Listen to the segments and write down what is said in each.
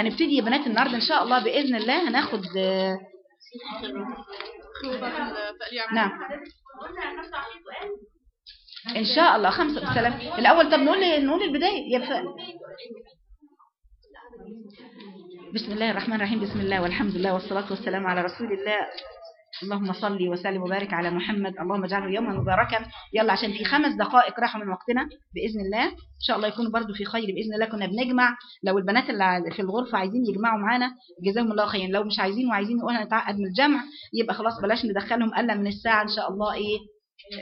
هنبتدي يا بنات النهارده إن شاء الله بإذن الله هناخد نعم. إن شاء الله خمسة بالسلام الأول طب نقول نقول البداية. يا. بسم الله الرحمن الرحيم. بسم الله والحمد لله والصلاة والسلام على رسول الله. اللهم صل وسلم وبارك على محمد. اللهم اجعله يوما مباركا. يلا عشان في خمس دقائق راحوا من وقتنا بإذن الله. إن شاء الله يكونوا برضو في خير بإذن الله. كنا بنجمع. لو البنات اللي في الغرفة عايزين يجمعوا معانا جزاهم الله خيرا لو مش عايزين وعايزين نقول هنتعقد من الجمع يبقى خلاص بلاش ندخلهم ألا من الساعة. إن شاء الله إيه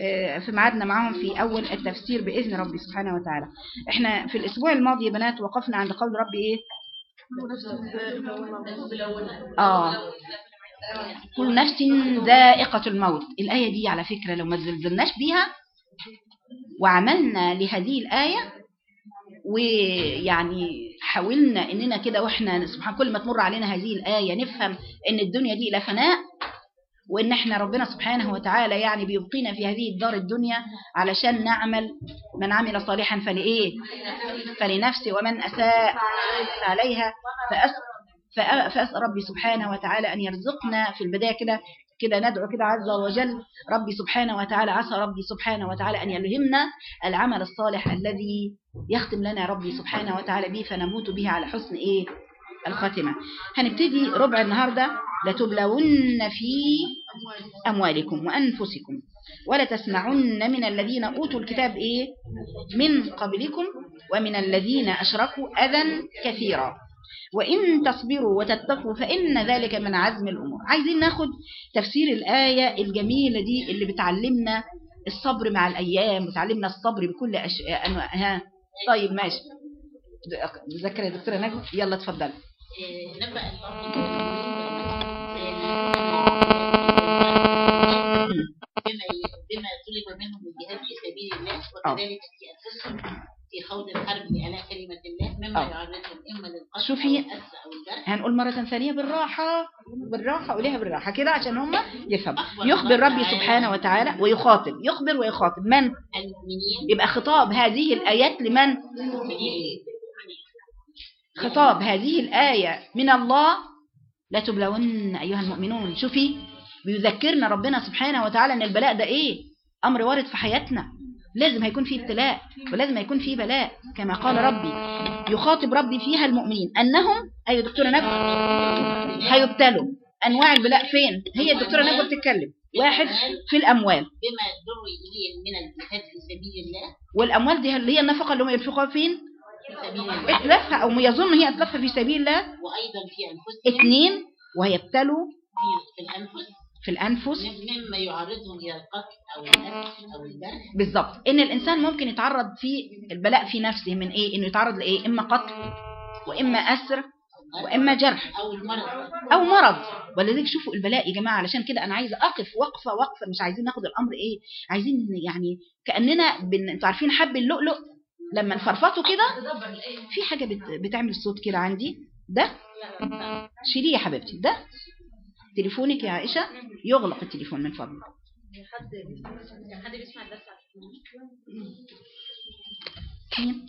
آه، في ميعادنا معاهم في أول التفسير بإذن ربي سبحانه وتعالى. إحنا في الأسبوع الماضي يا بنات وقفنا عند قول ربي إيه؟ آه. كل نفس ذائقة الموت. الآية دي على فكرة لو ما تزلزلناش بيها وعملنا لهذه الآية ويعني حاولنا إننا كده وإحنا سبحان كل ما تمر علينا هذه الآية نفهم إن الدنيا دي لا فناء وإن إحنا ربنا سبحانه وتعالى يعني بيبقينا في هذه الدار الدنيا علشان نعمل من عمل صالحا فلإيه؟ فلنفسه ومن أساء عليها فأس فأ- فأسأل ربي سبحانه وتعالى أن يرزقنا في البداية كده كده ندعو كده عز وجل. ربي سبحانه وتعالى عسى ربي سبحانه وتعالى أن يلهمنا العمل الصالح الذي يختم لنا ربي سبحانه وتعالى به فنموت به على حسن إيه؟ الخاتمة. هنبتدي ربع النهاردة. لتبلون في أموالكم وأنفسكم ولا تسمعن من الذين أوتوا الكتاب إيه؟ من قبلكم ومن الذين أشركوا أذى كثيرا. وإن تصبروا وتتقوا فإن ذلك من عزم الأمور. عايزين ناخد تفسير الآية الجميلة دي اللي بتعلمنا الصبر مع الأيام وتعلمنا الصبر بكل أش... أنواعها طيب ماشي. ذكر يا دكتورة نجوى. يلا اتفضل. إيه، نبأ بما بما طلب منهم الجهاد في سبيل الله وكذلك في أنفسهم في خوض الحرب لألاء كلمة الله مما آه. يعرضهم إما للقتل شوفي. هنقول مرة ثانية بالراحة بالراحة قوليها بالراحة كده عشان هم يفهموا. يخبر ربي سبحانه وتعالى ويخاطب يخبر ويخاطب. من؟ المؤمنين. يبقى خطاب هذه الآيات لمن؟ خطاب هذه الآية من الله. لا تبلون أيها المؤمنون. شوفي بيذكرنا ربنا سبحانه وتعالى أن البلاء ده إيه؟ أمر وارد في حياتنا. لازم هيكون فيه ابتلاء ولازم هيكون فيه بلاء كما قال ربي. يخاطب ربي فيها المؤمنين. أنهم أي دكتورة نجوى هيبتلوا. أنواع البلاء فين؟ هي الدكتورة نجوى بتتكلم. واحد في الأموال. بما إليه من الجهاد في سبيل الله والأموال دي اللي هي النفقة اللي هم ينفقوها فين؟ أتلفها أو يظن هي أتلفها في سبيل الله. وأيضا في أنفسهم. اثنين وهيبتلوا في في الأنفس. في الأنفس. مما يعرضهم إلى القتل أو الأسر أو الجرح بالظبط. إن الإنسان ممكن يتعرض في البلاء في نفسه من إيه؟ إنه يتعرض لإيه؟ إما قتل وإما أسر وإما جرح أو المرض. أو مرض. ولذلك شوفوا البلاء يا جماعة علشان كده أنا عايزة أقف وقفة وقفة مش عايزين ناخد الأمر إيه؟ عايزين يعني كأننا بن... أنتوا عارفين حب اللؤلؤ؟ لما نفرفطه كده في حاجة بت... بتعمل صوت كده عندي. ده؟ شيليه يا حبيبتي. ده؟ تليفونك يا عائشة؟ يغلق التليفون من فضلك. مين؟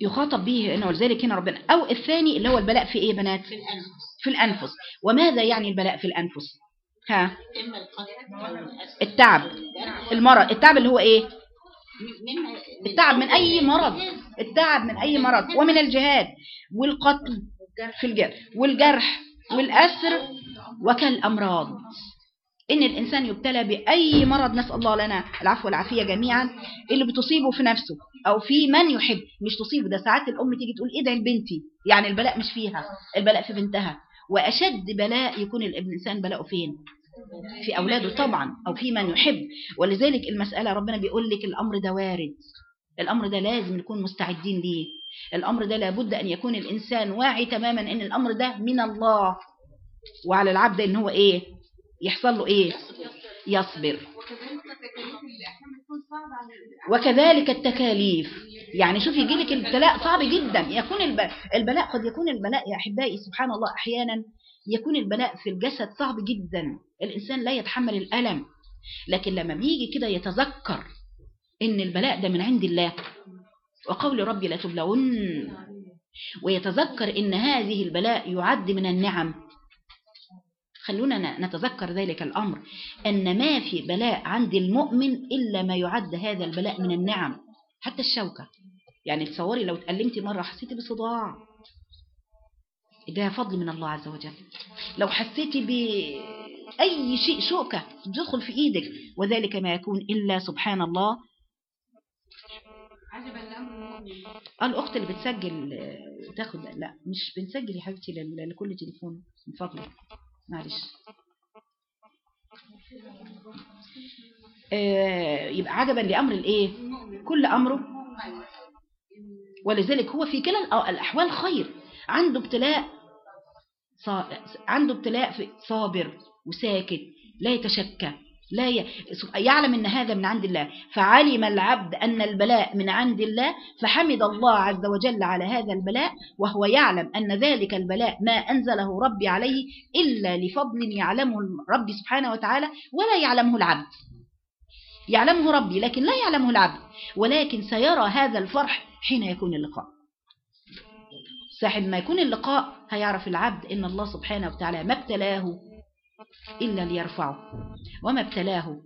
يخاطب به هنا ولذلك هنا ربنا. أو الثاني اللي هو البلاء في إيه يا بنات؟ في الأنفس. في الأنفس. وماذا يعني البلاء في الأنفس؟ ها؟ أو التعب. أو المرض. التعب اللي هو إيه؟ التعب من أي مرض. التعب من أي مرض. ومن الجهاد. والقتل في الجرح. والجرح. والأسر. وكالأمراض. إن الإنسان يبتلى بأي مرض نسأل الله لنا العفو والعافية جميعا. اللي بتصيبه في نفسه أو في من يحب مش تصيبه. ده ساعات الأم تيجي تقول ادعي لبنتي يعني البلاء مش فيها. البلاء في بنتها. وأشد بلاء يكون الإنسان بلاءه فين؟ في أولاده طبعا أو في من يحب. ولذلك المسألة ربنا بيقول لك الأمر ده وارد. الأمر ده لازم نكون مستعدين ليه. الأمر ده لابد أن يكون الإنسان واعي تماما أن الأمر ده من الله. وعلى العبد إن هو إيه؟ يحصل له إيه؟ يصبر. وكذلك التكاليف. يعني شوف يجي لك البلاء صعب جدا. يكون الب- البلاء قد يكون البلاء يا أحبائي سبحان الله أحيانا يكون البلاء في الجسد صعب جدا. الإنسان لا يتحمل الألم. لكن لما بيجي كده يتذكر إن البلاء ده من عند الله وقول ربي لا تبلغن ويتذكر إن هذه البلاء يعد من النعم. خلونا نتذكر ذلك الأمر أن ما في بلاء عند المؤمن إلا ما يعد هذا البلاء من النعم. حتى الشوكة. يعني تصوري لو اتألمتي مرة حسيتي بصداع. ده فضل من الله عز وجل. لو حسيتي بأي شيء شوكة تدخل في إيدك وذلك ما يكون إلا سبحان الله. عجبا الأخت اللي بتسجل تاخد لا مش بنسجل يا حبيبتي لكل تليفون من فضلك. معلش. آه، يبقى عجبا لأمر الإيه؟ كل أمره. ولذلك هو في كلا الأ- الأحوال خير. عنده ابتلاء عنده ابتلاء في- صابر وساكت لا يتشكى لا ي... يعلم إن هذا من عند الله. فعلم العبد أن البلاء من عند الله فحمد الله عز وجل على هذا البلاء وهو يعلم أن ذلك البلاء ما أنزله ربي عليه إلا لفضل يعلمه ربي سبحانه وتعالى ولا يعلمه العبد. يعلمه ربي لكن لا يعلمه العبد. ولكن سيرى هذا الفرح حين يكون اللقاء. ساعة ما يكون اللقاء هيعرف العبد إن الله سبحانه وتعالى ما ابتلاه إلا ليرفعه وما ابتلاه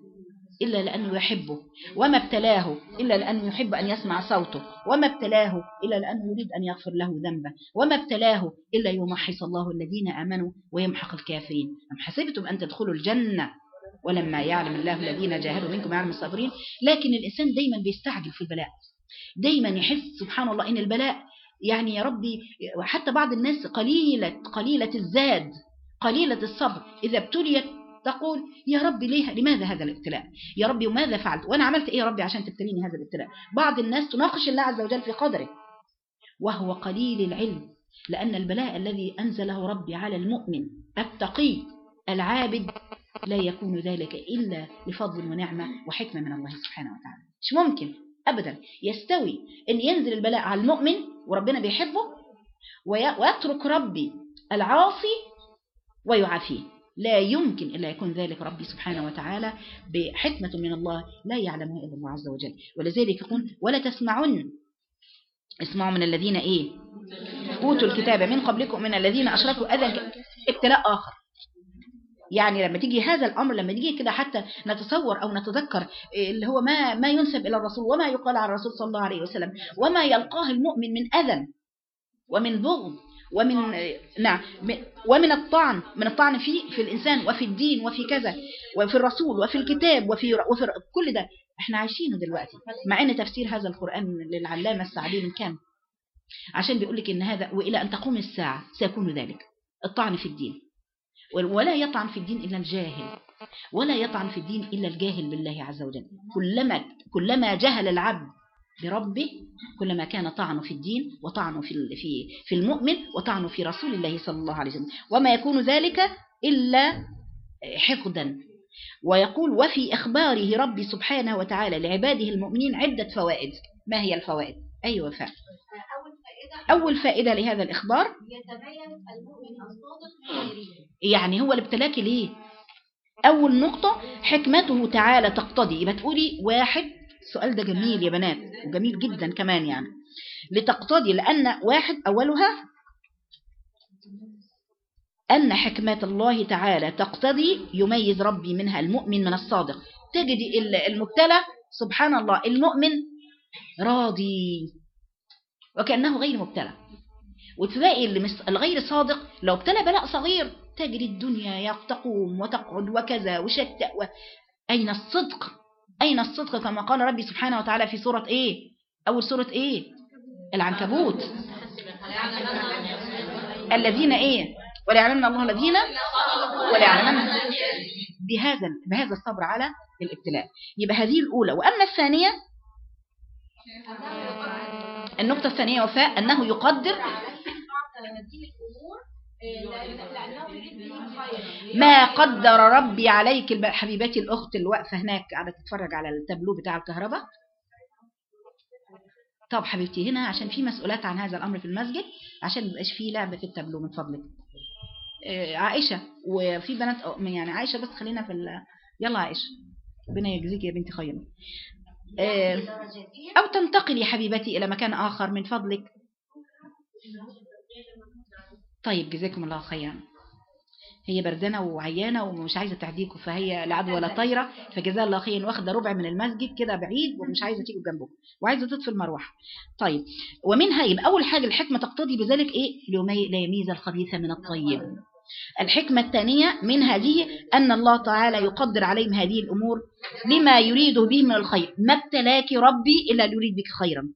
إلا لأنه يحبه وما ابتلاه إلا لأنه يحب أن يسمع صوته وما ابتلاه إلا لأنه يريد أن يغفر له ذنبه وما ابتلاه إلا يمحص الله الذين آمنوا ويمحق الكافرين. أم حسبتم أن تدخلوا الجنة ولما يعلم الله الذين جاهدوا منكم يعلم الصابرين لكن الإنسان دايما بيستعجل في البلاء دايما يحس سبحان الله إن البلاء يعني يا ربي حتى بعض الناس قليلة قليلة الزاد قليلة الصبر. إذا ابتليت تقول يا رب ليه لماذا هذا الابتلاء؟ يا ربي وماذا فعلت؟ وأنا عملت إيه يا ربي عشان تبتليني هذا الابتلاء؟ بعض الناس تناقش الله عز وجل في قدره وهو قليل العلم لأن البلاء الذي أنزله ربي على المؤمن التقي العابد لا يكون ذلك إلا لفضل ونعمة وحكمة من الله سبحانه وتعالى. مش ممكن. أبدا. يستوي أن ينزل البلاء على المؤمن وربنا بيحبه وي- ويترك ربي العاصي ويعافيه. لا يمكن إلا يكون ذلك ربي سبحانه وتعالى بحكمة من الله لا يعلمها إلا الله عز وجل. ولذلك يقول ولا تسمعن. اسمعوا من الذين إيه؟ أوتوا الكتاب من قبلكم من الذين أشركوا أذى. ابتلاء آخر. يعني لما تيجي هذا الأمر لما نيجي كده حتى نتصور أو نتذكر إيه اللي هو ما ما ينسب إلى الرسول وما يقال على الرسول صلى الله عليه وسلم وما يلقاه المؤمن من أذى ومن بغض ومن نعم م- ومن الطعن من الطعن في في الإنسان وفي الدين وفي كذا وفي الرسول وفي الكتاب وفي وفي كل ده إحنا عايشينه دلوقتي مع إن تفسير هذا القرآن للعلامة السعدي من كام عشان بيقول لك إن هذا وإلى أن تقوم الساعة سيكون ذلك الطعن في الدين. ولا يطعن في الدين إلا الجاهل ولا يطعن في الدين إلا الجاهل بالله عز وجل. كلما كلما جهل العبد بربه كلما كان طعنه في الدين وطعنه في في في المؤمن وطعنه في رسول الله صلى الله عليه وسلم. وما يكون ذلك إلا حقدا. ويقول وفي أخباره ربي سبحانه وتعالى لعباده المؤمنين عدة فوائد. ما هي الفوائد؟ فا أول فائدة أول فائدة لهذا الإخبار؟ يتبين المؤمن الصادق يعني هو الابتلاك ليه؟ أول نقطة حكمته تعالى تقتضي. يبقى تقولي واحد السؤال ده جميل يا بنات وجميل جدا كمان يعني. لتقتضي لأن واحد أولها أن حكمة الله تعالى تقتضي يميز ربي منها المؤمن من الصادق. تجد ال- المبتلى سبحان الله المؤمن راضي. وكأنه غير مبتلى. وتلاقي الغير صادق لو ابتلى بلاء صغير تجري الدنيا تقوم وتقعد وكذا وشتى و... أين الصدق؟ أين الصدق؟ كما قال ربي سبحانه وتعالى في سورة إيه؟ أول سورة إيه؟ العنكبوت. الذين إيه؟ وليعلمنا الله الذين وليعلمنا. بهذا بهذا الصبر على الابتلاء. يبقى هذه الأولى. وأما الثانية؟ النقطة الثانية وفاء أنه يقدر ما قدر ربي عليك حبيبتي الأخت اللي واقفة هناك قاعدة تتفرج على التابلو بتاع الكهرباء. طب حبيبتي هنا عشان في مسؤولات عن هذا الأمر في المسجد عشان ميبقاش فيه لعب في التابلو من فضلك. آه، عائشة وفي بنات يعني عائشة بس خلينا في ال... يلا عائشة. ربنا يجزيك يا بنتي خيرا آه، أو تنتقلي حبيبتي إلى مكان آخر من فضلك. طيب جزاكم الله خيرا. هي بردانة وعيانة ومش عايزة تعديكم فهي لا عدوى ولا طايرة فجزاها الله خيرا واخدة ربع من المسجد كده بعيد ومش عايزة تيجوا جنبكم وعايزة تطفي المروحة. طيب ومنها يبقى أول حاجة الحكمة تقتضي بذلك إيه؟ ليمي- ليميز الخبيث من الطيب. الحكمة الثانية من هذه أن الله تعالى يقدر عليهم هذه الأمور لما يريد به من الخير. ما ابتلاك ربي إلا ليريد بك خيرا.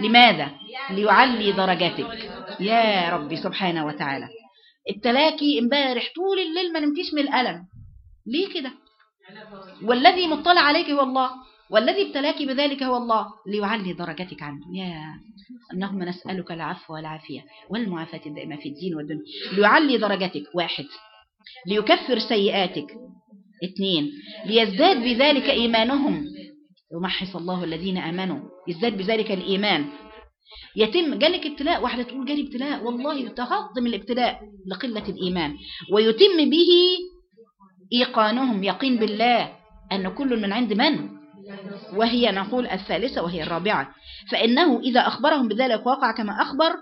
لماذا؟ ليعلي درجاتك. يا ربي سبحانه وتعالى. ابتلاكي امبارح طول الليل ما نمتيش من الألم. ليه كده؟ والذي مطلع عليك هو الله والذي ابتلاك بذلك هو الله. ليعلي درجتك عنه. يا اللهم نسألك العفو والعافية والمعافاة الدائمة في الدين والدنيا. ليعلي درجتك واحد. ليكفر سيئاتك اثنين. ليزداد بذلك إيمانهم. يمحص الله الذين آمنوا. يزداد بذلك الإيمان. يتم جالك ابتلاء واحدة تقول جالي ابتلاء. والله تهضم الابتلاء لقلة الإيمان. ويتم به إيقانهم يقين بالله أن كل من عند من؟ وهي نقول الثالثة وهي الرابعة. فإنه إذا أخبرهم بذلك وقع كما أخبر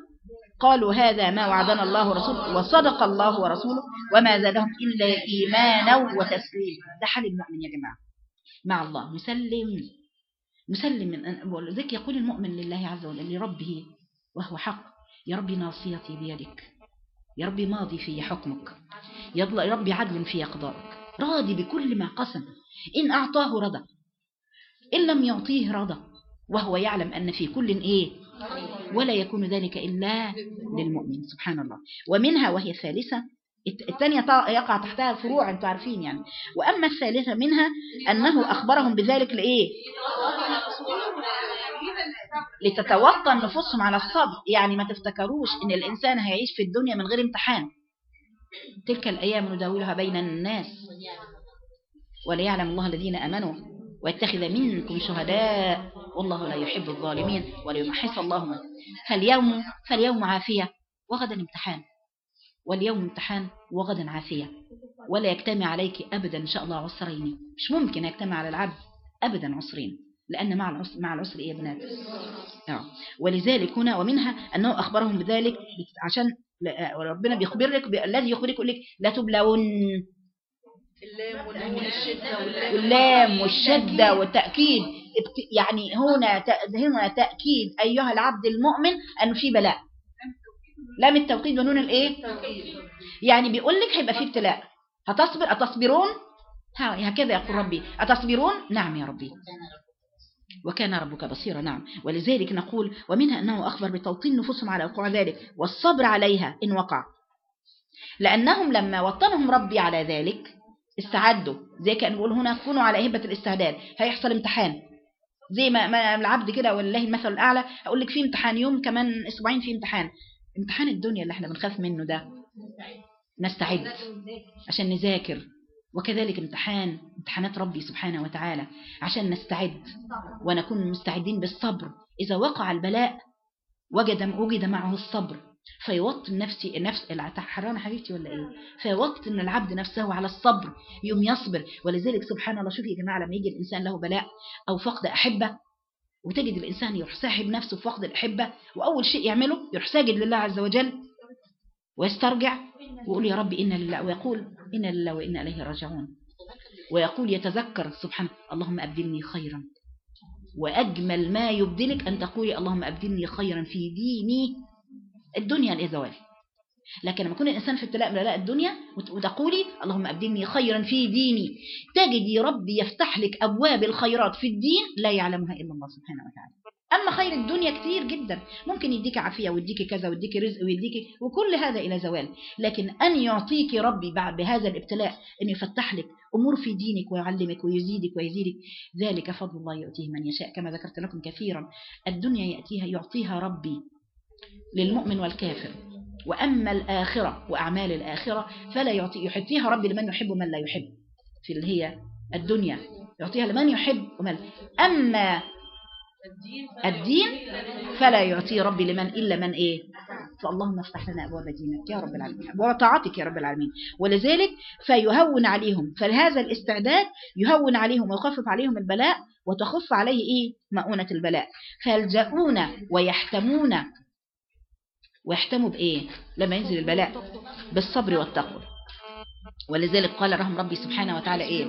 قالوا هذا ما وعدنا الله ورسوله وصدق الله ورسوله وما زادهم إلا إيمانا وتسليما. ده حال المؤمن يا جماعة. مع الله. مسلم. مسلم من ولذلك يقول المؤمن لله عز وجل لربه وهو حق. يا ربي ناصيتي بيدك. يا ربي ماضي في حكمك. يا ربي عدل في قضائك راضي بكل ما قسم. إن أعطاه رضى. إن لم يعطيه رضى وهو يعلم أن في كل إيه؟ ولا يكون ذلك إلا للمؤمن سبحان الله. ومنها وهي الثالثة الثانية يقع تحتها الفروع أنتوا عارفين يعني. وأما الثالثة منها أنه أخبرهم بذلك لإيه؟ لتتوطن نفوسهم على الصبر. يعني ما تفتكروش إن الإنسان هيعيش في الدنيا من غير امتحان. تلك الأيام نداولها بين الناس. وليعلم الله الذين آمنوا ويتخذ منكم شهداء والله لا يحب الظالمين وليمحص الله من فاليوم فاليوم عافية وغدا امتحان. واليوم امتحان وغدا عافية. ولا يجتمع عليك أبدا إن شاء الله عسرين. مش ممكن يجتمع على العبد أبدا عسرين لأن مع العسر مع العسر إيه يا بنات؟ آه. ولذلك هنا ومنها أنه أخبرهم بذلك عشان لا- ربنا بيخبرك الذي يخبرك يقول لك لا تبلون. اللام والشدة والتأكيد. يعني هنا هنا تأكيد أيها العبد المؤمن أنه في بلاء. لام التوكيد ونون الإيه؟ يعني بيقول لك هيبقى في ابتلاء. هتصبر أتصبرون؟ ها- هكذا يقول ربي. أتصبرون؟ نعم يا ربي. وكان ربك بصيرا. نعم. ولذلك نقول ومنها أنه أخبر بتوطين نفوسهم على وقوع ذلك. والصبر عليها إن وقع. لأنهم لما وطنهم ربي على ذلك استعدوا. زي كأن بيقول هنا كونوا على هبة الاستعداد. هيحصل امتحان. زي ما, ما العبد كده ولله المثل الأعلى. أقول لك في امتحان يوم كمان أسبوعين في امتحان. امتحان الدنيا اللي إحنا بنخاف منه ده. نستعد عشان نذاكر. وكذلك امتحان امتحانات ربي سبحانه وتعالى عشان نستعد. ونكون مستعدين بالصبر. إذا وقع البلاء وجد وجد معه الصبر. فيوطن نفسي نفس حرانة حبيبتي ولا إيه؟ فيوطن العبد نفسه على الصبر يوم يصبر. ولذلك سبحان الله شوفي يا جماعة لما يجي الإنسان له بلاء أو فقد أحبة وتجد الإنسان يروح ساحب نفسه في فقد الأحبة وأول شيء يعمله يروح ساجد لله عز وجل ويسترجع ويقول يا رب إنا لله ويقول إنا لله وإنا إليه راجعون. ويقول يتذكر سبحانه اللهم أبدلني خيرا. وأجمل ما يبدلك أن تقولي اللهم أبدلني خيرا في ديني الدنيا الإزوال لكن لما يكون الإنسان في ابتلاء بلاء الدنيا وت- وتقولي اللهم أبدلني خيرا في ديني تجدي ربي يفتح لك أبواب الخيرات في الدين لا يعلمها إلا الله سبحانه وتعالى. أما خير الدنيا كتير جدا. ممكن يديك عافية ويديك كذا ويديك رزق ويديك وكل هذا إلى زوال. لكن أن يعطيك ربي بعد بهذا الابتلاء أن يفتح لك أمور في دينك ويعلمك ويزيدك ويزيدك ذلك فضل الله يؤتيه من يشاء. كما ذكرت لكم كثيرا الدنيا يأتيها يعطيها ربي. للمؤمن والكافر. وأما الآخرة وأعمال الآخرة فلا يعطي يحطيها ربي لمن يحب ومن لا يحب. في اللي هي الدنيا. يعطيها لمن يحب ومن أما الدين فلا يعطي ربي لمن إلا من إيه؟ فاللهم افتح لنا أبواب دينك يا رب العالمين. أبواب طاعتك يا رب العالمين. ولذلك فيهون عليهم. فلهذا الاستعداد يهون عليهم ويخفف عليهم البلاء وتخف عليه إيه؟ مؤونة البلاء. فيلجؤون ويحتمون ويحتموا بإيه؟ لما ينزل البلاء بالصبر والتقوى. ولذلك قال لهم ربي سبحانه وتعالى إيه؟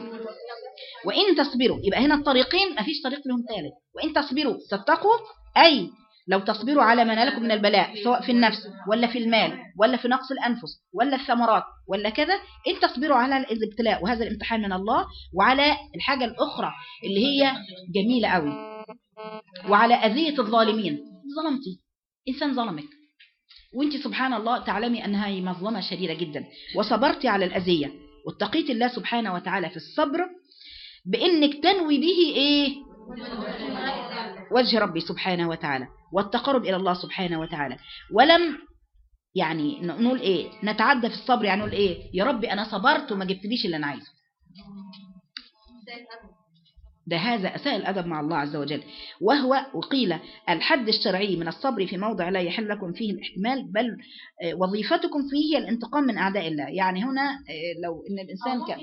وإن تصبروا يبقى هنا الطريقين ما فيش طريق لهم ثالث. وإن تصبروا تتقوا أي لو تصبروا على ما نالكم من البلاء سواء في النفس ولا في المال ولا في نقص الأنفس ولا الثمرات ولا كذا إن تصبروا على الابتلاء وهذا الامتحان من الله وعلى الحاجة الأخرى اللي هي جميلة قوي وعلى أذية الظالمين. ظلمتي. إنسان ظلمك. وانت سبحان الله تعلمي أنها مظلمة شديدة جدا. وصبرتي على الأذية. واتقيت الله سبحانه وتعالى في الصبر بإنك تنوي به إيه؟ وجه ربي سبحانه وتعالى. والتقرب إلى الله سبحانه وتعالى. ولم يعني نقول إيه؟ نتعدى في الصبر يعني نقول إيه؟ يا ربي أنا صبرت وما جبتليش اللي أنا عايزه. ده هذا أساء الأدب مع الله عز وجل. وهو وقيل الحد الشرعي من الصبر في موضع لا يحل لكم فيه الإحتمال بل آه، وظيفتكم فيه هي الانتقام من أعداء الله. يعني هنا آه، لو إن الإنسان كان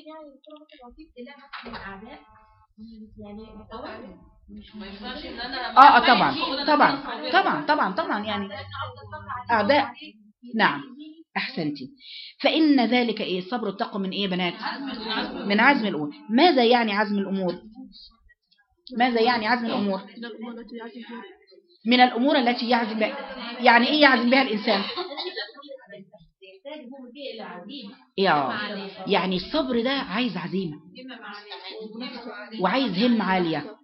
ما ينفعش إن أنا آه طبعا طبعا طبعا طبعا طبعا يعني أعداء نعم أحسنتي. فإن ذلك إيه؟ الصبر والتقوى من إيه يا بنات؟ من عزم الأمور. ماذا يعني عزم الأمور؟ ماذا يعني عزم الأمور؟ من الأمور التي يعزم بها يعني إيه يعزم بها الإنسان؟ يعني الصبر ده عايز عزيمة. وعايز همة عالية.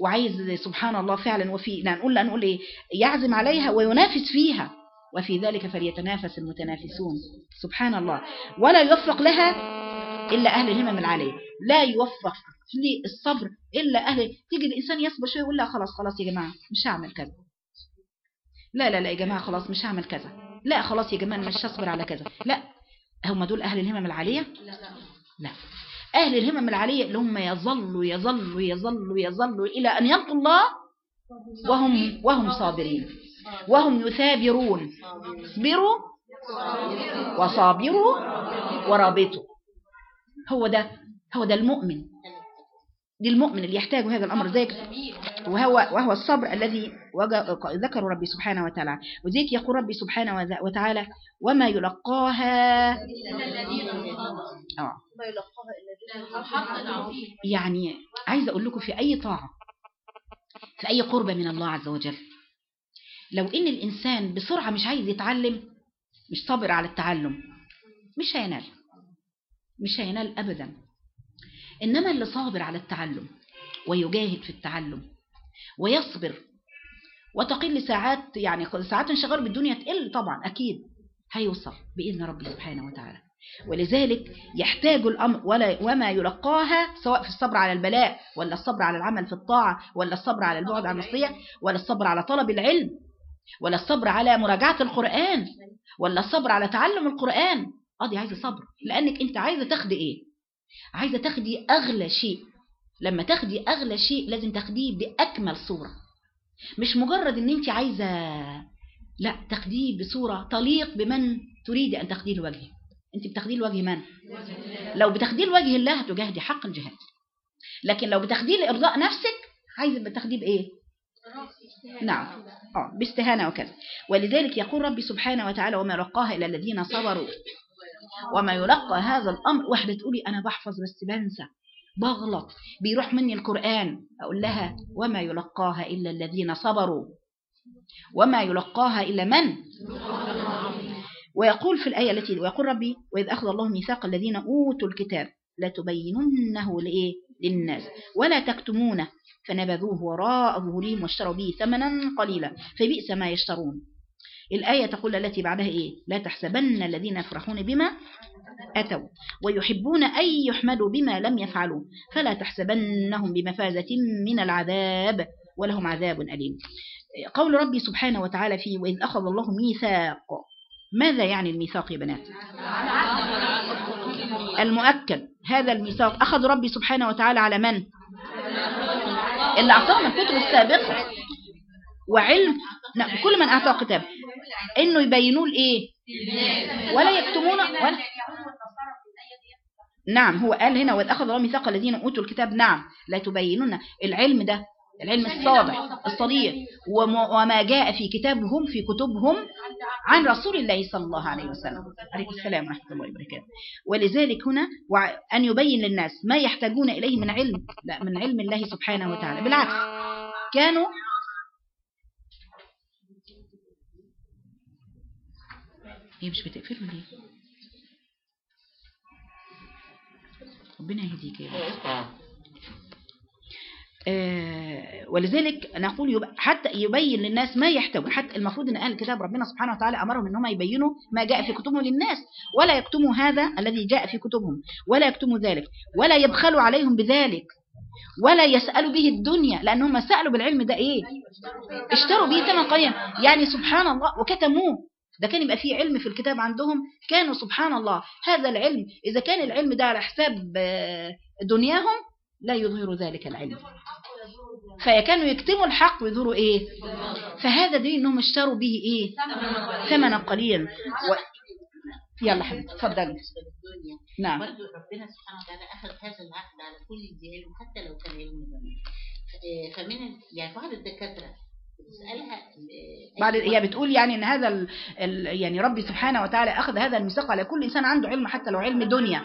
وعايز سبحان الله فعلا وفي نقول نقول إيه؟ يعزم عليها وينافس فيها. وفي ذلك فليتنافس المتنافسون. سبحان الله. ولا يوفق لها إلا أهل الهمم العالية. لا يوفق للصبر إلا أهل تيجي الإنسان يصبر شوية يقول لا خلاص خلاص يا جماعة مش هعمل كذا. لا لا لا يا جماعة خلاص مش هعمل كذا. لا خلاص يا جماعة مش هصبر على كذا. لا هم دول أهل الهمم العالية؟ لا. أهل الهمم العالية اللي هم يظلوا يظلوا يظلوا يظلوا إلى أن يلقوا الله وهم وهم صابرين. وهم يثابرون. اصبروا وصابروا ورابطوا. هو ده هو ده المؤمن. دي المؤمن اللي يحتاج هذا الأمر ذلك وهو وهو الصبر الذي ذكر ربي سبحانه وتعالى. وذيك يقول ربي سبحانه وتعالى وما يلقاها آه. ما يلقاها إلا بالله يعني عايزه أقول لكم في أي طاعة في أي قربة من الله عز وجل لو إن الإنسان بسرعة مش عايز يتعلم مش صابر على التعلم مش هينال. مش هينال ابدا. إنما اللي صابر على التعلم ويجاهد في التعلم ويصبر وتقل ساعات يعني ساعات انشغال بالدنيا تقل طبعا أكيد هيوصل بإذن ربي سبحانه وتعالى. ولذلك يحتاج الأمر ولا وما يلقاها سواء في الصبر على البلاء ولا الصبر على العمل في الطاعة ولا الصبر على البعد عن المعصية ولا الصبر على طلب العلم ولا الصبر على مراجعة القرآن ولا الصبر على تعلم القرآن. دي عايزة صبر لأنك أنت عايزة تاخدي إيه؟ عايزة تاخدي أغلى شيء. لما تاخدي أغلى شيء لازم تاخديه بأكمل صورة. مش مجرد أن أنت عايزة لا تاخديه بصورة تليق بمن تريد أن تاخديه لوجهه انت بتاخديه لوجه من؟ لو بتاخديه لوجه الله هتجاهدي حق الجهاد. لكن لو بتاخديه لإرضاء نفسك عايزة بتاخديه بإيه؟ نعم. آه باستهانة وكذا. ولذلك يقول ربي سبحانه وتعالى وما يلقاها إلا الذين صبروا. وما يلقى هذا الأمر. واحدة تقولي أنا بحفظ بس بنسى. بغلط. بيروح مني القرآن. أقول لها وما يلقاها إلا الذين صبروا. وما يلقاها إلا من؟ ويقول في الآية التي ويقول ربي وإذ أخذ الله ميثاق الذين أوتوا الكتاب لا تبيننه لإيه؟ للناس. ولا تكتمونه. فنبذوه وراء ظهورهم واشتروا به ثمنا قليلا. فبئس ما يشترون. الآية تقول التي بعدها إيه؟ لا تحسبن الذين يفرحون بما أتوا ويحبون أن يحمدوا بما لم يفعلوا فلا تحسبنهم بمفازة من العذاب ولهم عذاب أليم. قول ربي سبحانه وتعالى فيه وإذ أخذ الله ميثاق. ماذا يعني الميثاق يا بنات؟ المؤكد. هذا الميثاق. أخذ ربي سبحانه وتعالى على من؟ اللي أعطانا الكتب السابقة. وعلم. نعم كل من أعطاه كتاب. إنه يبينوه لإيه؟ ولا يكتمون ولا نعم هو قال هنا وإذ أخذ الله ميثاق الذين أوتوا الكتاب. نعم لا تبينون. العلم ده العلم الصادق الصديق. وم- وما جاء في كتابهم في كتبهم عن رسول الله صلى الله عليه وسلم. عليه السلام ورحمة الله وبركاته. ولذلك هنا أن يبين للناس ما يحتاجون إليه من علم. لا من علم الله سبحانه وتعالى. بالعكس كانوا هي مش بتقفله ليه ربنا يهديك يا رب. آه، ولذلك نقول يب- حتى يبين للناس ما يحتوي. حتى المفروض إن أهل الكتاب ربنا سبحانه وتعالى أمرهم إن هم يبينوا ما جاء في كتبهم للناس. ولا يكتموا هذا الذي جاء في كتبهم. ولا يكتموا ذلك. ولا يبخلوا عليهم بذلك. ولا يسألوا به الدنيا. لأنهم سألوا بالعلم ده إيه؟ اشتروا به ثمن قليلا. يعني سبحان الله وكتموه. ده كان يبقى فيه علم في الكتاب عندهم كانوا سبحان الله. هذا العلم إذا كان العلم ده على حساب آه، دنياهم لا يظهر ذلك العلم. فكانوا يكتموا الحق ويظهروا إيه؟ فهذا دليل إنهم اشتروا به إيه؟ ثمنا قليلا. و... يلا حبيبتي اتفضلي نعم. برضه ربنا سبحانه وتعالى أخذ هذا العهد على كل ذي علم حتى لو كان علم دنيا. ف- فمن يعني بعض الدكاترة آه، بعد هي بتقول يعني إن هذا ال... ال... يعني ربي سبحانه وتعالى أخذ هذا الميثاق على كل إنسان عنده علم حتى لو علم دنيا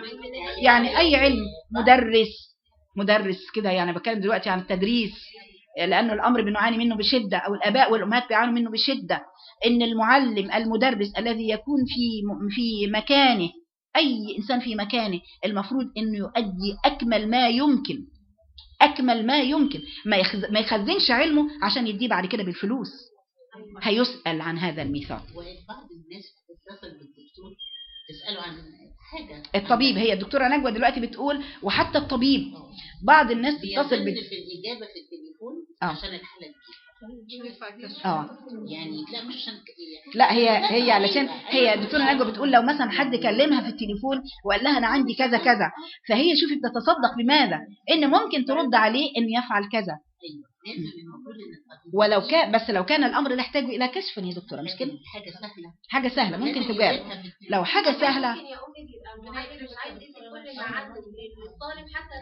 يعني أي علم مدرس مدرس كده يعني بتكلم دلوقتي عن التدريس لأنه الأمر بنعاني منه بشدة أو الآباء والأمهات بيعانوا منه بشدة. إن المعلم المدرس الذي يكون في في مكانه أي إنسان في مكانه المفروض إنه يؤدي أكمل ما يمكن. أكمل ما يمكن. ما يخز... ما يخزنش علمه عشان يديه بعد كده بالفلوس. هيسأل عن هذا الميثاق. وبعض الناس بتتصل بالدكتور تسأله عن حاجة. الطبيب هي الدكتورة نجوى دلوقتي بتقول وحتى الطبيب. بعض الناس تتصل بال... في الإجابة في التليفون آه. عشان الحالة دي. آه. يعني لا مش عشان يعني لا هي هي علشان أيوة، هي أيوة. الدكتوره نجوى بتقول لو مثلا حد كلمها في التليفون وقال لها أنا عندي كذا كذا. فهي شوفي بتتصدق بماذا؟ إن ممكن ترد عليه إن يفعل كذا. ولو كان بس لو كان الأمر لا يحتاج إلى كشف يا دكتورة مش كده؟ حاجة سهلة. حاجة سهلة ممكن تجاب. لو حاجة سهلة. ممكن يا أمي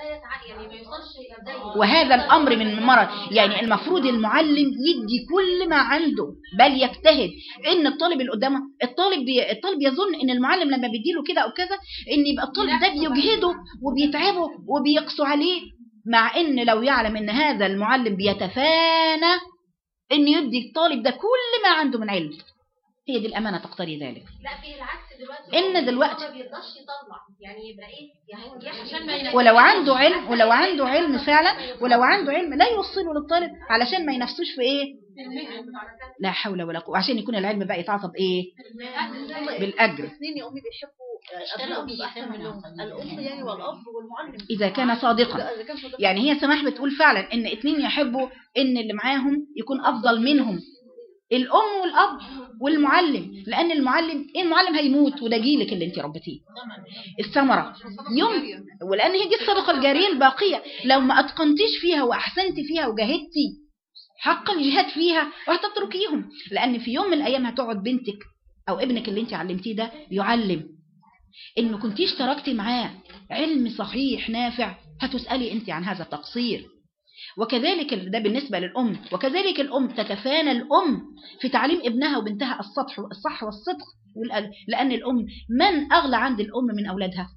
يتع يعني ما يوصلش يتضايق وهذا الأمر من مرض. يعني المفروض المعلم يدي كل ما عنده بل يجتهد. إن الطالب اللي قدامه الطالب بي الطالب يظن إن المعلم لما بيديله كده أو كذا إن يبقى الطالب ده بيجهده وبيتعبه وبيقسو عليه. مع إن لو يعلم إن هذا المعلم بيتفانى إن يدي الطالب ده كل ما عنده من علم. هي دي الأمانة تقتضي ذلك. لا في العكس دلوقتي. إن دلوقتي- ما بيرضاش يطلع. يعني يبقى إيه؟ يعني عشان ما. ولو عنده علم ولو عنده علم فعلا ولو عنده علم لا يوصله للطالب علشان ما ينافسوش في إيه؟ لا حول ولا قوة. عشان يكون العلم بقى يتعاطى بايه بالأجر. الاثنين يا أمي بيحبوا اشتروا احسن قليلا. الأم يعني والأب والمعلم. إذا كان صادقا. لا، إذا كان صدق يعني هي سماح بتقول فعلا إن اتنين يحبوا إن اللي معاهم يكون أفضل منهم. الأم والأب والمعلم. لأن المعلم إيه المعلم هيموت وده جيلك اللي أنت ربيتيه. الثمره يوم. ولأن هي دي الصدقة الجاريه الباقية. لو ما أتقنتيش فيها وأحسنتي فيها وجاهدتي حق الجهاد فيها وهتتركيهم. لأن في يوم من الأيام هتقعد بنتك أو ابنك اللي أنت علمتيه ده يعلم. إن ما كنتيش تركتي معاه علم صحيح نافع هتسألي انت عن هذا التقصير. وكذلك ده بالنسبة للأم. وكذلك الأم تتفانى الأم في تعليم ابنها وبنتها السطح الصح والصدق لأن الأم من أغلى عند الأم من أولادها.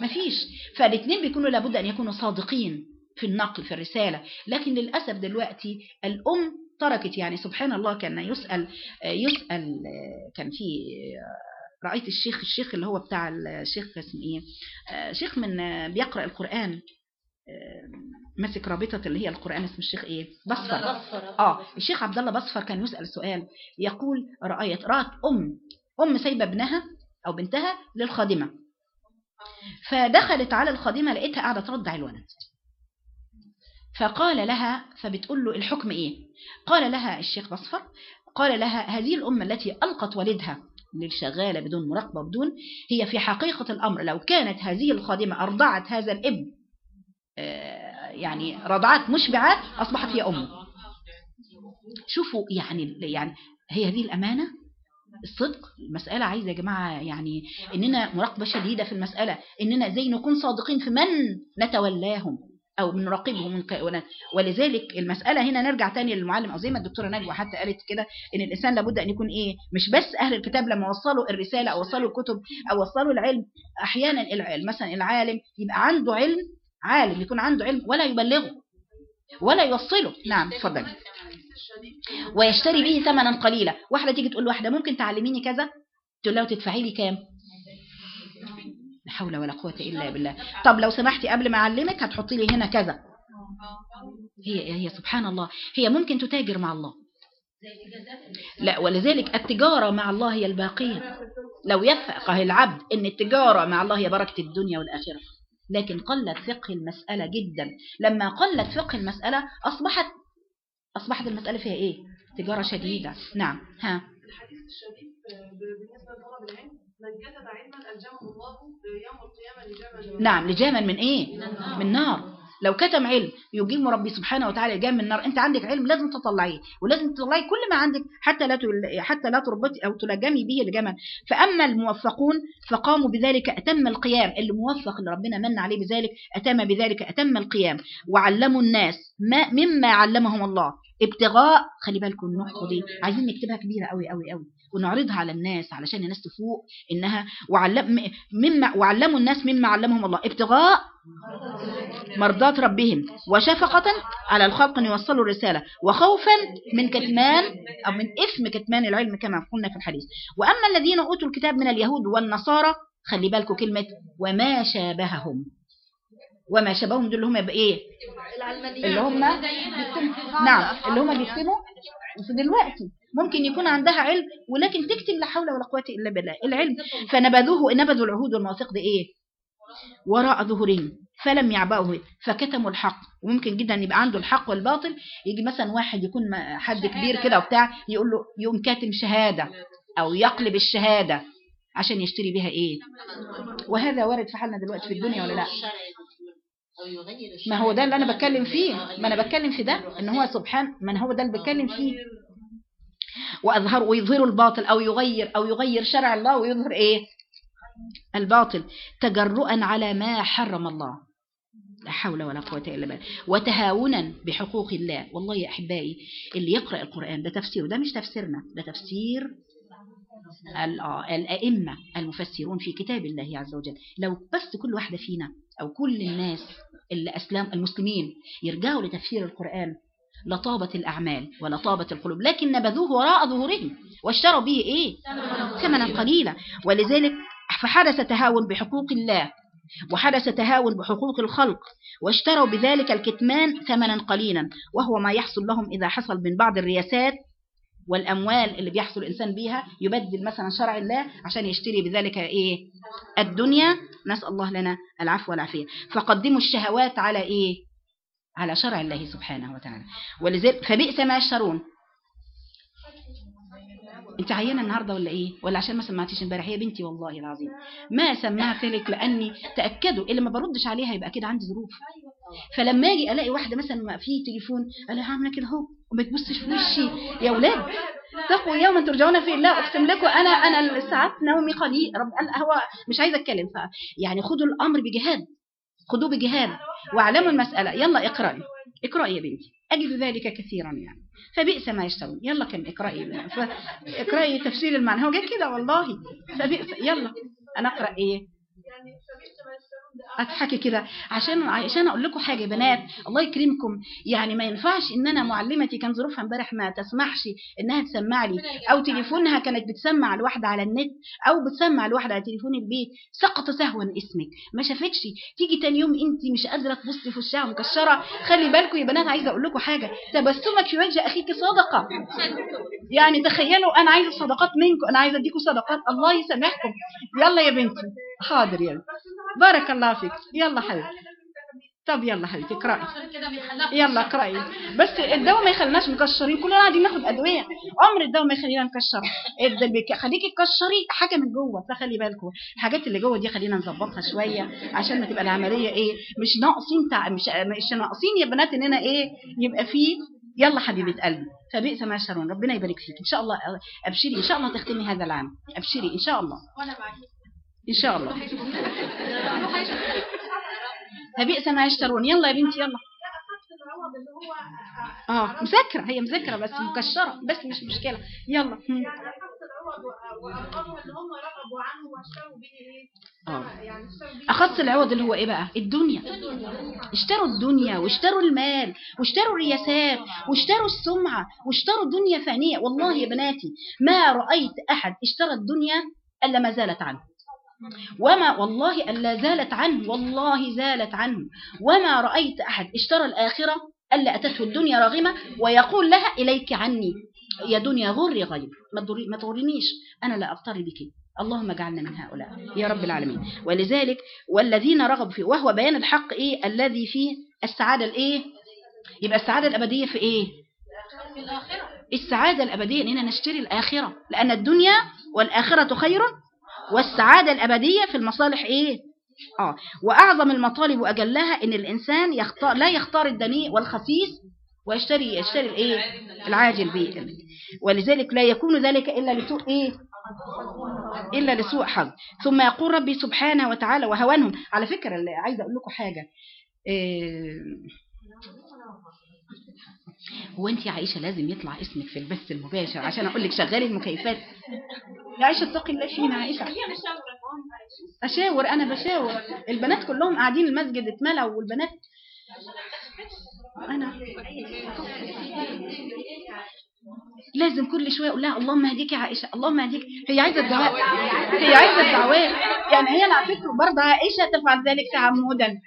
مفيش. فالاثنين بيكونوا لابد أن يكونوا صادقين في النقل في الرسالة. لكن للأسف دلوقتي الأم تركت يعني سبحان الله كان يسأل يسأل كان في رأيت الشيخ الشيخ اللي هو بتاع الشيخ اسمه إيه؟ آه، شيخ من آه، بيقرأ القرآن آه، ماسك رابطة اللي هي القرآن اسمه الشيخ إيه؟ بصفر. آه. الشيخ عبد الله بصفر كان يسأل سؤال يقول رأيت رأت أم أم سايبة ابنها أو بنتها للخادمة. فدخلت على الخادمة لقيتها قاعدة ترضع الولد. فقال لها فبتقول له الحكم إيه؟ قال لها الشيخ بصفر قال لها هذه الأم التي ألقت والدها للشغالة بدون مراقبة بدون هي في حقيقة الأمر. لو كانت هذه الخادمة أرضعت هذا الابن آه، يعني رضعات مشبعات أصبحت هي أمه. شوفوا يعني يعني هي هذه الأمانة؟ الصدق؟ المسألة عايزة يا جماعة يعني إننا مراقبة شديدة في المسألة إننا زي نكون صادقين في من نتولاهم؟ أو نراقبهم من ك- ون- ولذلك المسألة هنا نرجع تاني للمعلم ما الدكتورة نجوى حتى قالت كده إن الإنسان لابد أن يكون إيه مش بس أهل الكتاب لما وصلوا الرسالة أو وصلوا الكتب أو وصلوا العلم أحيانا العلم مثلا العالم يبقى عنده علم عالم يكون عنده علم ولا يبلغه ولا يوصله. نعم اتفضل ويشتري به ثمنا قليلا. واحدة تيجي تقول لواحدة ممكن تعلميني كذا؟ تقول لها تدفعي لي كام؟ لا حول ولا قوة إلا بالله. طب لو سمحتي قبل ما أعلمك هتحطي لي هنا كذا. هي هي سبحان الله. هي ممكن تتاجر مع الله. لا ولذلك التجارة مع الله هي الباقية. لو يفقه العبد إن التجارة مع الله هي بركة الدنيا والآخرة. لكن قلت فقه المسألة جدا. لما قلت فقه المسألة أصبحت أصبحت المسألة فيها إيه؟ تجارة شديدة. نعم. ها. الحديث الشريف ب- بالنسبة لطلب العلم من كتب علما ألجمه الله يوم القيامة لجمل نعم لجاما من إيه؟ من نار لو كتم علم يجيب ربي سبحانه وتعالى لجام من النار. أنت عندك علم لازم تطلعيه ولازم تطلعي كل ما عندك حتى لا تل... حتى لا تربطي أو تلجمي به لجما فأما الموفقون فقاموا بذلك أتم القيام. اللي موفق اللي ربنا من عليه بذلك أتم بذلك أتم القيام. وعلموا الناس ما مما علمهم الله. ابتغاء خلي بالكم النقطة دي عايزين نكتبها كبيرة قوي قوي قوي ونعرضها على الناس علشان الناس تفوق إنها وعلم مما وعلموا الناس مما علمهم الله. ابتغاء مرضات ربهم وشفقة على الخلق أن يوصلوا الرسالة. وخوفا من كتمان أو من إثم كتمان العلم كما قلنا في الحديث. وأما الذين أوتوا الكتاب من اليهود والنصارى خلي بالكم كلمة وما شابههم. وما شابههم دول اللي هم يبقى إيه؟ اللي هم نعم اللي هم بيكتبوا في دلوقتي. ممكن يكون عندها علم ولكن تكتب لا حول ولا قوة إلا بالله. العلم فنبذوه نبذوا العهود والمواثيق دي إيه؟ وراء ظهورهم. فلم يعبأه. فكتموا الحق. وممكن جدا يبقى عنده الحق والباطل. يجي مثلا واحد يكون حد كبير كده وبتاع يقول له يقوم كاتم شهادة أو يقلب الشهادة عشان يشتري بها إيه؟ وهذا وارد في حالنا دلوقتي في الدنيا ولا لا؟ ما هو ده اللي أنا بتكلم فيه. ما أنا بتكلم في ده إن هو سبحان ما هو ده اللي بتكلم فيه. وأظهر ويظهر الباطل أو يغير أو يغير شرع الله ويظهر إيه؟ الباطل. تجرؤا على ما حرم الله. لا حول ولا قوة إلا بالله. وتهاونا بحقوق الله. والله يا أحبائي اللي يقرأ القرآن ده تفسير ده مش تفسيرنا ده تفسير آه، الأئمة المفسرون في كتاب الله عز وجل. لو بس كل واحدة فينا أو كل الناس اللي المسلمين يرجعوا لتفسير القرآن لطابت الأعمال ولطابت القلوب لكن نبذوه وراء ظهورهم واشتروا به إيه؟ ثمنا قليلا. ولذلك فحدث تهاون بحقوق الله وحدث تهاون بحقوق الخلق واشتروا بذلك الكتمان ثمنا قليلا وهو ما يحصل لهم إذا حصل من بعض الرياسات والأموال اللي بيحصل الإنسان بيها يبدل مثلا شرع الله عشان يشتري بذلك إيه؟ الدنيا. نسأل الله لنا العفو والعافية. فقدموا الشهوات على إيه؟ على شرع الله سبحانه وتعالى. ولذلك فبئس ما يشترون. انت عيانه النهارده ولا إيه؟ ولا عشان ما سمعتيش امبارح؟ يا بنتي والله العظيم. ما سمعت لك لأني تأكدوا اللي ما بردش عليها يبقى كده عندي ظروف. فلما أجي ألاقي واحدة مثلا في تليفون ألاقي عامله كده أهو وما تبصش في وشي. يا ولاد تقوا يوما ترجعون فيه الله. أقسم لكم أنا أنا الساعات نومي قليل. رب هو مش عايزة أتكلم يعني خدوا الأمر بجهاد. خدوه بجهاد. واعلموا المسألة. يلا اقرأي. اقرأي يا بنتي. أجد ذلك كثيرا يعني. فبئس ما يشترون. يلا كم اقرأي. ف- اقرأي تفسير المعنى. هو جاي كده والله. فبئس يلا. أنا أقرأ إيه؟ اضحكي كده. عشان عشان أقول لكم حاجة يا بنات الله يكرمكم. يعني ما ينفعش إن أنا معلمتي كان ظروفها امبارح ما تسمحش إنها تسمع لي. أو تليفونها كانت بتسمع لواحدة على النت أو بتسمع لواحدة على تليفون البيت. سقط سهوا اسمك. ما شافتش؟ تيجي تاني يوم انت مش قادرة تبصي في وشها مكشرة. خلي بالكم يا بنات عايزة أقول لكم حاجة. تبسمك في وجه أخيك صدقة. يعني تخيلوا أنا عايزة صدقات منكم. أنا عايزة أديكم صدقات. الله يسامحكم. يلا يا بنتي. حاضر يلا. بارك الله فيك يلا حبيبتي طب يلا حبيبتي اقرأي. يلا اقرأي. بس الدواء ما يخليناش مكشرين كلنا قاعدين ناخد أدوية. عمر الدواء ما يخلينا نكشر. خليكي تكشري حاجة من جوه فخلي بالكم الحاجات اللي جوه دي خلينا نظبطها شوية عشان ما تبقى العملية إيه مش ناقصين تع... مش مش ناقصين يا بنات إننا إيه يبقى فيه يلا حبيبة قلبي. فبئس ما يشترون ربنا يبارك فيك. إن شاء الله أبشري. إن شاء الله تختمي هذا العام. أبشري إن شاء الله. وأنا معاكي إن شاء الله. فبئس ما يشترون. يلا يا بنتي يلا. آه مذاكره هي مذاكره بس مكشرة بس مش مشكلة. يلا. يعني حفظ العوض اللي هم رغبوا عنه واشتروا به اشتروا به أخص العوض اللي هو إيه بقى؟ الدنيا. اشتروا الدنيا واشتروا المال واشتروا الرياسات واشتروا السمعة واشتروا الدنيا فانية. والله يا بناتي ما رأيت أحد اشترى الدنيا إلا ما زالت عنه. وما والله ألا زالت عنه والله زالت عنه. وما رأيت أحد اشترى الآخرة ألا أتته الدنيا راغمة ويقول لها إليك عني. يا دنيا غري غير ما تغرنيش. أنا لا أغتري بك. اللهم اجعلنا من هؤلاء يا رب العالمين. ولذلك والذين رغبوا فيه وهو بيان الحق إيه؟ الذي فيه السعادة الإيه؟ يبقى السعادة الأبدية في إيه؟ السعادة الأبدية إننا نشتري الآخرة. لأن الدنيا والآخرة خير والسعادة الأبدية في المصالح إيه؟ آه. وأعظم المطالب وأجلها إن الإنسان يختار لا يختار الدنيء والخسيس ويشتري يشتري الإيه؟ العاجل به ولذلك لا يكون ذلك إلا لسوء إيه؟ إلا لسوء حظ. ثم يقول ربي سبحانه وتعالى وهوانهم. على فكرة اللي عايزة أقول لكم حاجة. إيه هو انت يا عائشة لازم يطلع اسمك في البث المباشر عشان أقول لك شغلي المكيفات. يا عائشة اتقي الله فينا يا عائشة. أشاور أنا بشاور. البنات كلهم قاعدين المسجد اتملى والبنات. أنا. لازم كل شوية أقول لها اللهم اهديك يا عائشة اللهم اهديك. هي عايزة الدعاء هي عايزة الدعوات يعني هي على فكرة برضه عائشة تفعل ذلك تعمدا.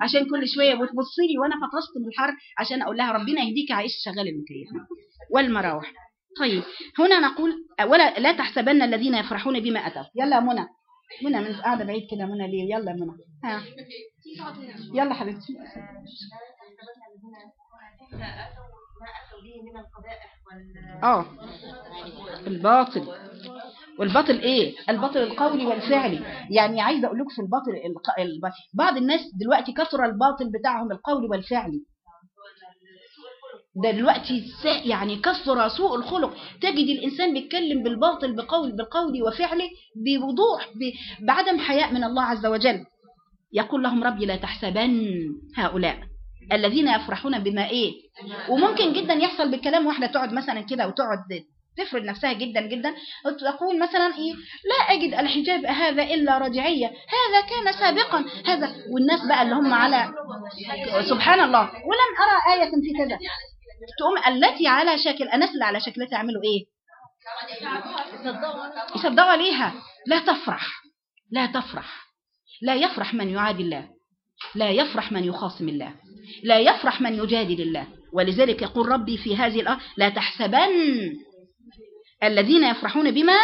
عشان كل شوية بتبص لي وأنا فطست من الحر عشان أقول لها ربنا يهديك عائشه شغال المكيف والمراوح. طيب هنا نقول ولا لا تحسبن الذين يفرحون بما أتوا. يلا منى. منى من قاعدة بعيد كده منى ليه؟ يلا منى. ها. يلا حبيبتي. آه. الباطل. والباطل إيه الباطل القولي والفعلي يعني عايزه أقول لكم في الباطل الق-. بعض الناس دلوقتي كثر الباطل بتاعهم القولي والفعلي ده دلوقتي يعني كثر سوء الخلق تجد الإنسان بيتكلم بالباطل بقول بالقول وفعله بوضوح. بعدم حياء من الله عز وجل يقول لهم ربي لا تحسبن هؤلاء الذين يفرحون بما إيه وممكن جدا يحصل بالكلام واحدة تقعد مثلا كده وتقعد تفرض نفسها جدا جدا. وتقول مثلا إيه؟ لا أجد الحجاب هذا إلا رجعيه هذا كان سابقا. هذا والناس بقى اللي هم على سبحان الله. ولم أرى آية في كذا. تقوم التي على شكل الناس اللي على شكلها تعملوا إيه؟ يصدقوا عليها. لا تفرح. لا تفرح. لا يفرح من يعادي الله. لا يفرح من يخاصم الله. لا يفرح من يجادل الله. ولذلك يقول ربي في هذه الآية لا تحسبن. الذين يفرحون بما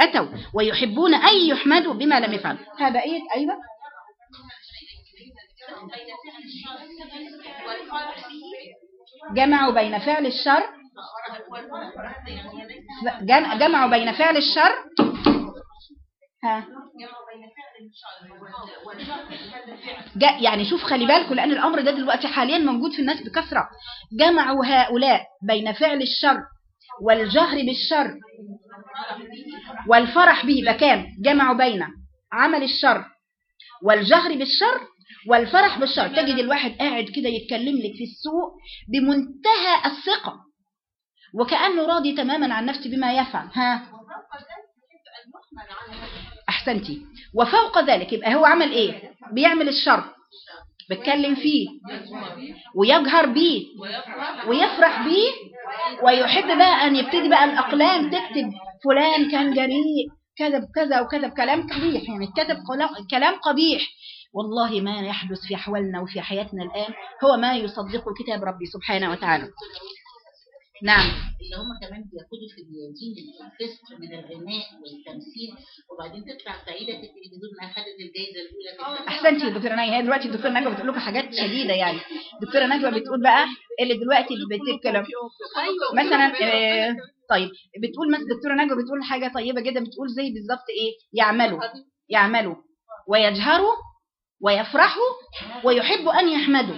أتوا ويحبون أن يحمدوا بما لم يفعلوا. هذا إيه؟ أيوة. جمعوا بين فعل الشر. جم- جمعوا بين فعل الشر. ها. يعني شوف خلي بالكم لأن الأمر ده دلوقتي حاليا موجود في الناس بكثرة. جمعوا هؤلاء بين فعل الشر والجهر بالشر والفرح به بكام جمعوا بين عمل الشر والجهر بالشر والفرح بالشر. تجد الواحد قاعد كده يتكلم لك في السوق بمنتهى الثقة وكأنه راضي تماما عن نفسه بما يفعل. ها؟ أحسنتي. وفوق ذلك يبقى هو عمل إيه؟ بيعمل الشر. بيتكلم فيه ويجهر بيه ويفرح بيه ويحب بقى أن يبتدي بقى الأقلام تكتب فلان كان جريء كذب كذا وكذب كلام قبيح يعني كتب كلام قبيح. والله ما يحدث في أحوالنا وفي حياتنا الآن هو ما يصدقه كتاب ربي سبحانه وتعالى. نعم. اللي هم كمان بياخدوا في الدين الفسق من الغناء والتمثيل وبعدين تطلع سعيده في التلفزيون إنها خدت الجائزه الأولى في احسنتي يا دكتورة نجوى هي دلوقتي الدكتوره نجوى بتقول لكم حاجات شديدة يعني. الدكتوره نجوى بتقول بقى اللي دلوقتي بتتكلم. مثلا آه طيب بتقول مثلا الدكتوره نجوى بتقول حاجة طيبة جدا بتقول زي بالظبط إيه؟ يعملوا يعملوا. ويجهروا ويفرحوا ويحبوا أن يحمدوا.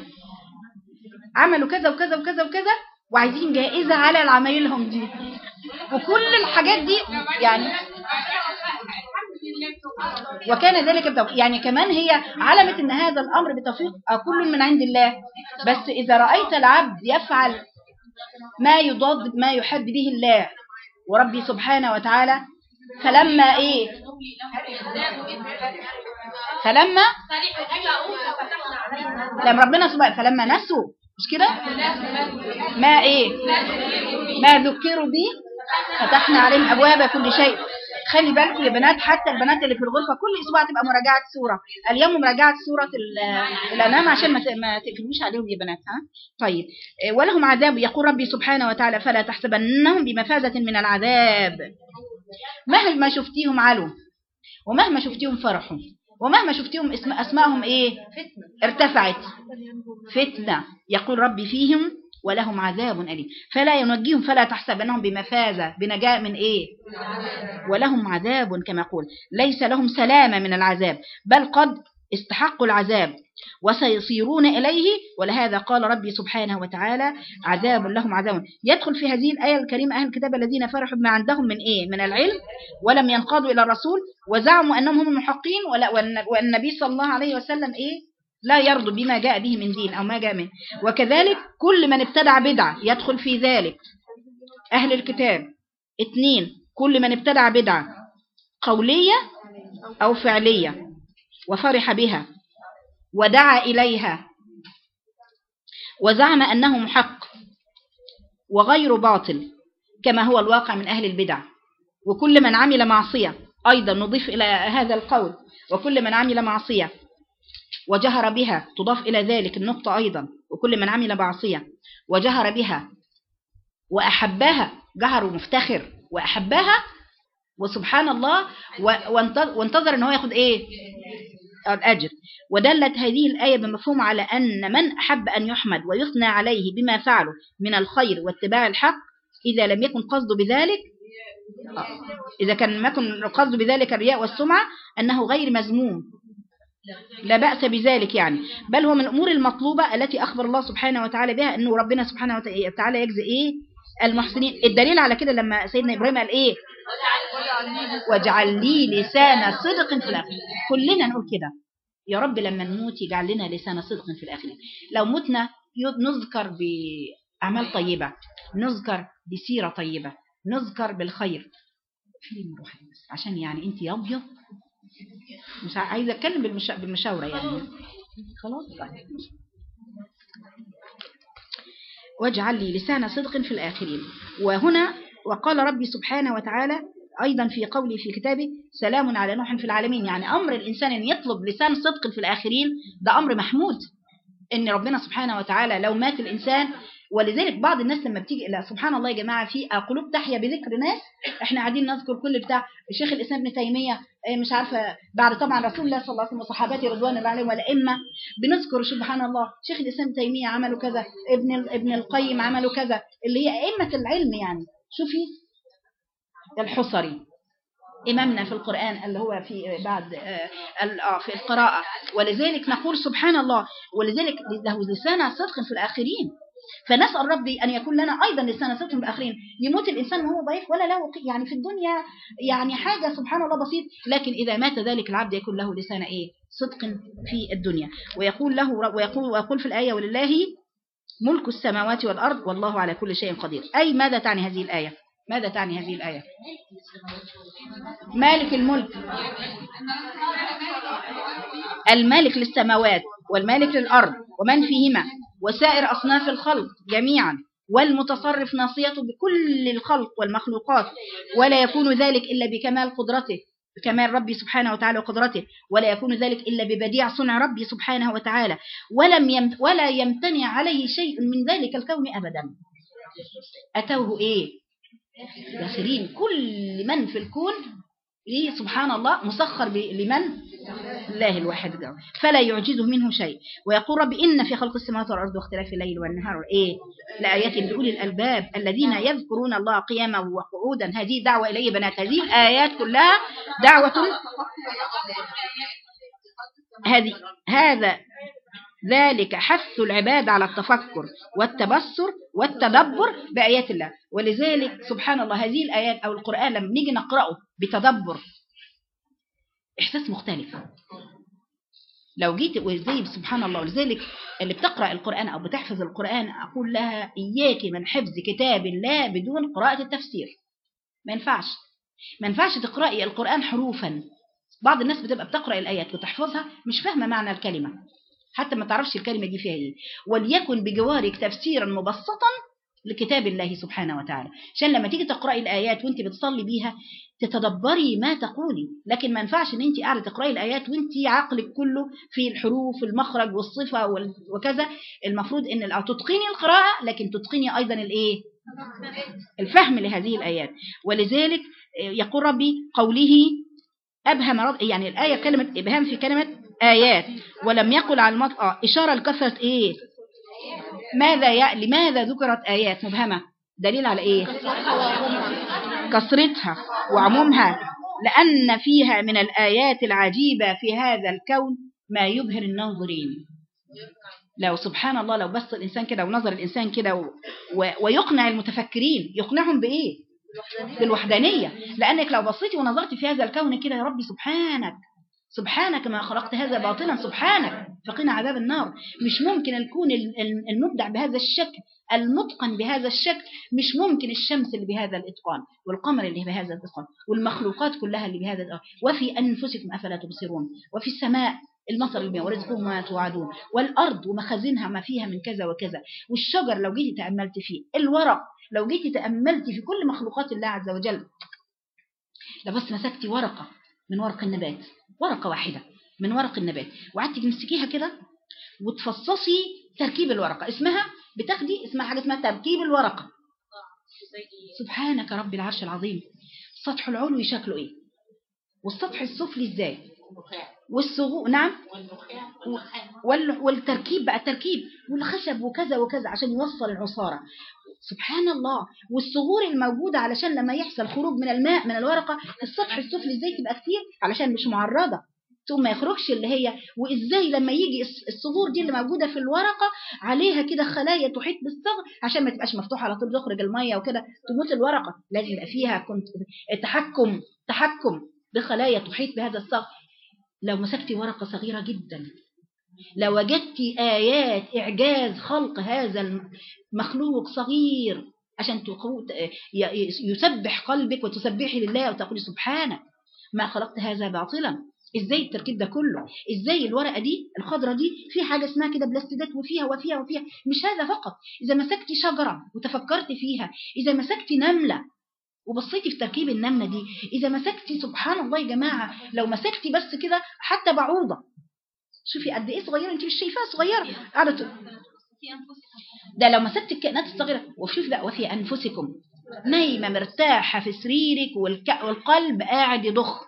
عملوا كذا وكذا وكذا وكذا وعايزين جائزة على العمايلهم دي. وكل الحاجات دي يعني وكان ذلك بتوفيق. يعني كمان هي علمت إن هذا الأمر بتوفيق كل من عند الله. بس إذا رأيت العبد يفعل ما يضاد ما يحب به الله وربي سبحانه وتعالى فلما إيه؟ فلما لما ربنا سبحانه فلما نسوا مش كده؟ ما إيه؟ ما ذكروا به فتحنا عليهم أبواب كل شيء. خلي بالكم يا بنات حتى البنات اللي في الغرفة كل أسبوع تبقى مراجعة سوره اليوم مراجعة سوره ال- الأنام عشان ما تقفلوش عليهم يا بنات ها؟ طيب. ولهم عذاب يقول ربي سبحانه وتعالى فلا تحسبنهم بمفازة من العذاب. مهما شفتيهم علوا ومهما شفتيهم فرحوا ومهما شفتيهم اسم اسمائهم إيه؟ ارتفعت. فتنة. يقول ربي فيهم ولهم عذاب أليم. فلا ينجيهم فلا تحسبنهم بمفازة بنجاة من إيه؟ ولهم عذاب كما يقول. ليس لهم سلامة من العذاب بل قد استحقوا العذاب وسيصيرون إليه ولهذا قال ربي سبحانه وتعالى عذاب لهم عذاب. يدخل في هذه الآية الكريمة أهل الكتاب الذين فرحوا بما عندهم من إيه؟ من العلم ولم ينقادوا إلى الرسول وزعموا أنهم هم المحقين والنبي صلى الله عليه وسلم إيه؟ لا يرضى بما جاء به من دين أو ما جاء منه وكذلك كل من ابتدع بدعة يدخل في ذلك. أهل الكتاب. اثنين كل من ابتدع بدعة قولية أو فعلية. وفرح بها ودعا إليها وزعم أنه محق وغير باطل كما هو الواقع من أهل البدع. وكل من عمل معصية أيضا نضيف إلى هذا القول وكل من عمل معصية وجهر بها تضاف إلى ذلك النقطة أيضا. وكل من عمل معصية وجهر بها وأحبها جهر مفتخر وأحبها وسبحان الله وانتظر إن هو ياخد إيه؟ الأجر ودلت هذه الآية بمفهوم على أن من أحب أن يحمد ويثنى عليه بما فعله من الخير واتباع الحق إذا لم يكن قصده بذلك إذا كان ما يكن قصده بذلك الرياء والسمعة أنه غير مذموم. لا بأس بذلك يعني. بل هو من الأمور المطلوبة التي أخبر الله سبحانه وتعالى بها أنه ربنا سبحانه وتعالى يجزي إيه؟ المحسنين. الدليل على كده لما سيدنا إبراهيم قال إيه؟ واجعل لي لسان صدق في الآخرة كلنا نقول كده. يا رب لما نموت يجعل لنا لسان صدق في الآخرة لو متنا نذكر بأعمال طيبة نذكر بسيرة طيبة نذكر بالخير. فين عشان يعني أنت يا أبيض. مش عايزة أتكلم بالمشا... بالمشاورة يعني. خلاص طيب. واجعل لي لسان صدق في الآخرين. وهنا وقال ربي سبحانه وتعالى أيضا في قوله في كتابه سلام على نوح في العالمين. يعني أمر الإنسان أن يطلب لسان صدق في الآخرين ده أمر محمود. إن ربنا سبحانه وتعالى لو مات الإنسان ولذلك بعض الناس لما بتيجي سبحان الله يا جماعة في قلوب تحيا بذكر ناس إحنا قاعدين نذكر كل بتاع الشيخ الإسلام ابن تيمية إيه مش عارفة بعد طبعا رسول الله صلى الله عليه وسلم وصحابته رضوان الله عليهم والأئمة بنذكر سبحان الله شيخ الإسلام ابن تيمية عملوا كذا ابن ابن القيم عملوا كذا اللي هي أئمة العلم يعني. شوفي الحصري. إمامنا في القرآن اللي هو في بعد آه، آه، في القراءة. ولذلك نقول سبحان الله ولذلك له لسان صدق في الآخرين. فنسأل ربي أن يكون لنا أيضا لسان صدق في الآخرين. يموت الإنسان وهو ضعيف ولا له يعني في الدنيا يعني حاجة سبحان الله بسيط. لكن إذا مات ذلك العبد يكون له لسان إيه؟ صدق في الدنيا. ويقول له ويقول, ويقول في الآية ولله ملك السماوات والأرض والله على كل شيء قدير. أي ماذا تعني هذه الآية؟ ماذا تعني هذه الآية؟ مالك الملك. المالك للسماوات والمالك للأرض ومن فيهما وسائر أصناف الخلق جميعا والمتصرف ناصيته بكل الخلق والمخلوقات ولا يكون ذلك إلا بكمال قدرته. بكمال ربي سبحانه وتعالى وقدرته ولا يكون ذلك إلا ببديع صنع ربي سبحانه وتعالى. ولم يمت ولا يمتنع عليه شيء من ذلك الكون أبدا. أتوه إيه؟ داخلين كل من في الكون إيه سبحان الله مسخر لمن؟ الله الواحد الجوهر فلا يعجزه منه شيء. ويقول رب إن في خلق السماوات والأرض واختلاف الليل والنهار. إيه؟ لآيات لأولي الألباب الذين يذكرون الله قياما وقعودا. هذه دعوة إليه بنات. هذه الآيات كلها دعوة. هذه هذا ذلك حث العباد على التفكر والتبصر والتدبر بآيات الله. ولذلك سبحان الله هذه الآيات أو القرآن لما نيجي نقرأه بتدبر إحساس مختلف. لو جيت وزي سبحان الله ولذلك اللي بتقرأ القرآن أو بتحفظ القرآن أقول لها إياك من حفظ كتاب الله بدون قراءة التفسير. ما ينفعش. ما ينفعش تقرأي القرآن حروفا. بعض الناس بتبقى بتقرأ الآيات وتحفظها مش فاهمة معنى الكلمة. حتى ما تعرفش الكلمة دي فيها إيه. وليكن بجوارك تفسيرا مبسطا لكتاب الله سبحانه وتعالى. عشان لما تيجي تقرأي الآيات وأنت بتصلي بيها تتدبري ما تقولي. لكن ما ينفعش إن أنت قاعدة تقرأي الآيات وأنت عقلك كله في الحروف المخرج والصفة وال- وكذا. المفروض إن تتقني القراءة لكن تتقني أيضا الإيه؟ الفهم لهذه الآيات. ولذلك يقول ربي قوله أبهم رب يعني الآية كلمة إبهام في كلمة آيات. ولم يقل على المط... آه إشارة لكثرة إيه؟ ماذا. لماذا ذكرت آيات؟ مبهمة. دليل على إيه؟ كثرتها وعمومها. لأن فيها من الآيات العجيبة في هذا الكون ما يبهر الناظرين. لو سبحان الله لو بص الإنسان كده ونظر الإنسان كده و... و... ويقنع المتفكرين يقنعهم بإيه؟ بالوحدانية. لأنك لو بصيتي ونظرت في هذا الكون كده يا ربي سبحانك سبحانك ما خلقت هذا باطلا سبحانك. فقنا عذاب النار. مش ممكن ال- المبدع بهذا الشكل المتقن بهذا الشكل مش ممكن الشمس اللي بهذا الإتقان والقمر اللي بهذا الإتقان والمخلوقات كلها اللي بهذا الإتقان. وفي أنفسكم أفلا تبصرون؟ وفي السماء المطر اللي ورزقكم ما توعدون. والأرض ومخازنها ما فيها من كذا وكذا. والشجر لو جيتي تأملت فيه الورق لو جيتي تأملت في كل مخلوقات الله عز وجل لبس مسكتي ورقة من ورق النبات. ورقة واحدة من ورق النبات. وقعدتي تمسكيها كده وتفصصي تركيب الورقة. اسمها بتاخدي اسمها حاجة اسمها تركيب الورقة. سبحانك رب العرش العظيم. السطح العلوي شكله إيه؟ والسطح السفلي إزاي؟ والصغو نعم. والتركيب بقى تركيب والخشب وكذا وكذا عشان يوصل العصارة. سبحان الله. والصغور الموجودة علشان لما يحصل خروج من الماء من الورقة السطح السفلي إزاي تبقى كتير؟ علشان مش معرضة. ثم ما يخرجش اللي هي وإزاي لما يجي الص- الصغور دي اللي موجودة في الورقة عليها كده خلايا تحيط بالصغر عشان ما تبقاش مفتوحة على طول تخرج المية وكده تموت الورقة. لازم يبقى فيها كنت تحكم تحكم بخلايا تحيط بهذا الصغر. لو مسكتي ورقة صغيرة جدا لو وجدت آيات إعجاز خلق هذا المخلوق صغير عشان يسبح قلبك وتسبحي لله وتقولي سبحانك. ما خلقت هذا باطلا. إزاي التركيب ده كله؟ إزاي الورقة دي الخضرة دي في حاجة اسمها كده بلاستيدات وفيها وفيها وفيها؟ مش هذا فقط. إذا مسكتي شجرة وتفكرت فيها إذا مسكتي نملة وبصيتي في تركيب النملة دي إذا مسكتي سبحان الله يا جماعة لو مسكتي بس كده حتى بعوضة. شوفي قد إيه صغيرة انت مش شايفاها صغيرة. قاعدة ده لو مسكت الكائنات الصغيرة وشوف بقى وفي أنفسكم. نايمة مرتاحة في سريرك والك... والقلب قاعد يضخ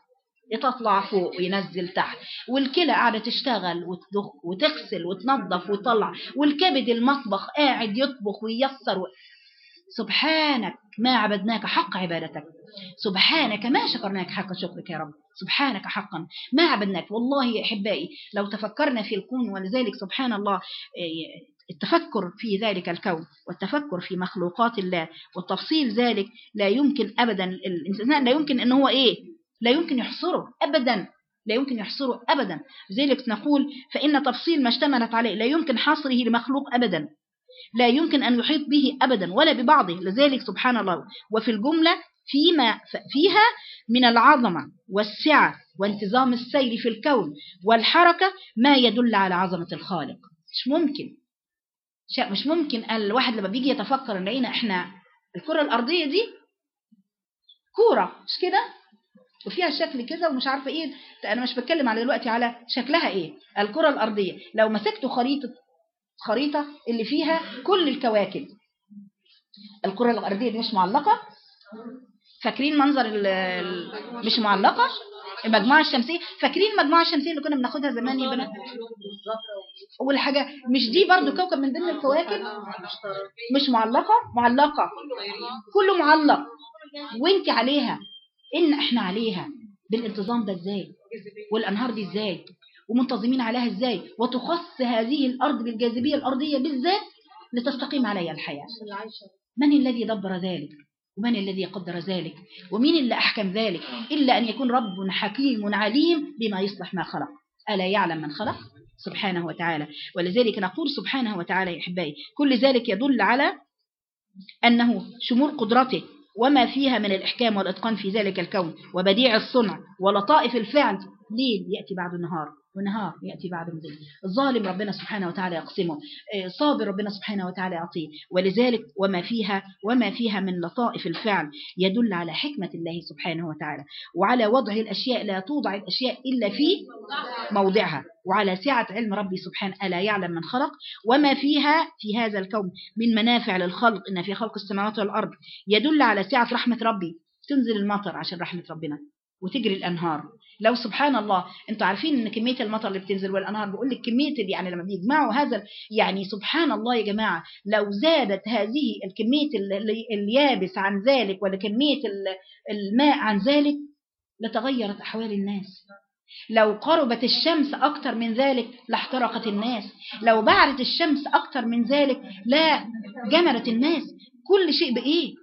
تطلع فوق وينزل تحت. والكلى قاعدة تشتغل وتضخ وتغسل وتنظف وتطلع والكبد المطبخ قاعد يطبخ وييسر. سبحانك ما عبدناك حق عبادتك. سبحانك ما شكرناك حق شكرك يا رب. سبحانك حقا. ما عبدناك. والله يا أحبائي لو تفكرنا في الكون ولذلك سبحان الله إيه، التفكر في ذلك الكون والتفكر في مخلوقات الله وتفصيل ذلك لا يمكن ابدا الإنسان لا يمكن إن هو إيه؟ لا يمكن يحصره ابدا. لا يمكن يحصره ابدا. لذلك نقول فإن تفصيل ما اشتملت عليه لا يمكن حصره لمخلوق ابدا. لا يمكن أن يحيط به أبدا ولا ببعضه. لذلك سبحان الله وفي الجملة فيما فيها من العظمة والسعة وانتظام السير في الكون والحركة ما يدل على عظمة الخالق. مش ممكن. مش ممكن الواحد لما بيجي يتفكر نلاقينا إحنا الكرة الأرضية دي كورة مش كده؟ وفيها شكل كده ومش عارفة إيه. أنا مش بتكلم على دلوقتي على شكلها إيه. الكرة الأرضية. لو مسكتوا خريطة خريطة اللي فيها كل الكواكب. الكرة الأرضية دي مش معلقة. فاكرين منظر ال- مش معلقة؟ المجموعة الشمسية. فاكرين المجموعة الشمسية اللي كنا بناخدها زمان يا أول حاجة مش دي برضو كوكب من ضمن الكواكب؟ مش معلقة؟ معلقة. كله معلق. وانت عليها. إن إحنا عليها. بالانتظام ده إزاي؟ والأنهار دي إزاي؟ ومنتظمين عليها إزاي؟ وتخص هذه الأرض بالجاذبية الأرضية بالذات لتستقيم عليها الحياة. من الذي دبر ذلك؟ ومن الذي قدر ذلك؟ ومين اللي أحكم ذلك؟ إلا أن يكون رب حكيم عليم بما يصلح ما خلق. ألا يعلم من خلق؟ سبحانه وتعالى. ولذلك نقول سبحانه وتعالى يا أحبائي كل ذلك يدل على أنه شمول قدرته وما فيها من الإحكام والإتقان في ذلك الكون وبديع الصنع ولطائف الفعل ليل يأتي بعد النهار. ونهار يأتي بعد الليل الظالم ربنا سبحانه وتعالى يقسمه. آه، صابر ربنا سبحانه وتعالى يعطيه. ولذلك وما فيها وما فيها من لطائف الفعل يدل على حكمة الله سبحانه وتعالى. وعلى وضع الأشياء لا توضع الأشياء إلا في موضعها. وعلى سعة علم ربي سبحانه ألا يعلم من خلق؟ وما فيها في هذا الكون من منافع للخلق؟ إن في خلق السماوات والأرض. يدل على سعة رحمة ربي. تنزل المطر عشان رحمة ربنا. وتجري الأنهار. لو سبحان الله أنتوا عارفين إن كمية المطر اللي بتنزل والأنهار بيقول لك كمية يعني لما بيجمعوا هذا يعني سبحان الله يا جماعة لو زادت هذه الكمية ال- ال- اليابس عن ذلك ولا كمية ال- الماء عن ذلك لتغيرت أحوال الناس. لو قربت الشمس أكتر من ذلك لاحترقت الناس. لو بعدت الشمس أكتر من ذلك لا جمرت الناس. كل شيء بإيه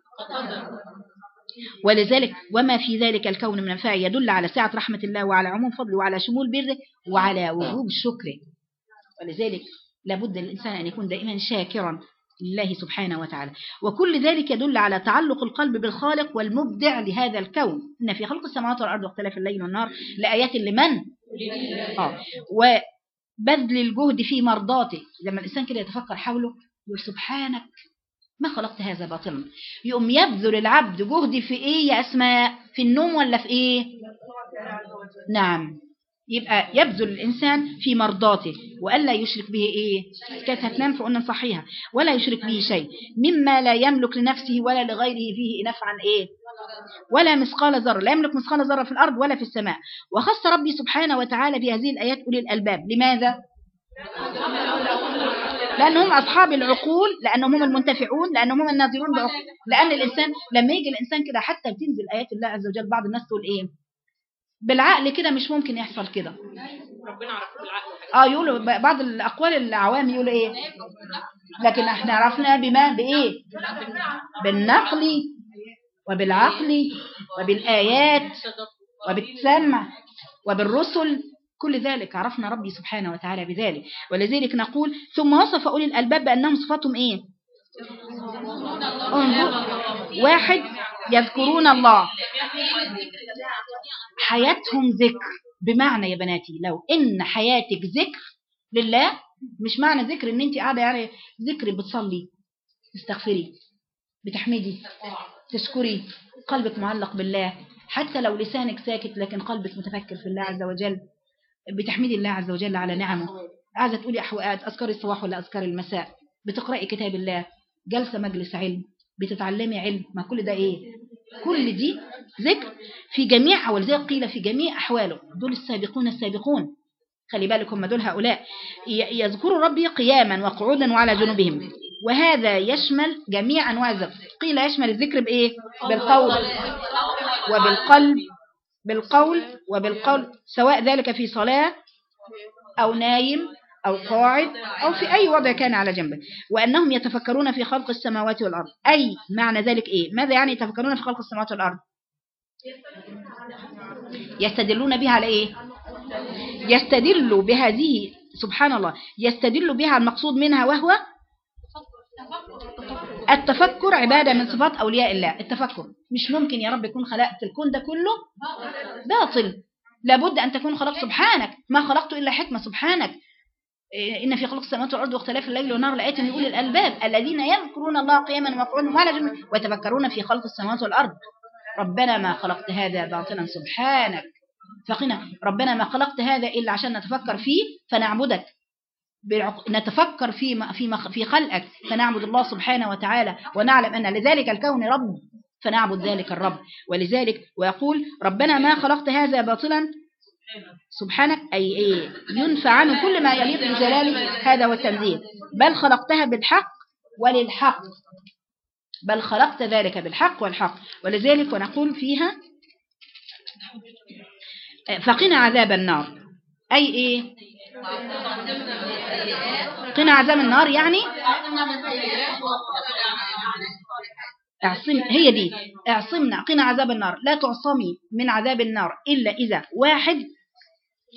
ولذلك وما في ذلك الكون من منفعه يدل على سعة رحمة الله وعلى عموم فضله وعلى شمول بره وعلى وجوب شكره ولذلك لابد للإنسان أن يكون دائما شاكرا لله سبحانه وتعالى وكل ذلك يدل على تعلق القلب بالخالق والمبدع لهذا الكون إن في خلق السماوات والأرض واختلاف الليل والنهار لآيات لمن؟ آه. وبذل الجهد في مرضاته لما الإنسان كده يتفكر حوله يقول سبحانك ما خلقت هذا باطلا. يقوم يبذل العبد جهد في إيه يا أسماء؟ في النوم ولا في إيه؟ نعم. يبقى يبذل الإنسان في مرضاته. وألا يشرك به إيه؟ كانت هتنام فقلنا نصحيها ولا يشرك به شيء. مما لا يملك لنفسه ولا لغيره فيه نفعا إيه؟ ولا مثقال ذرة. لا يملك مثقال ذرة في الأرض ولا في السماء. وخص ربي سبحانه وتعالى بهذه الآيات أولي الألباب. لماذا؟ لأنهم أصحاب العقول لأنهم هم المنتفعون لأنهم هم الناظرون بعقول لأن الإنسان لما يجي الإنسان كده حتى بتنزل آيات الله عز وجل بعض الناس تقول إيه؟ بالعقل كده مش ممكن يحصل كده. ربنا عرفه بالعقل آه يقولوا بعض الأقوال العوام يقولوا إيه؟ لكن إحنا عرفنا بما بإيه؟ بالنقل وبالعقل وبالآيات وبالسمع وبالرسل. كل ذلك عرفنا ربي سبحانه وتعالى بذلك. ولذلك نقول ثم وصف أولي الألباب بأنهم صفاتهم إيه؟ واحد يذكرون الله. حياتهم ذكر. بمعنى يا بناتي لو إن حياتك ذكر لله مش معنى ذكر إن أنت قاعدة يعني ذكر بتصلي تستغفري بتحمدي تشكري قلبك معلق بالله. حتى لو لسانك ساكت لكن قلبك متفكر في الله عز وجل. بتحمدي الله عز وجل على نعمه. عايزه تقولي أحوات أذكار الصباح ولا أذكار المساء؟ بتقرأي كتاب الله. جلسة مجلس علم. بتتعلمي علم. ما كل ده إيه؟ كل دي ذكر في جميع ولذلك قيل في جميع أحواله. دول السابقون السابقون. خلي بالك هم دول هؤلاء. يذكروا ربي قياما وقعودا وعلى جنوبهم. وهذا يشمل جميع أنواع الذكر. قيل يشمل الذكر بإيه؟ بالقول. وبالقلب. بالقول وبالقول سواء ذلك في صلاة أو نايم أو قاعد أو في أي وضع كان على جنبه وأنهم يتفكرون في خلق السماوات والأرض. أي معنى ذلك إيه؟ ماذا يعني يتفكرون في خلق السماوات والأرض؟ يستدلون بها على إيه؟ يستدل بهذه سبحان الله يستدل بها المقصود منها وهو التفكر عبادة من صفات أولياء الله. التفكر. مش ممكن يا رب يكون خلقت الكون ده كله باطل. لابد أن تكون خلقت سبحانك. ما خلقت إلا حكمة سبحانك. إيه، إن في خلق السماوات والأرض واختلاف الليل والنهار لآيات لأولي الألباب. الذين يذكرون الله قياما وقعودا وعلى ويتفكرون في خلق السماوات والأرض. ربنا ما خلقت هذا باطلا سبحانك. فقنا. ربنا ما خلقت هذا إلا عشان نتفكر فيه فنعبدك. نتفكر في في في خلقك فنعبد الله سبحانه وتعالى ونعلم أن لذلك الكون رب فنعبد ذلك الرب. ولذلك ويقول ربنا ما خلقت هذا باطلا؟ سبحانك أي إيه ينفع عنه كل ما يليق بجلاله هذا والتنزيه بل خلقتها بالحق وللحق. بل خلقت ذلك بالحق والحق. ولذلك ونقول فيها فقنا عذاب النار. أي إيه؟ قنا عذاب النار يعني؟ اعصم هي دي. اعصمنا قنا عذاب النار. لا تعصمي من عذاب النار إلا إذا واحد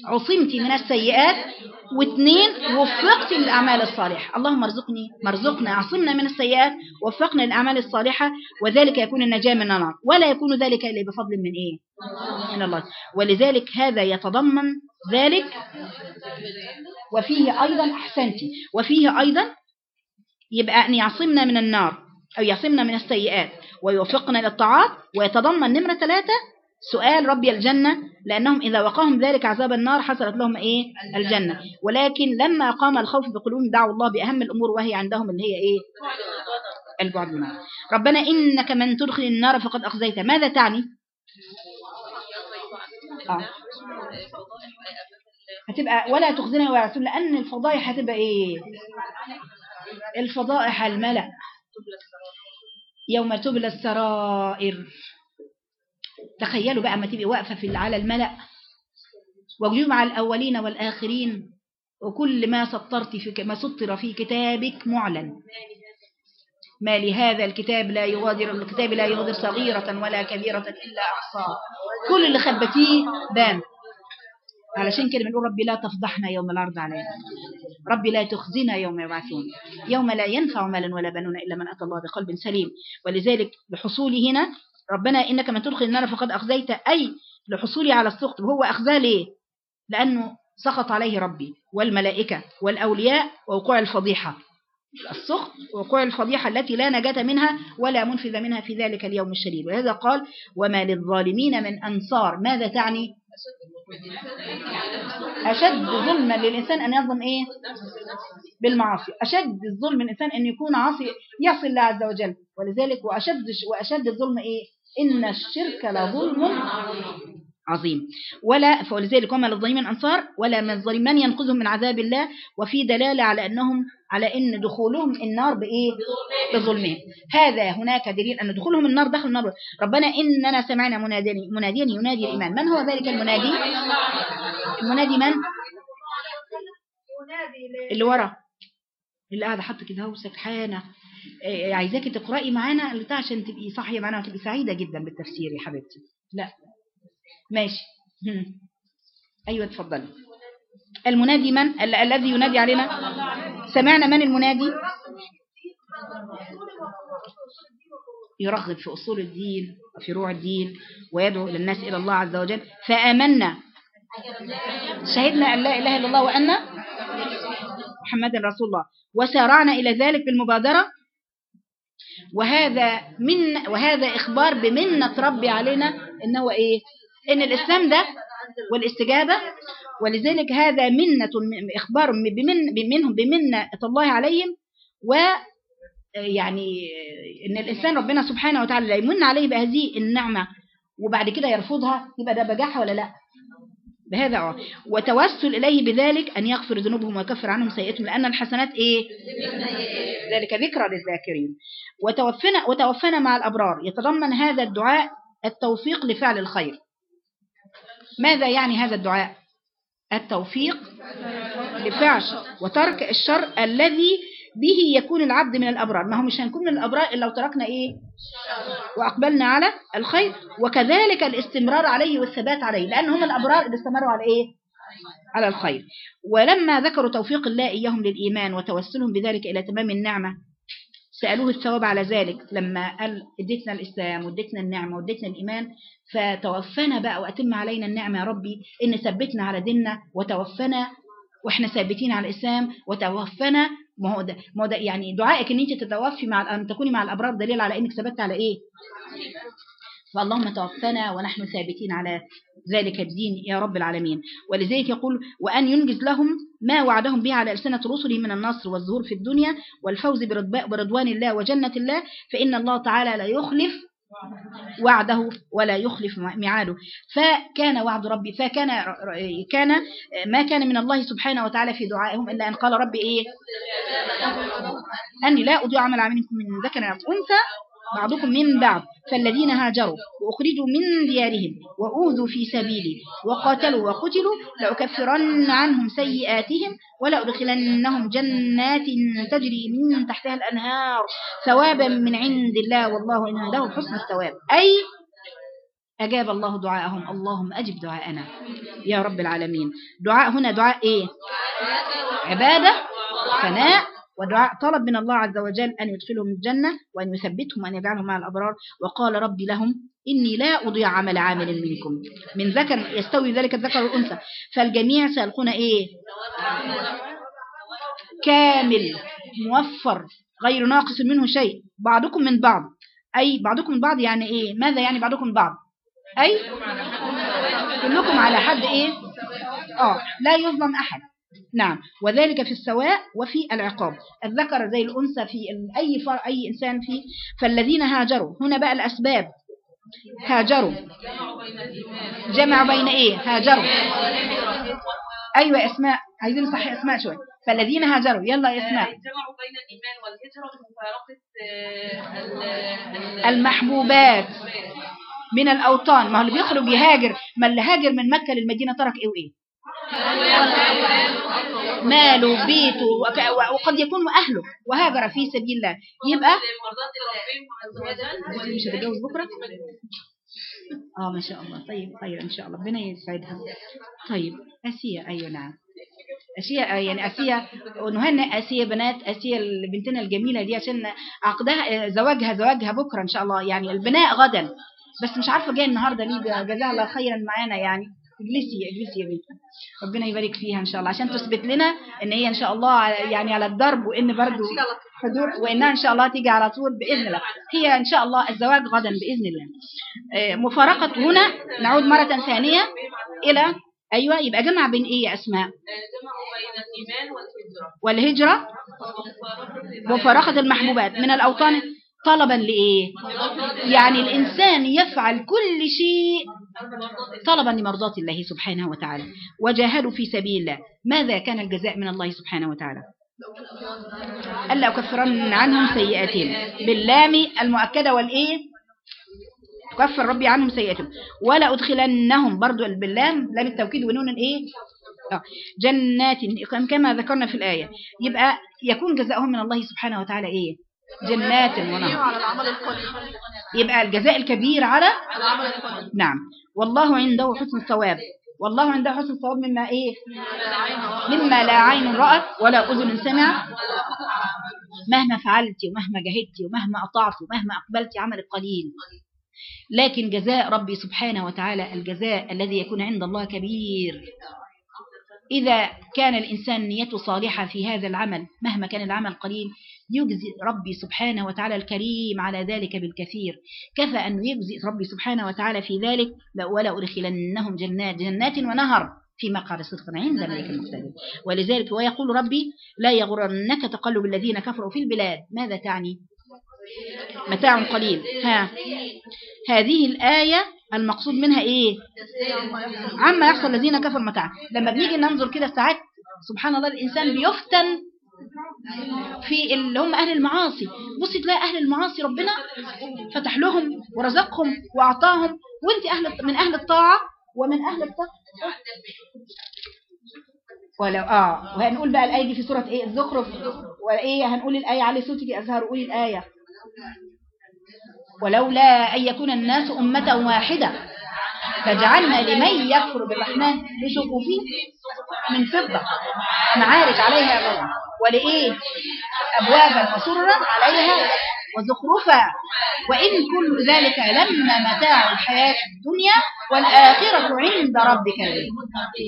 عصمت من السيئات واثنين وفقت للأعمال الصالحة. اللهم ارزقني مرزقنا عصمنا من السيئات وفقنا للأعمال الصالحة وذلك يكون النجاة من النار. ولا يكون ذلك إلا بفضل من إيه؟ من الله. ولذلك هذا يتضمن ذلك وفيه أيضا أحسنتي وفيه أيضا يبقى أن يعصمنا من النار أو يعصمنا من السيئات ويوفقنا للطاعات ويتضمن نمرة ثلاثة سؤال ربي الجنة لأنهم إذا وقاهم ذلك عذاب النار حصلت لهم إيه؟ الجنة. ولكن لما قام الخوف بقلوبهم دعوا الله بأهم الأمور وهي عندهم اللي هي إيه؟ البعد من ربنا إنك من تدخل النار فقد أخزيته ماذا تعني؟ آه. هتبقى ولا تخزنا ولا لأن الفضائح هتبقى إيه؟ الفضائح الملأ يوم تبلى السرائر. تخيلوا بقى ما تبقي واقفة في على الملأ. وجمع الأولين والآخرين. وكل ما سطرت في ما سطر في كتابك معلن. ما لهذا الكتاب لا يغادر الكتاب لا يغادر صغيرة ولا كبيرة إلا أحصاها كل اللي خبتيه بان علشان كده بنقول ربي لا تفضحنا يوم العرض علينا. ربي لا تخزنا يوم يبعثون. يوم لا ينفع مال ولا بنون إلا من أتى الله بقلب سليم. ولذلك لحصوله هنا ربنا إنك من تدخل النار فقد أخزيت. أي لحصوله على السخط وهو أخزاه ليه؟ لأنه سخط عليه ربي والملائكة والأولياء ووقوع الفضيحة. السخط ووقوع الفضيحة التي لا نجاة منها ولا منفذ منها في ذلك اليوم الشديد. ولهذا قال وما للظالمين من أنصار. ماذا تعني؟ أشد ظلما للإنسان أن يظلم إيه؟ بالمعاصي. أشد الظلم الإنسان أن يكون عاصي يعصي الله عز وجل. ولذلك وأشد وأشد الظلم إيه؟ إن الشرك لظلم عظيم. ولا فلذلك وما للظالمين أنصار ولا من الظالمين ينقذهم من عذاب الله وفي دلالة على أنهم على أن دخولهم النار بإيه؟ بظلمهم هذا هناك دليل أن دخولهم النار دخل النار. ربنا إننا سمعنا مناديا مناديا ينادي الإيمان. من هو ذلك المنادي؟ المنادي من؟ اللي ورا. اللي قاعدة حاطه كده أهو سكحانة. إيه، عايزاكي تقرأي معانا بتاع عشان تبقي صاحية معانا وتبقي سعيدة جدا بالتفسير يا حبيبتي. لا. ماشي. أيوه اتفضلي. المنادي من؟ ال- الذي ينادي علينا؟ سمعنا من المنادي؟ يرغب في أصول الدين وفروع الدين ويدعو للناس إلى الله عز وجل. فآمنا. شهدنا أن لا إله إلا الله وأن محمد رسول الله. وسارعنا إلى ذلك بالمبادرة. وهذا من وهذا إخبار بمنة ربي علينا إنه إيه؟ إن الإسلام ده والاستجابة ولذلك هذا منة إخبار بمن بمنهم بمنة الله عليهم و يعني إن الإنسان ربنا سبحانه وتعالى لا يمن عليه بهذه النعمة وبعد كده يرفضها يبقى ده بجاحة ولا لأ؟ بهذا أه. وتوسل إليه بذلك أن يغفر ذنوبهم ويكفر عنهم سيئاتهم لأن الحسنات إيه؟ ذلك ذكرى للذاكرين. وتوفنا وتوفنا مع الأبرار. يتضمن هذا الدعاء التوفيق لفعل الخير. ماذا يعني هذا الدعاء؟ التوفيق لفعل وترك الشر الذي به يكون العبد من الأبرار. ما هو مش هنكون من الأبرار إلا لو تركنا إيه؟ وأقبلنا على الخير. وكذلك الاستمرار عليه والثبات عليه لأن هم الأبرار اللي استمروا على إيه؟ على الخير. ولما ذكروا توفيق الله إياهم للإيمان وتوسلهم بذلك إلى تمام النعمة سألوه الثواب على ذلك لما قال اديتنا الإسلام واديتنا النعمة واديتنا الإيمان فتوفنا بقى وأتم علينا النعمة يا ربي إن ثبتنا على ديننا وتوفنا وإحنا ثابتين على الإسلام وتوفنا. ما هو ده ما هو ده يعني دعائك إن أنت تتوفي مع أن تكوني مع الأبرار دليل على إنك ثبت على إيه؟ فاللهم توفنا ونحن ثابتين على ذلك الدين يا رب العالمين. ولذلك يقول وأن ينجز لهم ما وعدهم به على ألسنة رسله من النصر والظهور في الدنيا والفوز برضوان الله وجنة الله فإن الله تعالى لا يخلف وعده ولا يخلف ميعاده. فكان وعد ربي فكان كان ما كان من الله سبحانه وتعالى في دعائهم إلا أن قال ربي إيه؟ أني لا أضيع عمل عاملكم من ذكر أو أنثى بعضكم من بعض فالذين هاجروا وأخرجوا من ديارهم وأوذوا في سبيلي وقاتلوا وقتلوا لأكفرن عنهم سيئاتهم ولأدخلنهم جنات تجري من تحتها الأنهار ثوابا من عند الله والله عنده حسن الثواب. أي أجاب الله دعاءهم. اللهم أجب دعاءنا. يا رب العالمين. دعاء هنا دعاء إيه؟ عبادة ثناء ودعاء طلب من الله عز وجل أن يدخلهم الجنة وأن يثبتهم وأن يجعلهم مع الأبرار. وقال ربي لهم إني لا أضيع عمل عامل منكم. من ذكر يستوي ذلك الذكر والأنثى. فالجميع سيلقون إيه؟ كامل موفر غير ناقص منه شيء. بعضكم من بعض. أي بعضكم من بعض يعني إيه؟ ماذا يعني بعضكم من بعض؟ أي؟ كلكم على حد إيه؟ آه لا يظلم أحد. نعم. وذلك في السواء وفي العقاب. الذكر زي الأنثى في أي فر أي إنسان فيه فالذين هاجروا. هنا بقى الأسباب. هاجروا. جمعوا بين إيه؟ هاجروا. أيوة أسماء. عايزين نصحح أسماء شوي فالذين هاجروا. يلا يا أسماء. جمعوا بين الإيمان والهجرة ومفارقة آه، ال- ال- المحبوبات من الأوطان. ما هو اللي بيخرج يهاجر. ما اللي هاجر من مكة للمدينة ترك إيه وإيه؟ ماله بيته وقد يكون أهله. وهاجر في سبيل الله. يبقى؟ مش هتتجوز بكرة؟ آه ما شاء الله. طيب خير إن شاء الله. ربنا يسعدها. طيب أسيا. أيوه نعم. أسيا آه، يعني أسيا ونهنئ أسيا بنات أسيا بنتنا الجميلة دي عشان عقدها آه، زواجها زواجها بكرة إن شاء الله. يعني البناء غدا. بس مش عارفة جاية النهارده ليه. جزاها الله خيرا معانا يعني. اجلسي اجلسي يا بنتي. ربنا يبارك فيها إن شاء الله. عشان تثبت لنا إن هي إن شاء الله على- يعني على الدرب وإن برضو حضور وإنها إن شاء الله تيجي على طول بإذن الله. هي إن شاء الله الزواج غدا بإذن الله. آه، مفارقة هنا نعود مرة ثانية إلى أيوه يبقى جمع بين إيه يا أسماء؟ جمعوا بين الإيمان والهجرة والهجره وفارقه المحبوبات. من الأوطان طلبا لإيه؟ يعني الإنسان يفعل كل شيء طلبا لمرضاة الله سبحانه وتعالى. وجاهدوا في سبيل الله. ماذا كان الجزاء من الله سبحانه وتعالى؟ ألا أكفرن عنهم سيئاتهم. باللام المؤكدة والإيه؟ كفر ربي عنهم سيئاتهم. ولا أدخلنهم برضو باللام لام التوكيد ونون الإيه آه. جنات. كما ذكرنا في الآية. يبقى يكون جزاؤهم من الله سبحانه وتعالى إيه؟ جنات ونهر. يبقى الجزاء الكبير على على العمل القليل نعم. والله عنده حسن الثواب. والله عنده حسن الثواب مما إيه؟ مما لا عين رأت ولا أذن سمعت. مهما فعلت ومهما جهدت ومهما أطعت ومهما أقبلت عمل قليل. لكن جزاء ربي سبحانه وتعالى الجزاء الذي يكون عند الله كبير. إذا كان الإنسان نيته صالحة في هذا العمل مهما كان العمل قليل يجزي ربي سبحانه وتعالى الكريم على ذلك بالكثير. كفى أن يجزي ربي سبحانه وتعالى في ذلك لا- ولا أدخلنهم جنات جنات ونهر في مقعد صدق عند ملك المقتدر. ولذلك ويقول ربي لا يغرنك تقلب الذين كفروا في البلاد. ماذا تعني؟ متاع قليل. ها. هذه الآية المقصود منها إيه؟ عما يحصل الذين كفروا متاع لما بنيجي ننظر كده ساعات سبحان الله الإنسان بيفتن في اللي هم أهل المعاصي. بصي تلاقي أهل المعاصي ربنا فتح لهم ورزقهم وأعطاهم وأنت أهل من أهل الطاعة ومن أهل الطاعة ولو آه وهنقول بقى الآية دي في سورة إيه؟ الزخرف. وايه هنقول الآية علي صوتك أزهر قولي الآية. ولولا أن يكون الناس أمة واحدة فجعلنا لمن يكفر بالرحمن لشكوفه من فضة. معارج عليها غير ولإيه؟ أبوابا وسررا عليها وزخرفا وإن كل ذلك لما متاع الحياة الدنيا والآخرة عند ربك.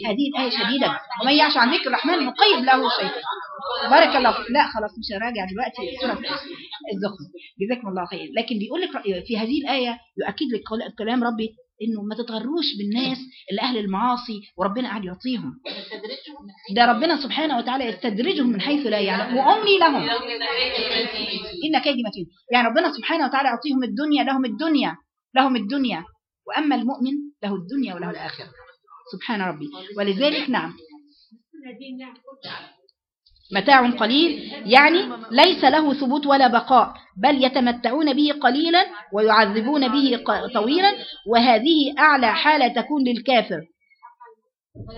هذه الآية شديدة. ومن يعش عن ذكر الرحمن نقيد له شيطان بارك الله فيك. لا خلاص مش هراجع دلوقتي سورة الزخرف. جزاكم الله خير. لكن بيقول لك في هذه الآية يؤكد لك كلام ربي إنه ما تتغروش بالناس اللي أهل المعاصي وربنا قاعد يعطيهم. ده ربنا سبحانه وتعالى يستدرجهم من حيث لا يعلم. وأملي لهم. إن كيدي متين. يعني ربنا سبحانه وتعالى يعطيهم الدنيا لهم الدنيا لهم الدنيا. وأما المؤمن له الدنيا وله الآخرة. سبحان ربي. ولذلك نعم. متاع قليل يعني ليس له ثبوت ولا بقاء بل يتمتعون به قليلا ويعذبون به طويلا وهذه أعلى حالة تكون للكافر.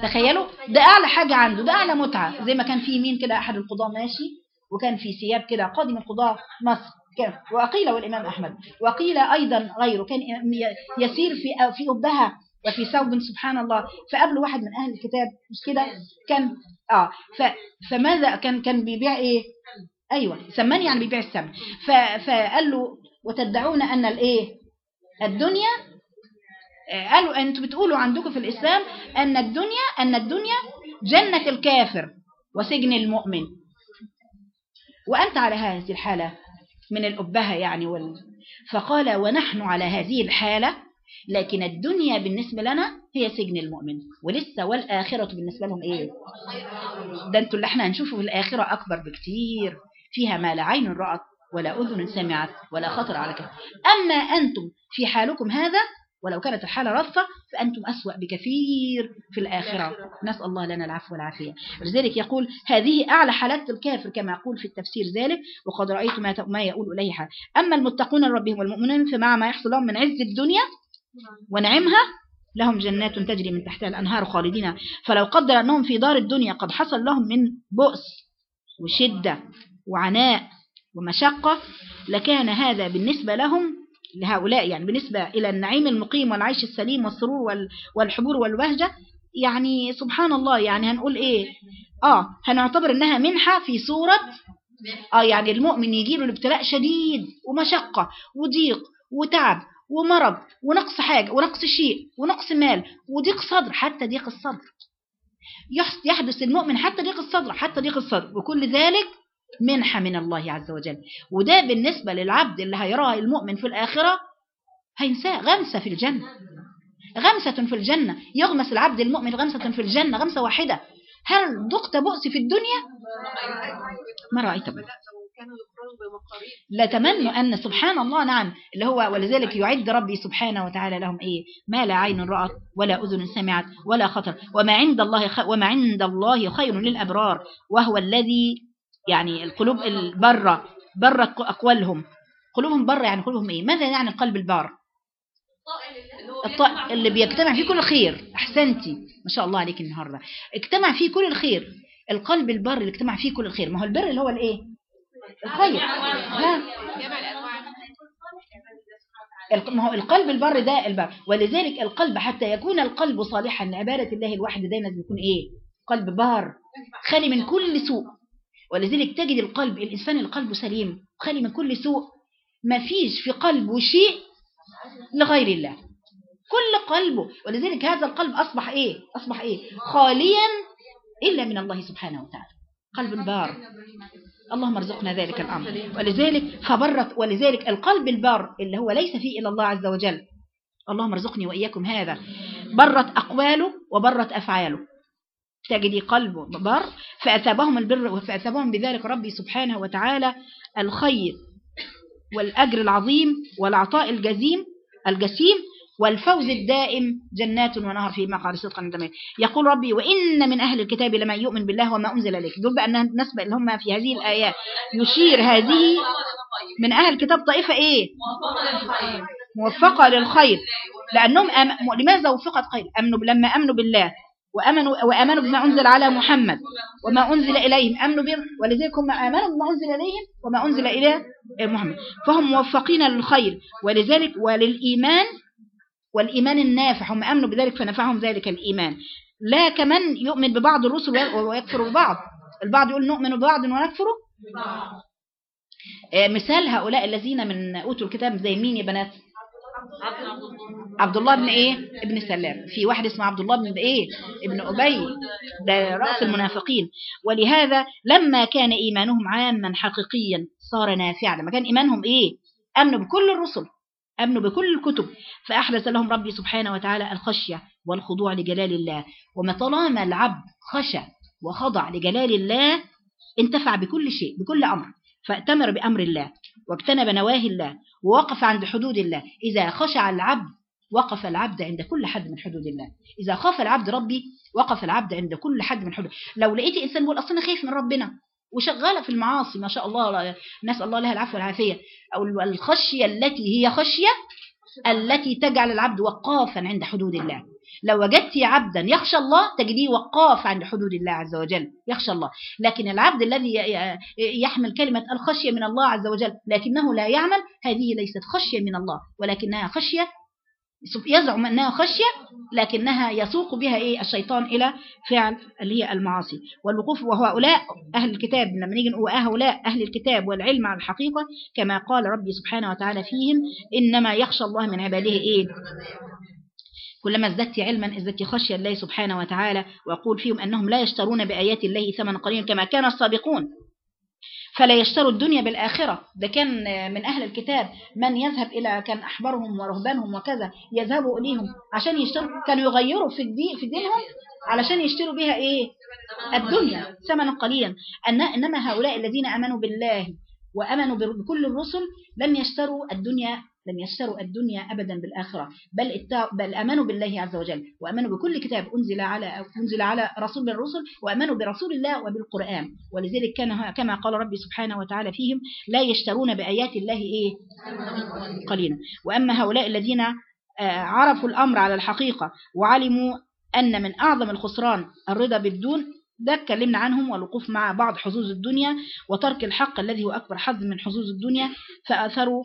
تخيلوا؟ ده أعلى حاجة عنده ده أعلى متعة. زي ما كان في مين كده أحد القضاة ماشي وكان في ثياب كده قاضي من مصر كان وقيل والإمام أحمد وقيل أيضا غيره كان يسير في في أبهة وفي ثوب سبحان الله. فقابله واحد من أهل الكتاب مش كده كان آه ف فماذا كان كان بيبيع إيه؟ أيوه سمان يعني بيبيع السمن. ف فقال له وتدعون أن الإيه؟ الدنيا قالوا أنتوا بتقولوا عندكم في الإسلام أن الدنيا أن الدنيا جنة الكافر وسجن المؤمن. وأنت على هذه الحالة من الأبهة يعني وال... فقال ونحن على هذه الحالة لكن الدنيا بالنسبة لنا هي سجن المؤمن. ولسه والآخرة بالنسبة لهم إيه؟ ده أنتوا اللي إحنا هنشوفه في الآخرة أكبر بكتير. فيها ما لا عين رأت ولا أذن سمعت ولا خطر على كلب أما أنتم في حالكم هذا ولو كانت الحالة رفة فأنتم أسوأ بكثير في الآخرة. نسأل الله لنا العفو والعافية. لذلك يقول هذه أعلى حالات الكافر كما يقول في التفسير ذلك وقد رأيت ما يقول إليه حال أما المتقون ربهم والمؤمنون فمع ما يحصل لهم من عز الدنيا ونعمها لهم جنات تجري من تحتها الأنهار خالدين. فلو قدر أنهم في دار الدنيا قد حصل لهم من بؤس وشدة وعناء ومشقة لكان هذا بالنسبة لهم لهؤلاء يعني بالنسبة إلى النعيم المقيم والعيش السليم والسرور وال- والحبور والبهجة يعني سبحان الله يعني هنقول إيه؟ آه هنعتبر إنها منحة في صورة آه يعني المؤمن يجيله الابتلاء شديد ومشقة وضيق وتعب ومرض ونقص حاجة ونقص شيء ونقص مال وضيق صدر حتى ضيق الصدر. يحدث المؤمن حتى ضيق الصدر حتى ضيق الصدر. وكل ذلك منحة من الله عز وجل. وده بالنسبة للعبد اللي هيراه المؤمن في الآخرة هينساه غمسة في الجنة. غمسة في الجنة. يغمس العبد المؤمن غمسة في الجنة غمسة واحدة. هل ذقت بؤس في الدنيا؟ ما رأيت. بؤس كانوا يخرجوا بمقاريض لا تمنوا أن سبحان الله نعم اللي هو ولذلك يعد ربي سبحانه وتعالى لهم إيه؟ ما لا عين رأت ولا أذن سمعت ولا خطر. وما عند الله خ... وما عند الله خير للأبرار وهو الذي يعني القلوب البرة برة أقوالهم. قلوبهم برة يعني قلوبهم إيه؟ ماذا يعني القلب البار؟ الط... اللي بيجتمع فيه كل الخير. أحسنتي. ما شاء الله عليك النهاردة. اجتمع فيه كل الخير. القلب البر اللي اجتمع فيه كل الخير. ما هو البر اللي هو الإيه؟ الخير ها. ما هو القلب البر ده البر. ولذلك القلب حتى يكون القلب صالحا لعبادة الله الواحد دايما بيكون إيه؟ قلب بار. خالي من كل سوء. ولذلك تجد القلب الإنسان القلب سليم. خالي من كل سوء. ما فيش في قلبه شيء لغير الله. كل قلبه ولذلك هذا القلب أصبح إيه؟ أصبح إيه؟ خاليا إلا من الله سبحانه وتعالى. قلب بار. اللهم ارزقنا ذلك الأمر. ولذلك فبرت ولذلك القلب البار اللي هو ليس فيه إلا الله عز وجل. اللهم ارزقني وإياكم هذا. برت أقواله وبرت أفعاله. تجدي قلبه بر فأثابهم البر فأثابهم بذلك ربي سبحانه وتعالى الخير والأجر العظيم والعطاء الجزيم الجسيم والفوز الدائم جنات ونهر في مقعد صدق عند. يقول ربي وإن من أهل الكتاب لمن يؤمن بالله وما أنزل إليك. دول بقى الناس بقى اللي هم في هذه الآيات. يشير هذه من أهل الكتاب طائفة إيه؟ موفقة للخير. لأنهم أم... لماذا وفقت خير؟ أمنوا لما أمنوا بالله وأمنوا وآمنوا بما أنزل على محمد وما أنزل إليهم. أمنوا به ولذلك هم آمنوا بما أنزل إليهم وما أنزل إلى محمد. فهم موفقين للخير. ولذلك وللإيمان والإيمان النافع هم أمنوا بذلك فنفعهم ذلك الإيمان. لا كمن يؤمن ببعض الرسل ويكفر ببعض. البعض يقول نؤمن ببعض ونكفر آه، مثال هؤلاء الذين من أوتوا الكتاب زي مين يا بنات؟ عبد الله بن إيه؟ ابن سلام. في واحد اسمه عبد الله بن إيه؟ ابن أبي. ده رأس المنافقين. ولهذا لما كان إيمانهم عاما حقيقيا صار نافعا. لما كان إيمانهم إيه؟ آمنوا بكل الرسل. امنوا بكل الكتب فأحدث لهم ربي سبحانه وتعالى الخشية والخضوع لجلال الله وما طالما العبد خشى وخضع لجلال الله انتفع بكل شيء بكل أمر فأتمر بأمر الله واجتنب نواهي الله ووقف عند حدود الله. إذا خشع العبد وقف العبد عند كل حد من حدود الله. إذا خاف العبد ربي وقف العبد عند كل حد من حدود لو لقيتي إنسان بيقول أصل أنا خايف من ربنا وشغالة في المعاصي ما شاء الله نسأل الله لها العفو والعافية. أو الخشية التي هي خشية التي تجعل العبد وقافا عند حدود الله. لو وجدت عبدا يخشى الله تجديه وقاف عند حدود الله عز وجل. يخشى الله. لكن العبد الذي يحمل كلمة الخشية من الله عز وجل لكنه لا يعمل هذه ليست خشية من الله ولكنها خشية يزعم أنها خشية لكنها يسوق بها إيه؟ الشيطان إلى فعل اللي هي المعاصي. والوقوف وهؤلاء أهل الكتاب لما نيجي نقول هؤلاء أهل الكتاب والعلم على الحقيقة كما قال ربي سبحانه وتعالى فيهم إنما يخشى الله من عباده إيه؟ كلما ازددت علما ازددت خشية الله سبحانه وتعالى ويقول فيهم أنهم لا يشترون بآيات الله ثمنا قليلا كما كان السابقون. فلا يشتروا الدنيا بالآخرة. ده كان من أهل الكتاب. من يذهب إلى كان أحبارهم ورهبانهم وكذا يذهبوا إليهم عشان يشتروا. كانوا يغيروا في الدين في دينهم علشان يشتروا بها إيه؟ الدنيا ثمنا قليلا. إنما هؤلاء الذين آمنوا بالله وأمنوا بكل الرسل لم يشتروا الدنيا لم يشتروا الدنيا أبدا بالآخرة بل. بل آمنوا بالله عز وجل وآمنوا بكل كتاب أنزل على أنزل على رسول من الرسل وآمنوا برسول الله وبالقرآن ولذلك كان كما قال ربي سبحانه وتعالى فيهم لا يشترون بآيات الله إيه قليلا وأما هؤلاء الذين آه، عرفوا الأمر على الحقيقة وعلموا أن من أعظم الخسران الرضا بالدون ده اتكلمنا عنهم والوقوف مع بعض حظوظ الدنيا وترك الحق الذي هو أكبر حظ من حظوظ الدنيا فأثروا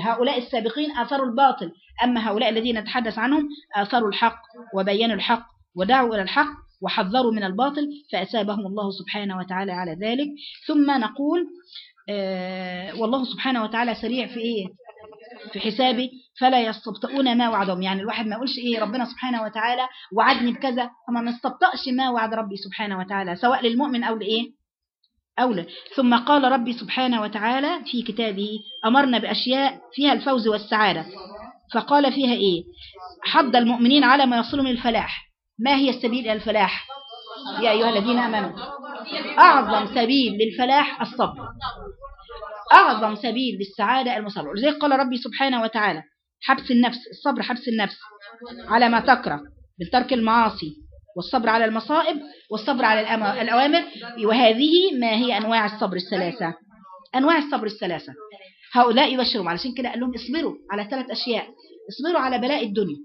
هؤلاء السابقين آثروا الباطل. أما هؤلاء الذين نتحدث عنهم آثروا الحق وبينوا الحق ودعوا إلى الحق وحذروا من الباطل فأسابهم الله سبحانه وتعالى على ذلك. ثم نقول آه والله سبحانه وتعالى سريع في إيه؟ في حسابه فلا يستبطئون ما وعدهم. يعني الواحد ما يقولش إيه ربنا سبحانه وتعالى وعدني بكذا. فما نستبطئش ما وعد ربي سبحانه وتعالى سواء للمؤمن أو لإيه؟ أو لا ثم قال ربي سبحانه وتعالى في كتابه أمرنا بأشياء فيها الفوز والسعادة. فقال فيها إيه؟ حض المؤمنين على ما يصلهم الفلاح. ما هي السبيل إلى الفلاح؟ يا أيها الذين آمنوا أعظم سبيل للفلاح الصبر. أعظم سبيل للسعادة المصبر ولذلك قال ربي سبحانه وتعالى حبس النفس الصبر حبس النفس على ما تكره بالترك المعاصي. والصبر على المصائب والصبر على الأوامر. وهذه ما هي أنواع الصبر الثلاثة أنواع الصبر الثلاثة هؤلاء يبشرهم. علشان كده قال لهم اصبروا على ثلاث أشياء. اصبروا على بلاء الدنيا.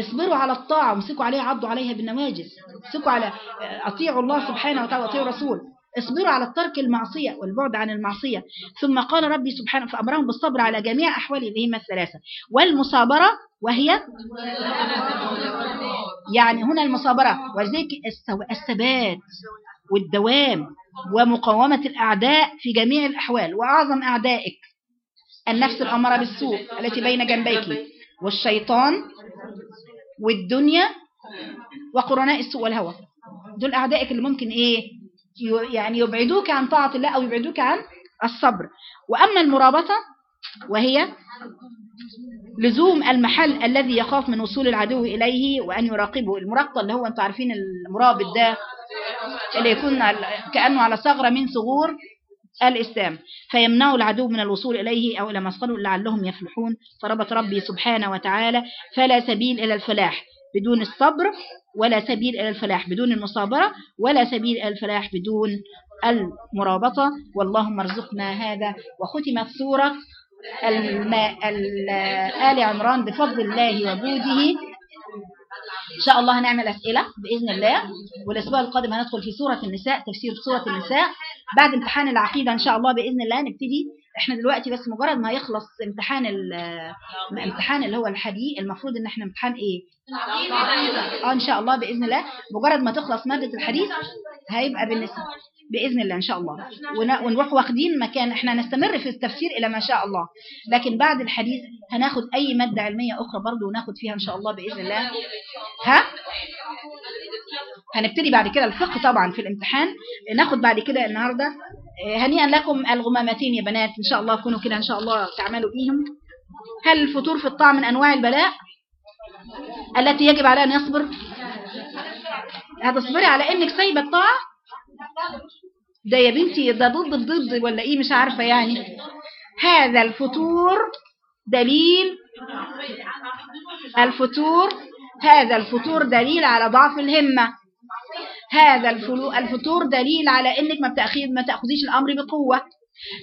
اصبروا على الطاعة. وامسكوا عليها عضوا عليها بالنواجذ. امسكوا على أطيعوا الله سبحانه وتعالى وأطيعوا الرسول. اصبروا على الترك المعصية والبعد عن المعصية. ثم قال ربي سبحانه فأمرهم بالصبر على جميع أحوال الهمة الثلاثة. والمصابرة وهي؟ يعني هنا المصابرة. وذلك الثبات والدوام ومقاومة الأعداء في جميع الأحوال. وأعظم أعدائك النفس الأمارة بالسوء التي بين جنبيك. والشيطان والدنيا وقرناء السوء والهوى. دول أعدائك اللي ممكن إيه؟ يعني يبعدوك عن طاعة الله أو يبعدوك عن الصبر. وأما المرابطة وهي لزوم المحل الذي يخاف من وصول العدو إليه وأن يراقبه. المراقبة اللي هو أنتم عارفين المرابط ده اللي يكون كأنه على ثغرة من ثغور الإسلام. فيمنع العدو من الوصول إليه أو إلى مسقله لعلهم يفلحون. فربط ربي سبحانه وتعالى فلا سبيل إلى الفلاح. بدون الصبر ولا سبيل إلى الفلاح بدون المصابرة ولا سبيل إلى الفلاح بدون المرابطة. واللهم ارزقنا هذا. وختمت سورة آل عمران بفضل الله وجوده إن شاء الله هنعمل أسئلة بإذن الله. والأسبوع القادم هندخل في سورة النساء تفسير سورة النساء. بعد امتحان العقيدة إن شاء الله بإذن الله نبتدي إحنا دلوقتي بس مجرد ما يخلص امتحان ال- امتحان اللي هو الحديث المفروض إن إحنا امتحان إيه؟ آه إن شاء الله بإذن الله. مجرد ما تخلص مادة الحديث هيبقى بالنسبة بإذن الله إن شاء الله. ون- ونروح واخدين مكان. إحنا هنستمر في التفسير إلى ما شاء الله. لكن بعد الحديث هناخد أي مادة علمية أخرى برضو وناخد فيها إن شاء الله بإذن الله. ها؟ هنبتدي بعد كده الفقه طبعا في الامتحان. ناخد بعد كده النهارده هنيئا لكم الغمامتين يا بنات. إن شاء الله كونوا كده إن شاء الله تعملوا بيهم. هل الفطور في الطعام من أنواع البلاء التي يجب عليها أن يصبر؟ هتصبري على إنك سايبة الطاعه ده يا بنتي ده ضد الضد ولا إيه؟ مش عارفة يعني. هذا الفطور دليل الفطور هذا الفطور دليل على ضعف الهمة. هذا الفطور دليل على إنك ما بتاخذ ما تأخذيش الأمر بقوة.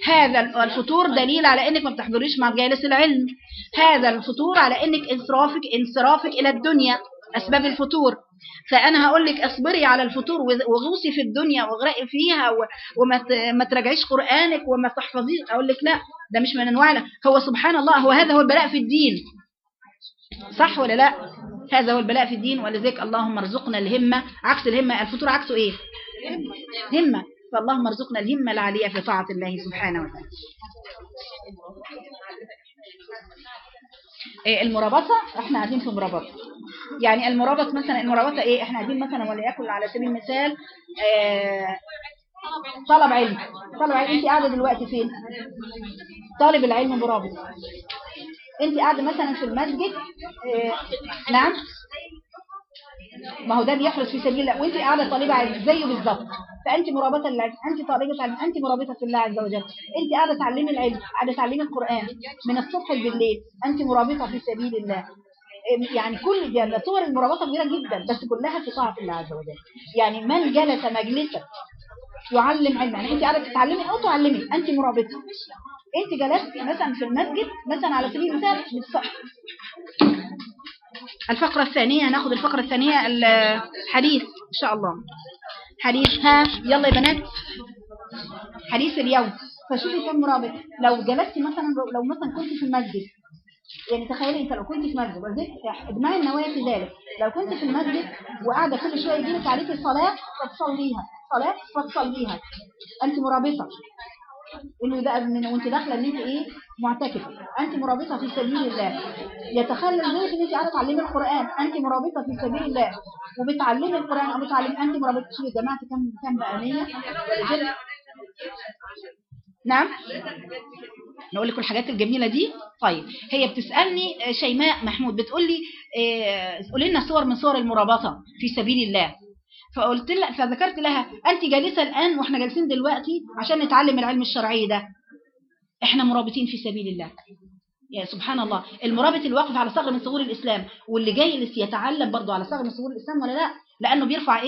هذا الفطور دليل على إنك ما بتحضريش مجالس العلم. هذا الفطور على إنك انصرافك انصرافك إلى الدنيا أسباب الفطور. فأنا هقول لك اصبري على الفطور وغ- وغوصي في الدنيا واغرقي فيها وما تراجعيش قرآنك وما تحفظيش. أقول لك لا ده مش من انواع هو سبحان الله هو هذا هو البلاء في الدين. صح ولا لا؟ هذا هو البلاء في الدين ولذلك اللهم ارزقنا الهمة. عكس الهمة الفطور عكسه إيه؟ همه فاللهم ارزقنا الهمة العالية في طاعة الله سبحانه وتعالى. إيه المرابطة؟ إحنا قاعدين في مرابطة. يعني المرابط مثلا المرابطة إيه؟ إحنا قاعدين مثلا وليكن على سبيل المثال آه طلب علم. طلب علم انت قاعدة دلوقتي فين؟ طالب العلم مرابط. انت قاعدة مثلا في المسجد آه نعم. ما هو ده بيحرص في سبيل الله. وانت قاعدة طالبة علم زيه بالظبط. فانت مرابطة للعلم انت طالبة علم انت مرابطة في الله عز وجل. انت قاعدة تعلمي العلم قاعدة تعلمي القرآن من الصبح بالليل انت مرابطة في سبيل الله. يعني كل دي صور المرابطة كبيرة جدا بس كلها في طاعه الله عز وجل. يعني من جلس مجلسا يعلم علما يعني انت قاعدة تتعلمي أو تعلمي؟ انت مرابطة. انت جلست مثلا في المسجد مثلا على سبيل المثال بتص- الفقرة الثانية هناخد الفقرة الثانية الحديث إن شاء الله. حديث ها يلا يا بنات. حديث اليوم. فشوفي كم مرابط. لو جلست مثلا لو مثلا كنت في المسجد يعني تخيلي انت لو كنت في مسجد وزيك اجمعي النوايا في ذلك. لو كنت في المسجد وقاعدة كل شوية يجيلك عليكي صلاة فتصليها. صلاه فتصليها. أنت مرابطة. انه ده من وأنت داخلة إن أنت إيه؟ معتكفة. أنت مرابطة في سبيل الله. يتخلل ذلك إن أنت قاعدة تعلمي القرآن. أنت مرابطة في سبيل الله. وبتعلمي القرآن. أو بتعلمي أنت مرابطة. شوفي يا جماعة كم كم بقى 100 نعم؟ نقول لكم الحاجات الجميلة دي. طيب هي بتسألني آه، شيماء محمود بتقول لي آه، قولي لنا صور من صور المرابطة في سبيل الله. فقلت لها فذكرت لها انت جالسة الآن وإحنا جالسين دلوقتي عشان نتعلم العلم الشرعي ده. إحنا مرابطين في سبيل الله. يا سبحان الله. المرابط الواقف على ثغر من ثغور الإسلام واللي جاي يتعلم برضه على ثغر من ثغور الإسلام ولا لأ؟ لأنه بيرفع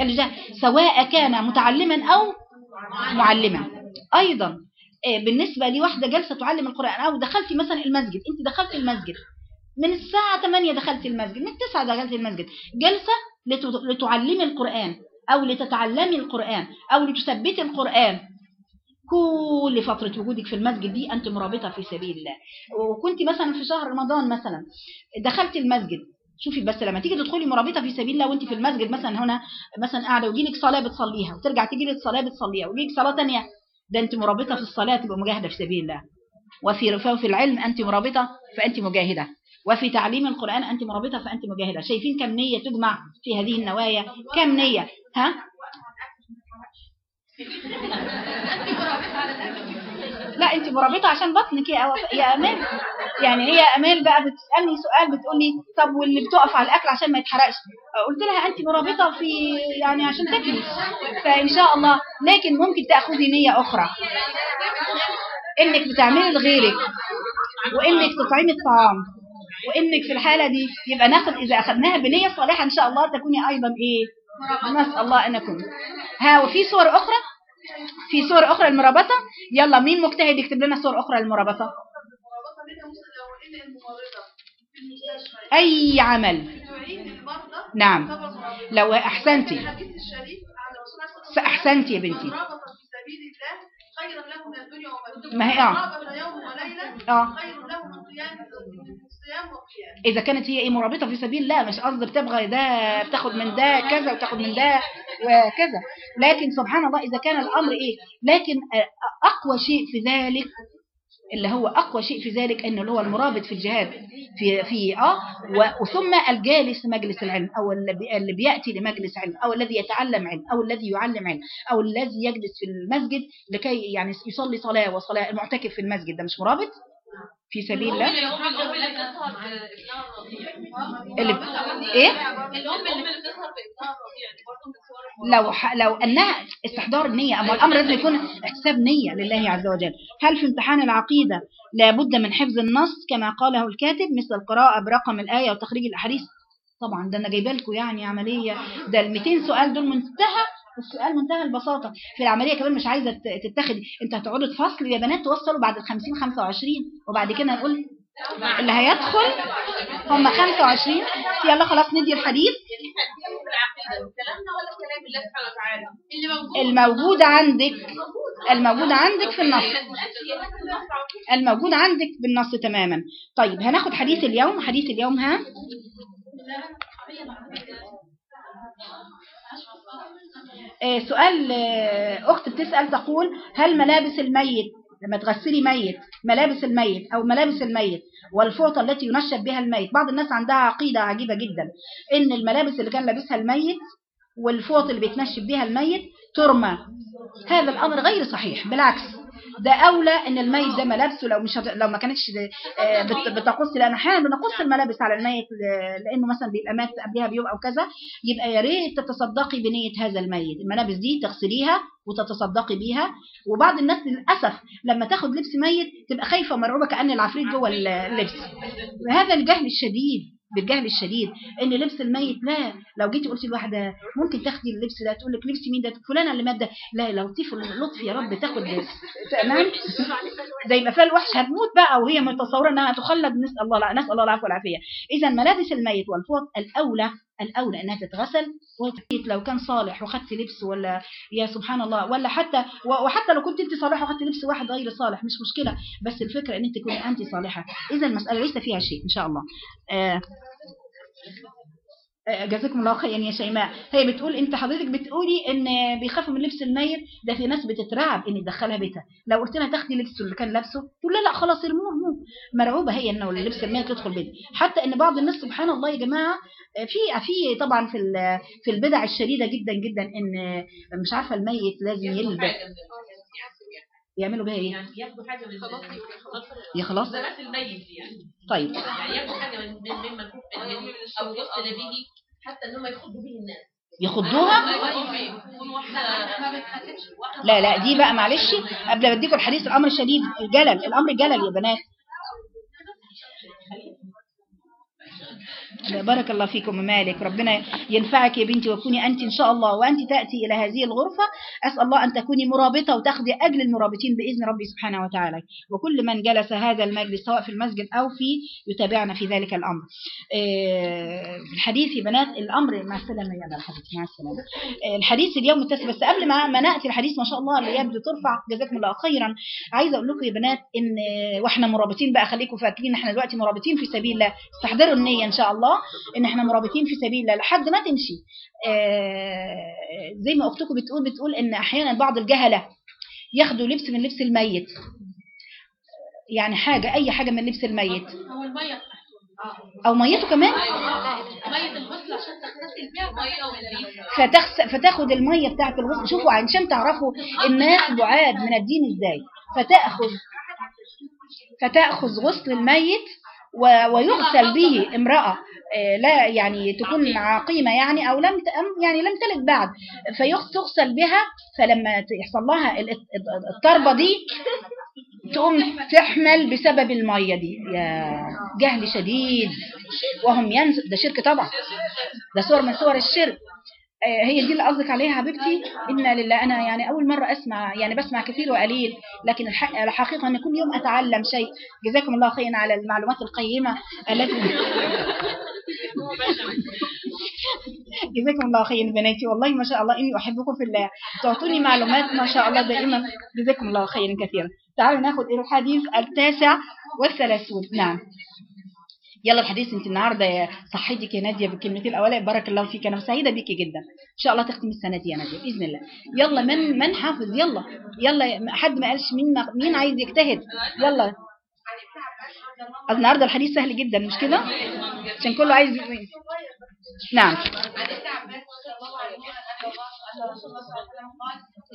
اللي جاي سواء كان متعلما أو معلما. أيضا آه، بالنسبة لواحدة جالسة تعلم القرآن أو دخلتي مثلا المسجد انت دخلتي المسجد من الساعة 8 دخلتي المسجد من 9 دخلتي المسجد جالسة لت- لتعلمي القرآن أو لتتعلمي القرآن أو لتثبتي القرآن. كل فترة وجودك في المسجد دي أنت مرابطة في سبيل الله. وكنت مثلا في شهر رمضان مثلا دخلت المسجد. شوفي بس لما تيجي تدخلي مرابطة في سبيل الله وانت في المسجد مثلا هنا مثلا قاعدة ويجيلك صلاة بتصليها وترجع تيجي لك صلاة بتصليها ويجيلك صلاة تانية. ده أنت مرابطة في الصلاة تبقى مجاهدة في سبيل الله. وفي وفي العلم أنت مرابطة فأنت مجاهدة. وفي تعليم القرآن أنت مرابطة فأنت مجاهدة. شايفين كم نية تجمع في هذه النوايا؟ كم نية؟ ها؟ لا أنت مرابطة عشان بطنك يا يا أمال. يعني هي أمال بقى بتسألني سؤال بتقول لي طب واللي بتقف على الأكل عشان ما يتحرقش. قلت لها أنت مرابطة في يعني عشان تاكلي. فإن شاء الله. لكن ممكن تأخذي نية أخرى. إنك بتعملي لغيرك وإنك تطعمي الطعام. وإنك في الحالة دي يبقى ناخد إذا اخذناها بنية صالحة إن شاء الله تكوني أيضا إيه؟ نسال الله ان نكون ها وفي صور أخرى؟ في صور أخرى المرابطه يلا مين مجتهد يكتب لنا صور أخرى المرابطة أي عمل. نعم. لو أحسنتي. احسنتي يا بنتي. له من الدنيا وما ما هي- آه. يوم آه. خير له من قيام من الصيام والقيام إذا كانت هي إيه مرابطة في سبيل الله مش قصد بتبغى ده بتاخد من ده كذا وتاخد من ده وكذا. لكن سبحان الله إذا كان الأمر إيه؟ لكن آه، أقوى شيء في ذلك اللي هو أقوى شيء في ذلك اللي هو المرابط في الجهاد في في و- وثم الجالس لمجلس العلم أو اللي بي- اللي بيأتي لمجلس علم أو الذي يتعلم علم أو الذي يعلم علم أو الذي يجلس في المسجد لكي يعني يصلي صلاة وصلاة المعتكف في المسجد ده مش مرابط؟ في سبيل الله. الأم اللي. إيه؟ صور لو ح... لو أنها استحضار النيه أما الأمر لازم يكون احتساب نية لله عز وجل. هل في امتحان العقيدة لابد من حفظ النص كما قاله الكاتب؟ مثل القراءة برقم الآية وتخريج الأحاديث. طبعا ده أنا جايبه لكم يعني عملية. ده ال 200 سؤال دول منتهى السؤال منتهى البساطة. في العملية كمان مش عايزة ت- تتاخد. انت هتقعدوا تفصلوا. يا بنات توصلوا بعد ال 50 25 وبعد كده نقول اللي هيدخل هم 25 يلا خلاص ندي الحديث. الموجود عندك الموجود عندك في النص. الموجود عندك بالنص تماما. طيب هناخد حديث اليوم. حديث اليوم ها؟ سؤال آه، أخت بتسأل تقول هل ملابس الميت لما تغسلي ميت ملابس الميت أو ملابس الميت والفوطة التي ينشب بها الميت؟ بعض الناس عندها عقيدة عجيبة جدا إن الملابس اللي كان لابسها الميت والفوط اللي بيتنشب بها الميت ترمى. هذا الأمر غير صحيح بالعكس. ده أولى إن الميت ده ملابسه لو مش هت... لو ما كانتش آه، بت- بتقص لأن أحيانا بنقص الملابس على الميت لأنه مثلا بيبقى مات قبلها بيوم أو كذا يبقى يا ريت تتصدقي بنية هذا الميت. الملابس دي تغسليها وتتصدقي بيها. وبعض الناس للأسف لما تاخد لبس ميت تبقى خايفة مرعوبه كأن العفريت جوه اللبس. وهذا الجهل الشديد. بالجهل الشديد إن لبس الميت لا. لو جيتي قلتي لواحدة ممكن تاخدي اللبس ده؟ تقول لك لبس مين ده؟ فلانه اللي مات ده. لا لطيف لطف يا رب تاخد تمام؟ ده يبقى فيها الوحش هتموت بقى وهي متصورة إنها تخلد. نسأل الله لا نسأل الله العفو والعافية. اذا ملابس الميت والفوط الأولى الأولى إنها تتغسل لو كان صالح وخدت لبس ولا يا سبحان الله ولا حتى وحتى لو كنت أنت صالحة وخدت لبس واحد غير صالح مش مشكلة بس الفكرة إن أنت تكوني أنت صالحة. اذا المسألة ليس فيها شيء إن شاء الله. آه، جزاكم الله خيرا يا شيماء. هي بتقول انت حضرتك بتقولي ان بيخافوا من لبس الميت ده في ناس بتترعب ان تدخلها بيتها. لو قلت لها تاخدي لبسه اللي كان لابسه تقول لا لا خلاص ارموه ارموه مرعوبة هي انه لبس الميت يدخل بيتها. حتى ان بعض الناس سبحان الله يا جماعة في في طبعا في ال- في البدع الشديدة جدا جدا ان مش عارفة الميت لازم يلبس. يعملوا بها إيه؟ يعني ياخدوا حاجة من خلاص يا خلاص. ده بس الميت يعني. طيب. يعني ياخدوا حاجة من من من مكتوب أو غسل به حتى ان هم يخضوا به الناس. يخضوها؟ لا لا دي بقى معلش قبل ما أديكم الحديث الأمر شديد الجلل الأمر جلل يا بنات لا، بارك الله فيكم مالك. ربنا ينفعك يا بنتي وكوني أنت إن شاء الله وأنت تأتي إلى هذه الغرفة. أسأل الله أن تكوني مرابطة وتاخذي اجر المرابطين بإذن ربي سبحانه وتعالى. وكل من جلس هذا المجلس سواء في المسجد أو في يتابعنا في ذلك الأمر. آه، في الحديث يا بنات الأمر مع السلامة يا الحديث مع السلامة. آه، الحديث اليوم متسم بس قبل ما ما نأتي الحديث ما شاء الله اللي يبدو ترفع جزاكم الله خيرا. عايزه أقول لكم يا بنات إن آه، وإحنا مرابطين بقى خليكم فاكرين إحنا دلوقتي مرابطين في سبيل الله. استحضروا النية إن شاء الله. إن إحنا مرابطين في سبيل الله لحد ما تمشي. آه، زي ما أختكم بتقول بتقول إن أحيانا بعض الجهلة ياخدوا لبس من لبس الميت. يعني حاجة أي حاجة من لبس الميت. هو المية أو ميته كمان؟ مية الغسل عشان تغتسل بيها والريح فتخس فتاخد المية بتاعت الغسل شوفوا عشان تعرفوا الناس بعاد من الدين إزاي. فتأخذ فتأخذ غسل الميت ويغسل به امرأة آه، لا يعني تكون عقيمة يعني أو لم يعني لم تلد بعد. فيغسل بها فلما يحصل لها ال- الطربه دي تقوم تحمل بسبب المية دي. يا جهل شديد. وهم ينس ده شرك طبعا. ده صور من صور الشرك. هي دي اللي قصدك عليها حبيبتي؟ إنا لله. أنا يعني أول مرة أسمع يعني بسمع كثير وقليل لكن الحق الحقيقة إن كل يوم أتعلم شيء. جزاكم الله خيرا على المعلومات القيمة التي جزاكم الله خيرا بناتي. والله ما شاء الله إني أحبكم في الله. تعطوني معلومات ما شاء الله دائما. جزاكم الله خيرا كثيرا. تعالوا ناخذ الحديث التاسع والثلاثون. نعم. يلا الحديث انت النهارده صحيتك يا ناديه بالكلمتين الاولى بارك الله فيك. أنا سعيده بيكي جدا. ان شاء الله تختمي السنة دي يا ناديه باذن الله. يلا من من حافظ؟ يلا. يلا حد ما قالش مين مين عايز يجتهد؟ يلا. النهارده الحديث سهل جدا مش كده؟ عشان كله عايز نعم.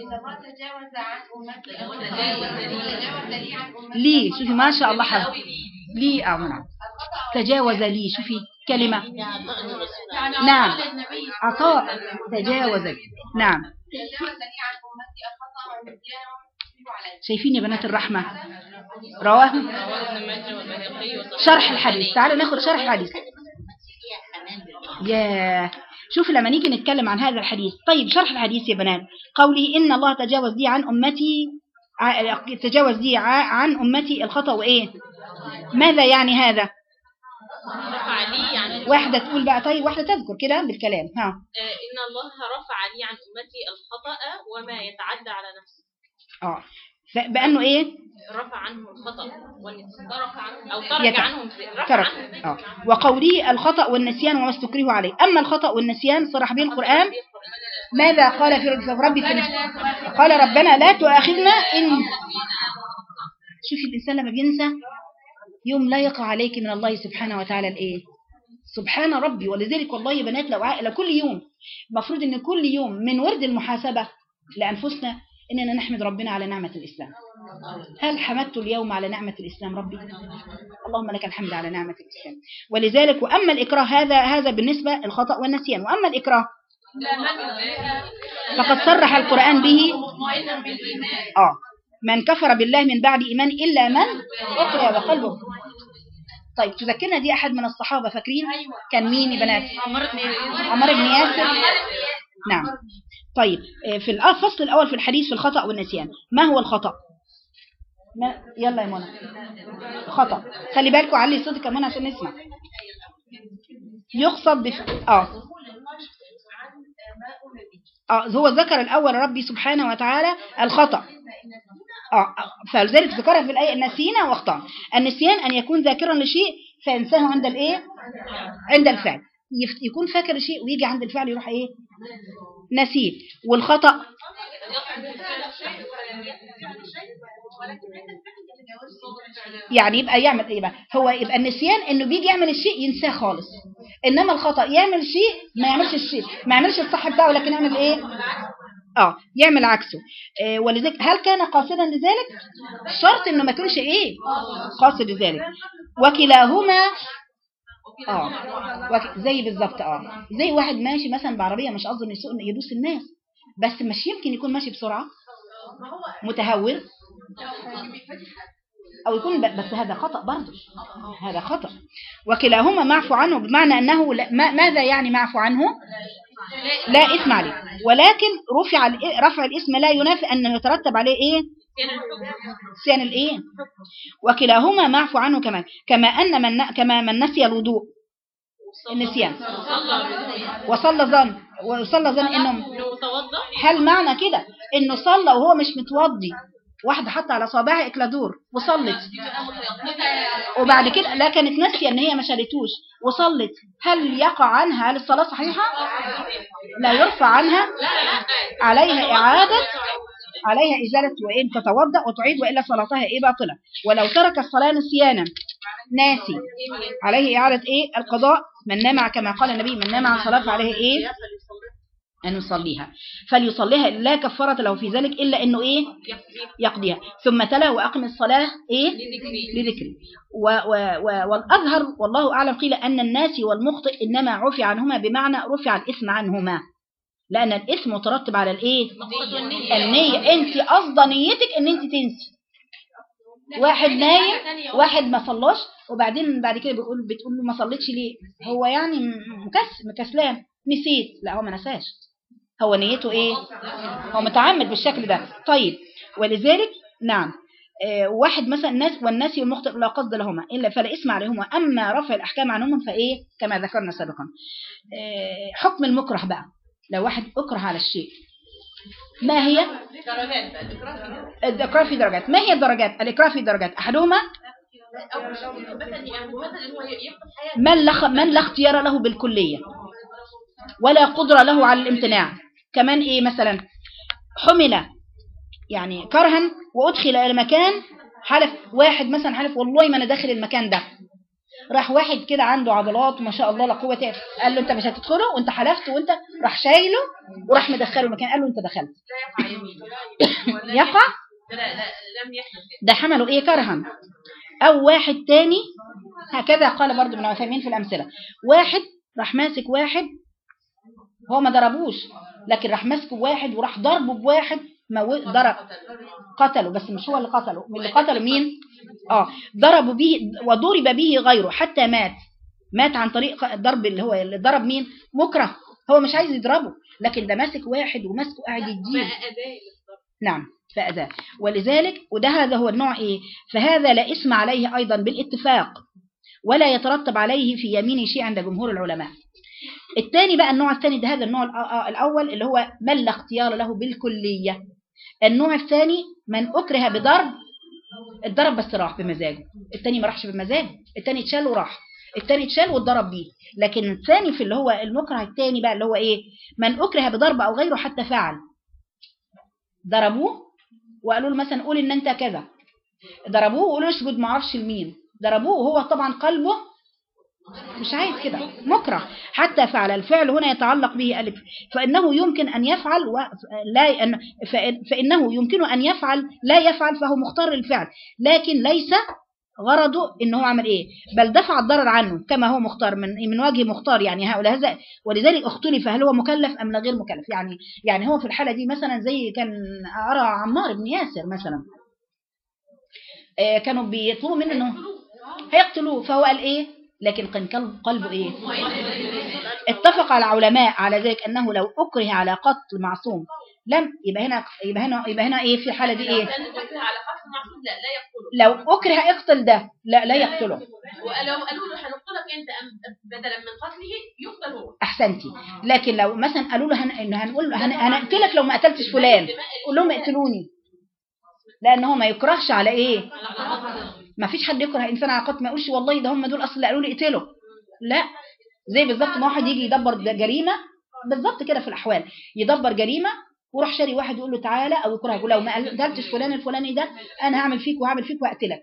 ما تجاوز عن تجاوز لي عن لي شوفي ما شاء الله حظ لي. آه نعم تجاوز لي شوفي كلمة. يعني نعم. عطاء. تجاوز لي. نعم. شايفين يا بنات الرحمة؟ رواه شرح الحديث. تعالوا ناخد شرح الحديث. فيها حنان لله يا شوف لما نيجي نتكلم عن هذا الحديث. طيب شرح الحديث يا بنات. قولي إن الله تجاوز لي عن أمتي تجاوز ع- عن أمتي الخطأ وإيه؟ ماذا يعني هذا؟ رفع لي عن واحدة تقول بقى طيب واحدة تذكر كده بالكلام. ها. آه، إن الله رفع لي عن أمتي الخطأ وما يتعدى على نفسه آه. بأنه إيه؟ رفع عنهم الخطأ والنسيان ترك عنهم أو ترك يتع- عنهم رفع ترك. عنهم آه. وقوله الخطأ والنسيان وما استكرهوا عليه. أما الخطأ والنسيان صرح به القرآن ماذا قال في ربي في قال ربنا لا تؤاخذنا إن شوفي الإنسان لما بينسى يوم لا يقع عليك من الله سبحانه وتعالى الإيه؟ سبحان ربي. ولذلك والله يا بنات لو عائلة كل يوم المفروض إن كل يوم من ورد المحاسبة لأنفسنا إننا نحمد ربنا على نعمة الإسلام. هل حمدت اليوم على نعمة الإسلام ربي؟ اللهم لك الحمد على نعمة الإسلام. ولذلك وأما الإكراه هذا هذا بالنسبة الخطأ والنسيان. وأما الإكراه فقد صرح القرآن به آه من كفر بالله من بعد إيمان إلا من أكره وقلبه. طيب تذكرنا دي أحد من الصحابة فاكرين؟ كان مين يا بنات؟ عمر بن ياسر. نعم. طيب آه، في الفصل الأول في الحديث في الخطأ والنسيان. ما هو الخطأ؟ ما يلا يا منى. خطأ. خلي بالكوا علي صوتك يا منى عشان نسمع. يقصد بف... آه. آه هو ذكر الأول ربي سبحانه وتعالى الخطأ. آه فلذلك ذكرها في الآية نسينا واخطأ النسيان أن يكون ذاكرا لشيء فينساه عند الإيه؟ عند الفعل. يكون فاكر شيء ويجي عند الفعل يروح إيه؟ نسيه والخطأ يعني يبقى يعمل إيه بقى؟ هو يبقى النسيان إنه بيجي يعمل الشيء ينساه خالص. إنما الخطأ يعمل شيء ما يعملش الشيء. ما يعملش الصح بتاعه لكن يعمل إيه؟ آه يعمل عكسه. آه ولذلك هل كان قاصدا لذلك؟ شرط إنه ما يكونش إيه؟ قاصد لذلك. وكلاهما آه. زي بالظبط آه. زي واحد ماشي مثلا بعربية مش قصده إنه يسوق يدوس الناس. بس مش يمكن يكون ماشي بسرعة. متهور. أو يكون. بس هذا خطأ برضه. هذا خطأ. وكلاهما معفو عنه بمعنى أنه لا... ما... ماذا يعني معفو عنه؟ لا اسم عليه. ولكن رفع رفع الاسم لا ينافي ان يترتب عليه إيه؟ نسيان الإيه؟ وكلاهما معفو عنه كمان كما أن من كما من نسي الوضوء النسيان وصلى ظن وصلى ظن إنه هل معنى كده؟ إنه صلى وهو مش متوضي. واحدة حط على صابعها اكلادور وصلت. وبعد كده لا كانت ناسية إن هي ما شالتوش وصلت. هل يقع عنها؟ هل الصلاة صحيحة؟ لا يرفع عنها عليها إعادة. عليها إزالة وإن تتوضأ وتعيد وإلا صلاتها إيه باطله ولو ترك الصلاة نسيانا. ناسي. عليه إعادة إيه؟ القضاء. من نام كما قال النبي من نام عن صلاة فعليه إيه؟ أن يصليها. فليصليها لا كفارة له في ذلك إلا أنه إيه؟ يقضيها. ثم تلا وأقم الصلاة إيه؟ لذكري و و و والأظهر والله أعلم قيل أن الناس والمخطئ إنما عفي عنهما بمعنى رفع الإثم عنهما. لأن الإثم مترتب على الإيه؟ النية. أنت قصد نيتك أن أنت تنسي. واحد نايم واحد ما صلاش وبعدين بعد كده بيقول بتقول له ما صليتش ليه؟ هو يعني م- مكس مكسلان. نسيت. لا هو ما نساش. هو نيته إيه؟ هو متعمد بالشكل ده. طيب ولذلك نعم. آه، واحد مثلا الناس والناس والمخطئ لا قصد لهما إلا فلا إسم عليهما. أما رفع الأحكام عنهما فإيه؟ كما ذكرنا سابقا. آه، حكم المكره بقى. لو واحد أكره على الشيء. ما هي؟ الإكراه في درجات. ما هي الدرجات؟ الإكراه في درجات. حياته من لا من لا اختيار له بالكلية ولا قدرة له على الامتناع. كمان إيه مثلا؟ حمل يعني كرها وأدخل إلى مكان حلف واحد مثلا حلف والله ما أنا داخل المكان ده. راح واحد كده عنده عضلات ما شاء الله لا قوة قال له انت مش هتدخله وانت حلفت وانت راح شايله وراح مدخله المكان. قال له انت دخلت. يقع ده حمله إيه؟ كرها. أو واحد تاني. هكذا قال برضو ابن عثيمين في الأمثلة. واحد راح ماسك واحد هو ما ضربوش لكن راح ماسك واحد وراح ضربه بواحد. ضرب. قتله بس مش هو اللي قتله من اللي قتله مين؟ آه. ضربوا به وضرب به غيره حتى مات. مات عن طريق الضرب اللي هو اللي ضرب مين؟ مكره هو مش عايز يضربه لكن ده ماسك واحد وماسكه قاعد يديه نعم فأذاه. ولذلك وده هذا هو النوع إيه؟ فهذا لا اسم عليه أيضا بالاتفاق ولا يترتب عليه في يمين شيء عند جمهور العلماء. الثاني بقى النوع الثاني ده هذا النوع الأ- آ- الأول اللي هو من لا اختيار له بالكلية. النوع الثاني من أكره بضرب اتضرب بس راح بمزاجه. الثاني ما راحش بمزاجه. الثاني اتشال وراح. الثاني اتشال واتضرب بيه. لكن الثاني في اللي هو المكره الثاني بقى اللي هو إيه؟ من أكره بضرب أو غيره حتى فعل. ضربوه وقالوا له مثلا قول إن أنت كذا. ضربوه وقالوا له اسجد ما أعرفش لمين. ضربوه وهو طبعا قلبه مش عايز كده. مكره. حتى فعل الفعل هنا يتعلق به ألف. فإنه يمكن أن يفعل و... لا أن... فإن- فإنه يمكن أن يفعل لا يفعل فهو مختار الفعل لكن ليس غرضه ان هو عمل إيه. بل دفع الضرر عنه كما هو مختار من من وجه مختار يعني هؤلاء هذا. ولذلك اختلف هل هو مكلف أم لا غير مكلف. يعني يعني هو في الحالة دي مثلا زي كان أرى عمار بن ياسر مثلا. آه، كانوا بيطلبوا منه إنه هيقتلوه. فهو قال إيه؟ لكن كان قلب- قلبه إيه؟ اتفق على العلماء على ذلك أنه لو أكره على قتل معصوم لم يبقى هنا يبقى هنا يبقى هنا إيه؟ في الحاله دي إيه؟ لو أكره اقتل ده لا لا يقتله. ولو قالوا له هنقتلك أنت بدلا من قتله يقتل هو. أحسنتي. لكن لو مثلا قالوا له هن... هنقول هن... هنقتلك لو ما قتلتش فلان. قول لهم اقتلوني. لأن هو ما يكرهش على إيه؟ ما فيش حد يكره إنسان على قتل ما يقولش والله ده هم دول أصلا اللي قالوا لي اقتله لا زي بالظبط ما واحد يجي يدبر جريمة بالظبط كده في الأحوال. يدبر جريمة ويروح شاري واحد يقول له تعالى أو يكره يقول لو ما قتلتش فلان الفلاني ده أنا هعمل فيك وهعمل فيك واقتلك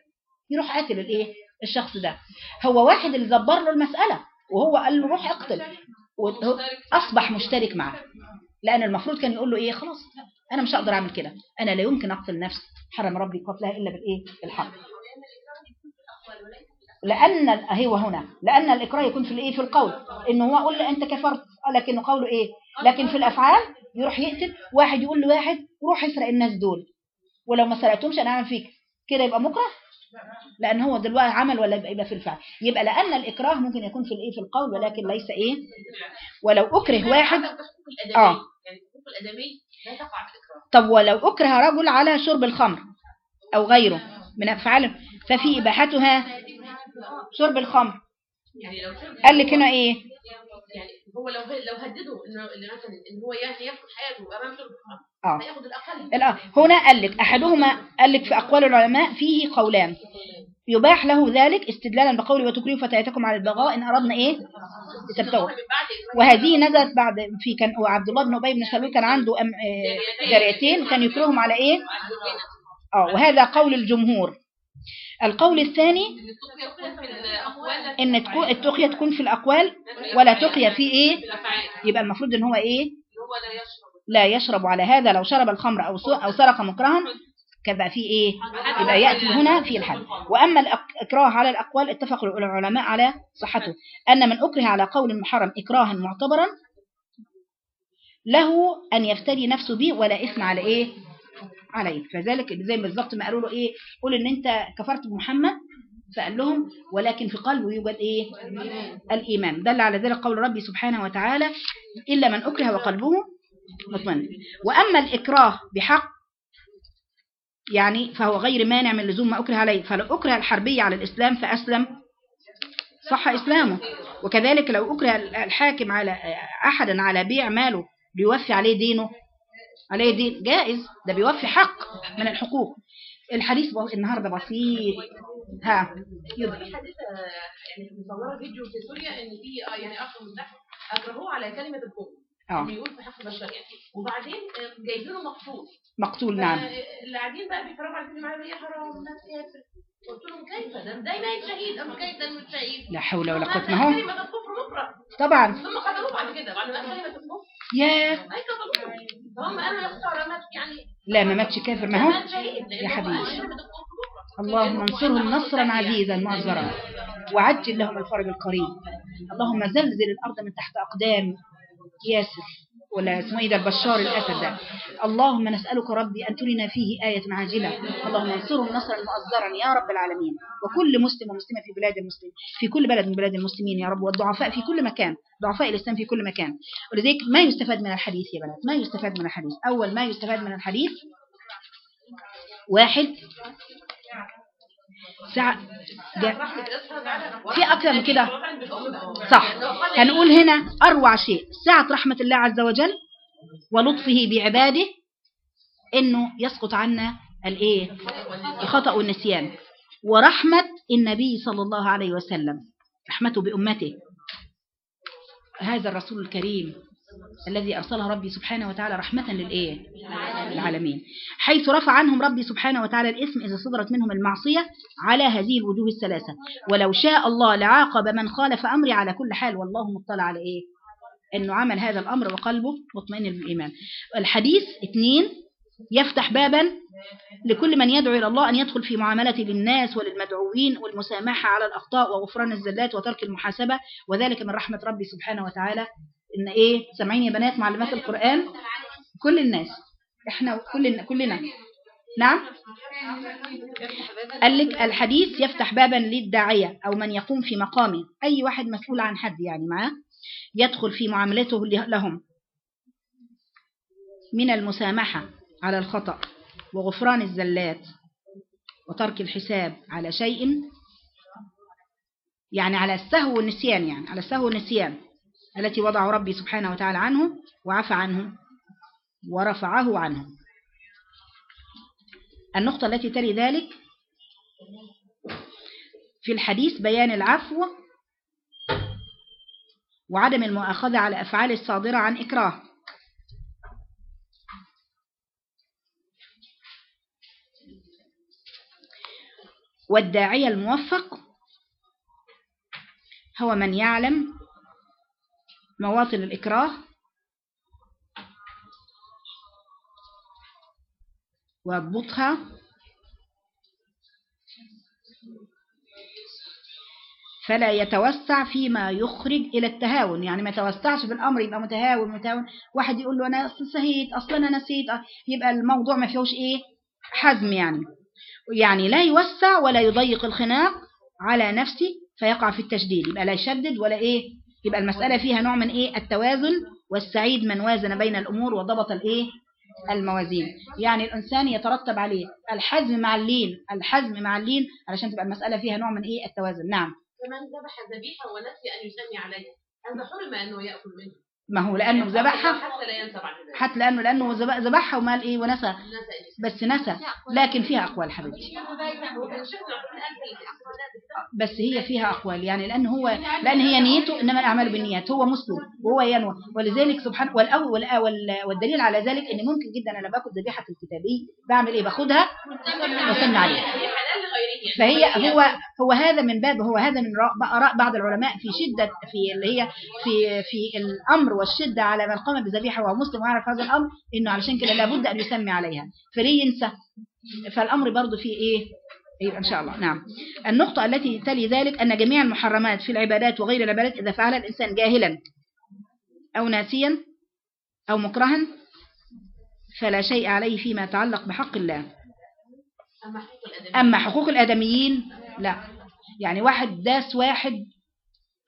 يروح قاتل الإيه؟ الشخص ده. هو واحد اللي دبر له المسألة وهو قال له روح اقتل. أصبح مشترك معاه. لأن المفروض كان يقول له إيه؟ خلاص أنا مش هقدر أعمل كده. أنا لا يمكن أقتل نفس حرم ربي قتلها إلا بالإيه؟ الحق ال- هو هنا. لأن الإكراه يكون في الإيه؟ في القول. ان هو يقول له أنت كفرت. لكن قوله إيه؟ لكن في الأفعال يروح يقتل. واحد يقول لواحد روح اسرق الناس دول. ولو ما سرقتهمش أنا اعمل فيك. كده يبقى مكره؟ لأن هو دلوقتي عمل ولا يبقى يبقى في الفعل. يبقى لأن الإكراه ممكن يكون في الإيه؟ في القول ولكن ليس إيه؟ ولو أكره واحد آه. طب ولو أكره رجل على شرب الخمر أو غيره من أفعال ففي إباحتها شرب الخمر. يعني لو قال لك هنا إيه؟ يعني هو لو لو هدده انه مثلا إن هو يعني يفقد حياته امام شرب الخمر آه. هياخد الأقل. الآن هنا قال لك أحدهما قال لك في أقوال العلماء فيه قولان. يباح له ذلك استدلالا بقوله وتكرهوا فتياتكم على البغاء تبتغوا من بعد إكراه وهذه نزلت بعد في كان وعبد الله بن أبي بن سلول كان عنده آه، جاريتين كان يكرههم على إيه؟ آه وهذا قول الجمهور. القول الثاني إن التقية تكون في الأقوال ولا تقية في الافعال يبقى المفروض إن هو هو لا يشرب على هذا لو شرب الخمر سو- أو سرق مكرها كبقى في إيه؟ يبقى يأتي هنا في الحد. وأما الاكراه على الأقوال اتفق العلماء على صحته. أن من أكره على قول محرم اكراها معتبرا له أن يفتري نفسه به ولا إثم على إيه؟ عليه فذلك زي بالظبط ما قالوا له إيه قول إن أنت كفرت بمحمد فقال لهم ولكن في قلبه يوجد إيه؟ الإيمان. دل على ذلك قول ربي سبحانه وتعالى إلا من أكره وقلبه مطمئن. وأما الإكراه بحق يعني فهو غير مانع من لزوم ما أكره عليه. فلو أكره الحربي على الإسلام فأسلم صح إسلامه. وكذلك لو أكره الحاكم على أحدا على بيع ماله بيوفي عليه دينه عليه دين جائز. ده بيوفي حق من الحقوق. الحديث النهارده بسيط. ها. يضرب. في حادثه يعني مصورة فيديو في سوريا إن في آه يعني أخ مزدحم أكرهوه على كلمة الكفر. آه. إنه يقول في حق البشر. يعني وبعدين آه، جايبينه مقتول. مقتول نعم. اللي قاعدين بقى بيتفرجوا على الفيلم إيه؟ حرام الناس كافر. قلت لهم كيف؟ ده ده ميت شهيد. أم كيف ده ميت شهيد لا حول ولا قوة. ما هو كلمة الكفر طبعا. ثم قتلوه بعد كده. بعد ما كلمة الكفر. يا اي قتلوه فهم قالوا يا خساره مات يعني لا ما ماتش كافر. ما هو يا حبيبي. اللهم انصرهم نصرا عزيزا مؤزرا وعجل لهم الفرج القريب. اللهم زلزل الأرض من تحت أقدام. ياسر. ولا اسمه إيه ده البشار الأسد ده. اللهم نسألك ربي أن ترنا فيه آية عاجلة. اللهم انصرهم نصرا مؤزرا يا رب العالمين. وكل مسلم ومسلمة في بلاد المسلمين في كل بلد من بلاد المسلمين يا رب والضعفاء في كل مكان ضعفاء الإسلام في كل مكان. ولذلك ما يستفاد من الحديث يا بنات ما يستفاد من الحديث. أول ما يستفاد من الحديث واحد ساعة. في أكثر من كده. صح. هنقول هنا أروع شيء. سعة رحمة الله عز وجل ولطفه بعباده إنه يسقط عنا الإيه؟ الخطأ والنسيان. ورحمة النبي صلى الله عليه وسلم. رحمته بأمته. هذا الرسول الكريم. الذي أرسله ربي سبحانه وتعالى رحمة للإيه؟ العالمين حيث رفع عنهم ربي سبحانه وتعالى الإثم إذا صدرت منهم المعصية على هذه الوجوه الثلاثة. ولو شاء الله لعاقب من خالف أمري على كل حال والله مطلع على إيه؟ أنه عمل هذا الأمر وقلبه مطمئن بالإيمان. الحديث اثنين يفتح بابا لكل من يدعو إلى الله أن يدخل في معاملة للناس وللمدعوين والمسامحة على الأخطاء وغفران الزلات وترك المحاسبة وذلك من رحمة ربي سبحانه وتعالى إن إيه سامعين يا بنات معلمات القرآن؟ كل الناس. إحنا كلنا كلنا. نعم؟ قال لك الحديث يفتح بابا للداعية أو من يقوم في مقامه. أي واحد مسؤول عن حد يعني معاه؟ يدخل في معاملته لهم. من المسامحة على الخطأ وغفران الزلات وترك الحساب على شيء يعني على السهو والنسيان يعني على السهو والنسيان. التي وضعه ربي سبحانه وتعالى عنه وعفى عنه ورفعه عنه. النقطة التي تلي ذلك في الحديث بيان العفو وعدم المؤاخذة على أفعال الصادرة عن إكراه. والداعية الموفق هو من يعلم مواطن الإكراه. ويضبطها فلا يتوسع فيما يخرج إلى التهاون. يعني ما يتوسعش في الأمر يبقى متهاون متهاون. واحد يقول له أنا سهيت أصل أنا نسيت. يبقى الموضوع ما فيهوش إيه؟ حزم يعني. يعني لا يوسع ولا يضيق الخناق على نفسه فيقع في التشديد. يبقى لا يشدد ولا إيه؟ يبقى المسألة فيها نوع من إيه؟ التوازن والسعيد من وازن بين الأمور وضبط الإيه؟ الموازين. يعني الإنسان يترتب عليه الحزم مع اللين الحزم مع اللين علشان تبقى المسألة فيها نوع من إيه؟ التوازن. نعم. كمان ذبح ذبيحة ونسي أن يسمي عليها. هذا حرم أنه يأكل منه. ما هو لأنه ذبحها حتى لا ينسى بعد ذلك. حتى لأنه لأنه ذب- ذبحها ومال إيه ونسى. بس نسى. لكن فيها أقوال حبيبتي. بس هي فيها أقوال. يعني لأن هو لأن هي نيته إنما الأعمال بالنيات. هو مسلم. وهو ينوى. ولذلك سبحان والأول وال- والدليل على ذلك إن ممكن جدا أنا باخد ذبيحة الكتابي بعمل إيه؟ باخدها. وسن عليها. فهي هو هو هذا من باب هو هذا من آراء بعض العلماء في شدة في اللي هي في في الأمر والشدة على من قام بذبيحة وهو مسلم ويعرف هذا الأمر إنه علشان كده لابد أن يسمي عليها. فليه ينسى؟ فالأمر برضو فيه إيه؟ يبقى إن شاء الله. نعم. النقطة التي تلي ذلك أن جميع المحرمات في العبادات وغير العبادات إذا فعلها الإنسان جاهلا أو ناسيا أو مكرها فلا شيء عليه فيما يتعلق بحق الله. أما حقوق الآدميين؟ لا. يعني واحد داس واحد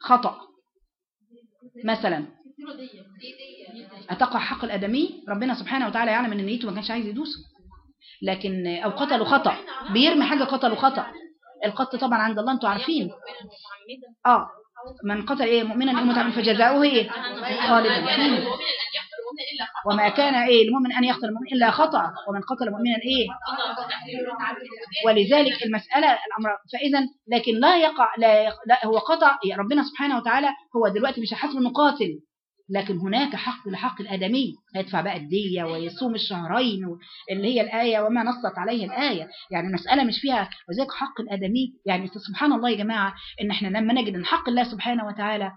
خطأ. مثلا أتقع حق الآدمي؟ ربنا سبحانه وتعالى يعلم أن نيته ما كانش عايز يدوسه. لكن أو قتلوا خطأ. بيرمي حاجة قتلوا خطأ. القتل طبعا عند الله أنتوا عارفين. آه. من قتل إيه؟ مؤمنا متعمدا. فجزاؤه إيه؟ خالدا. فيه وما كان إيه المؤمن أن يقتل المؤمن إلا خطأ. ومن قتل مؤمنا إيه؟ ولذلك المسألة الأمر فإذا لكن لا يقع لا, يق... لا هو قطع يا ربنا سبحانه وتعالى هو دلوقتي مش هيحاسب إنه قاتل. لكن هناك حق لحق الآدمي هيدفع بقى الدية ويصوم الشهرين اللي هي الآية وما نصت عليه الآية. يعني المسألة مش فيها وذلك حق الآدمي. يعني سبحان الله يا جماعة إن إحنا لما نجد إن حق الله سبحانه وتعالى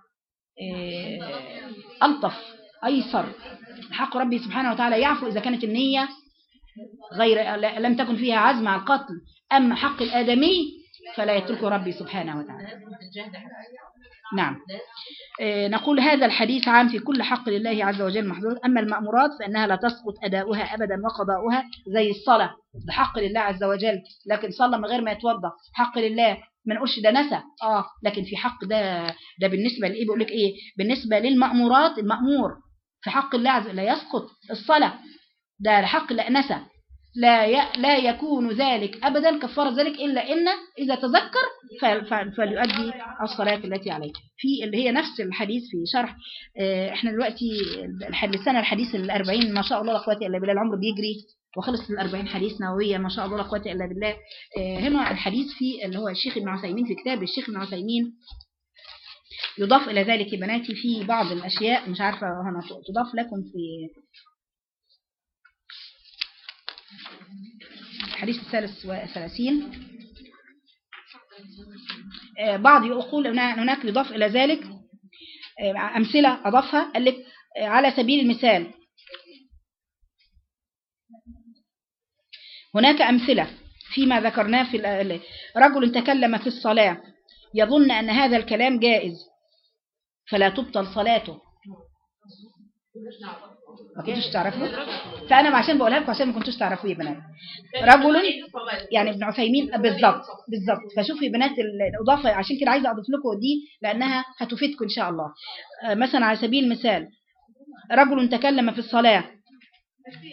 آه، ألطف. أيسر. حق ربي سبحانه وتعالى يعفو إذا كانت النية غير لم تكن فيها عزم على القتل. أما حق الآدمي فلا يتركه ربي سبحانه وتعالى. نعم. آه، نقول هذا الحديث عام في كل حق لله عز وجل محظور أما المأمورات فإنها لا تسقط أداؤها أبدا وقضاؤها زي الصلاة. ده حق لله عز وجل. لكن صلى من غير ما يتوضأ. حق لله ما نقولش ده نسى. آه لكن في حق ده ده بالنسبة لإيه؟ بيقول لك إيه؟ بالنسبة للمأمورات المأمور في حق الله عز وجل لا يسقط الصلاة ده حق لا نسى لا. لا يكون ذلك ابدا كفاره ذلك إلا إن إذا تذكر. فليؤدي الصلاة التي عليه في اللي هي نفس الحديث في شرح آه، إحنا دلوقتي السنة الحديث ال40 ما شاء الله لا قوة إلا بالله العمر بيجري وخلص ال40 حديث نووية ما شاء الله لا قوة إلا بالله آه، هنا الحديث في اللي هو الشيخ ابن عثيمين في كتاب الشيخ ابن عثيمين يضاف إلى ذلك يا بناتي في بعض الأشياء مش عارفة هنا تضاف لكم في الحديث الثالث والثلاثين. آه، بعض يقول هناك يضاف إلى ذلك آه، أمثلة أضافها. قال لك آه، على سبيل المثال هناك أمثلة فيما ذكرناه في رجل تكلم في الصلاة يظن أن هذا الكلام جائز. فلا تبطل صلاته. ما كنتوش تعرفوا فأنا عشان بقولها لكم عشان ما كنتوش تعرفوا يا بنات. رجل يعني ابن عثيمين بالظبط بالظبط فشوفي بنات ال- الإضافة عشان كده عايزة أضيف لكم دي لأنها هتفيدكم إن شاء الله. آه، مثلا على سبيل المثال رجل تكلم في الصلاة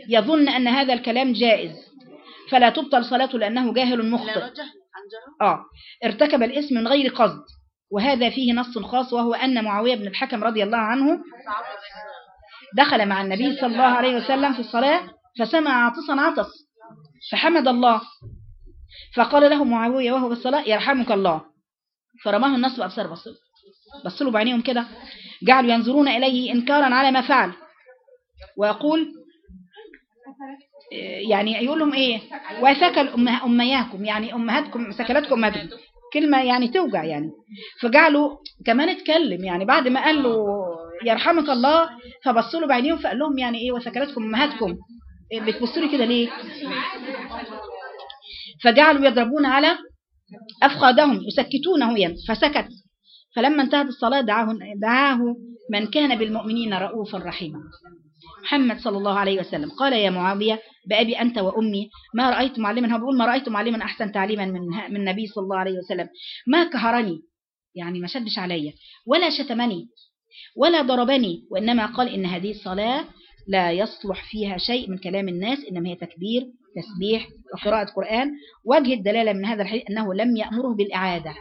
يظن أن هذا الكلام جائز فلا تبطل صلاته لأنه جاهل مخطئ. آه ارتكب الاسم من غير قصد. وهذا فيه نص خاص وهو أن معاوية بن الحكم رضي الله عنه دخل مع النبي صلى الله عليه وسلم في الصلاة فسمع عاطسا عطس فحمد الله فقال له معاوية وهو بالصلاة يرحمك الله. فرماه الناس بأبصار بصر بصلوا بعينيهم كده جعلوا ينظرون إليه إنكارا على ما فعل. ويقول يعني يقول لهم إيه؟ وسكل أمه أمياكم يعني أمهاتكم سكلتكم أمهاتكم. كلمة يعني توجع يعني. فجعلوا كمان اتكلم يعني. بعد ما قال له يرحمك الله فبصوا له بعينيهم فقال لهم يعني إيه وسكلتكم أمهاتكم. إيه بتبصوا لي كده ليه؟ فجعلوا يضربون على أفخاذهم يسكتونه يعني. فسكت. فلما انتهت الصلاة دعاه دعاه من كان بالمؤمنين رؤوفا رحيما. محمد صلى الله عليه وسلم. قال يا معاوية بأبي أنت وأمي ما رأيت معلما؟ هو بيقول ما رأيت معلما أحسن تعليما من من النبي صلى الله عليه وسلم. ما كهرني؟ يعني ما شدش عليا ولا شتمني ولا ضربني وإنما قال إن هذه الصلاة لا يصلح فيها شيء من كلام الناس إنما هي تكبير تسبيح وقراءة قرآن. وجه الدلالة من هذا الحديث أنه لم يأمره بالإعادة.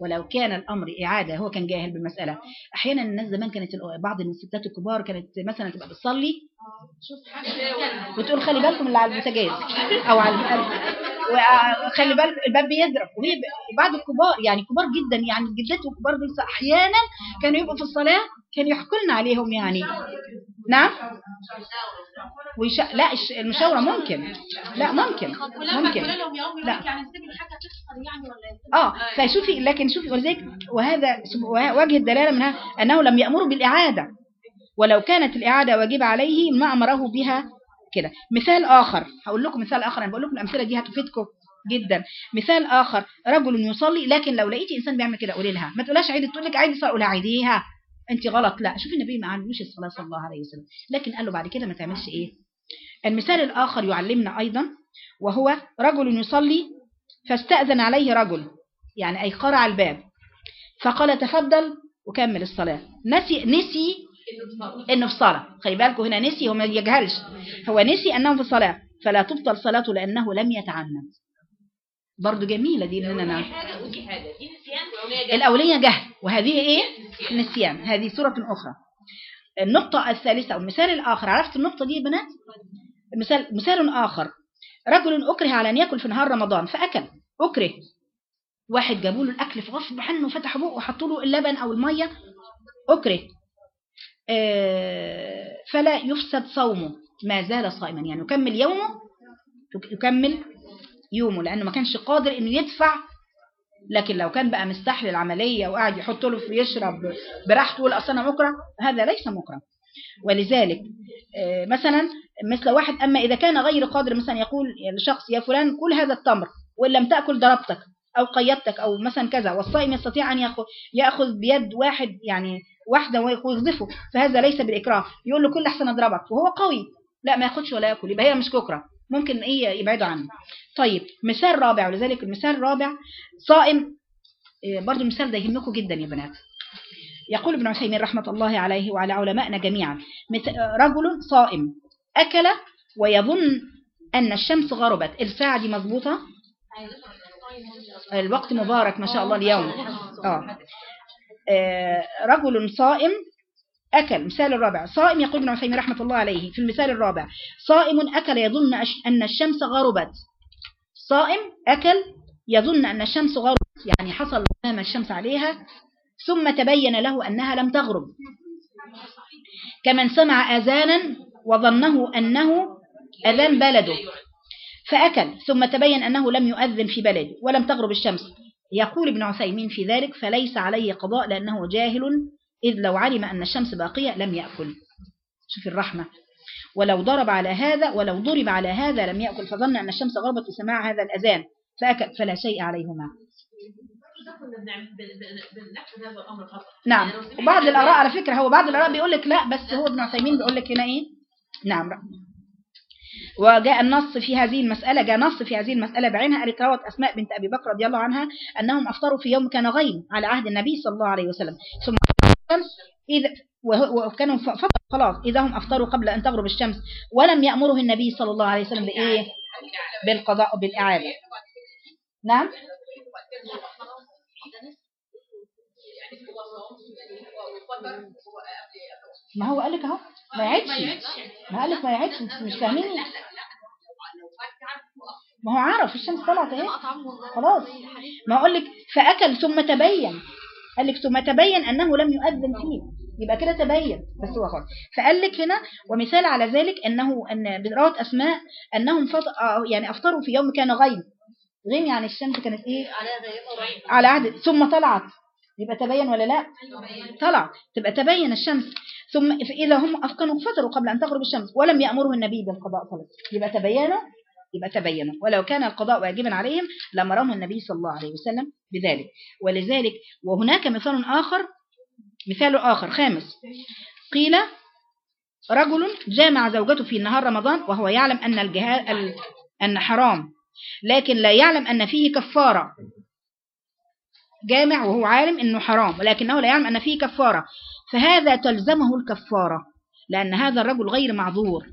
ولو كان الأمر إعادة هو كان جاهل بالمسألة. أحيانا الناس زمان كانت بعض من الستات الكبار كانت مثلا تبقى بتصلي وتقول خلي بالكم اللي على البوتاجاز أو على القلب وخلي بالك الباب بيضرب. وهي بعض الكبار يعني كبار جدا يعني الجدات والكبار دول أحيانا كانوا يبقوا في الصلاة كانوا يحكوا لنا عليهم يعني. نعم؟ ويش... لا المشاورة ممكن. لا ممكن ممكن. لا. آه فشوفي لكن شوفي ولذلك وهذا وجه الدلالة منها أنه لم يامره بالإعادة. ولو كانت الإعادة واجبة عليه ما أمره بها كده. مثال آخر هقول لكم مثال آخر أنا بقول لكم الأمثلة دي هتفيدكم جدا. مثال آخر رجل يصلي لكن لو لقيتي إنسان بيعمل كده قولي لها. ما تقولهاش عيدي تقول لك عيدي صلاه قولها عيديها انت غلط. لا شوفي النبي ما علموش الصلاة صلى الله عليه وسلم. لكن قال له بعد كده ما تعملش إيه؟ المثال الآخر يعلمنا أيضا وهو رجل يصلي فاستأذن عليه رجل يعني أي قرع الباب فقال تفضل وكمل الصلاة. نسي نسي إنه في صلاة. خلي بالكم هنا نسي هو ما يجهلش. هو نسي أنه في صلاة فلا تبطل صلاته لأنه لم يتعمد برضو جميلة دي ودي حاجة دي نسيان والاوليه جهل. الأولية جهل وهذه إيه؟ نسيان هذه سورة أخرى. النقطة الثالثة أو المثال الآخر. عرفت النقطة دي يا بنات؟ مثال مثال آخر. رجل أكره على أن يأكل في نهار رمضان فأكل. أكره. واحد جابوا له الأكل في غصب عنه وفتحوا بقه وحطوا له اللبن أو المية. أكره. آه، فلا يفسد صومه. ما زال صائما. يعني يكمل يومه يكمل يومه لأنه ما كانش قادر إنه يدفع. لكن لو كان بقى مستحل العملية وقاعد يحط له في يشرب براحته يقول أصل أنا مكره هذا ليس مكره. ولذلك آه، مثلا مثل واحد أما إذا كان غير قادر مثلا يقول لشخص يا فلان كل هذا التمر وإن لم تأكل ضربتك أو قيدتك أو مثلا كذا والصائم يستطيع يأخذ, يأخذ بيد واحد يعني واحدة ويقذفه فهذا ليس بالإكراه. يقول له كل أحسن أضربك وهو قوي. لا ما ياخدش ولا يأكل يبقى هي مش ككرة. ممكن إيه يبعدوا عنه. طيب مثال رابع ولذلك المثال الرابع صائم إيه، برضو المثال ده يهمكم جدا يا بنات. يقول ابن عثيمين رحمة الله عليه وعلى علمائنا جميعا مث- رجل صائم أكل ويظن أن الشمس غربت. الساعة دي مظبوطة؟ الوقت مبارك ما شاء الله اليوم. آه. آه، رجل صائم أكل. مثال الرابع. صائم يقول ابن عثيمين رحمة الله عليه. في المثال الرابع. صائم أكل يظن أن الشمس غربت. صائم أكل يظن أن الشمس غربت. يعني حصل أمام الشمس عليها. ثم تبين له أنها لم تغرب. كمن سمع أذانا وظنه أنه أذان بلده. فأكل. ثم تبين أنه لم يؤذن في بلده. ولم تغرب الشمس. يقول ابن عثيمين في ذلك فليس عليه قضاء لأنه جاهل إذ لو علم أن الشمس باقية لم يأكل. شوف الرحمة. ولو ضرب على هذا ولو ضرب على هذا لم يأكل فظن أن الشمس غربت لسماع هذا الأذان فأكل فلا شيء عليهما. نعم. وبعض الآراء على فكرة هو بعض الآراء بيقول لك لا بس هو ابن عثيمين بيقول لك هنا إيه؟ نعم. وجاء النص في هذه المسألة جاء نص في هذه المسألة بعينها قالت روت أسماء بنت أبي بكر رضي الله عنها أنهم أفطروا في يوم كان غيم على عهد النبي صلى الله عليه وسلم. ثم إذا وكانوا فطروا خلاص إذا هم أفطروا قبل أن تغرب الشمس. ولم يأمره النبي صلى الله عليه وسلم بإيه؟ بالقضاء وبالإعادة نعم؟ ما هو قال لك أهو ما يعدش ما قال لك ما يعدش مش فاهميني ما هو عرف الشمس طلعت اهي خلاص. ما أقول لك فأكل ثم تبين. قال لك ثم تبين أنه لم يؤذن فيه. يبقى كده تبين بس هو خلاص. فقال لك هنا ومثال على ذلك أنه أن روت أسماء أنهم فط... آه، يعني أفطروا في يوم كان غيم. غيم يعني الشمس كانت إيه؟ على عهد ثم طلعت. يبقى تبين ولا لا؟ طلع. تبقى تبين الشمس. ثم إذا هم أفكنوا فطروا قبل أن تغرب الشمس ولم يأمره النبي بالقضاء خلاص. يبقى تبينوا يبقى تبينوا ولو كان القضاء واجبا عليهم لأمرهم النبي صلى الله عليه وسلم بذلك. ولذلك وهناك مثال آخر مثال آخر خامس. قيل رجل جامع زوجته في نهار رمضان وهو يعلم أن الجهاد ال- أن حرام لكن لا يعلم أن فيه كفارة. جامع وهو عالم أنه حرام ولكنه لا يعلم أن فيه كفارة. فهذا تلزمه الكفارة لأن هذا الرجل غير معذور.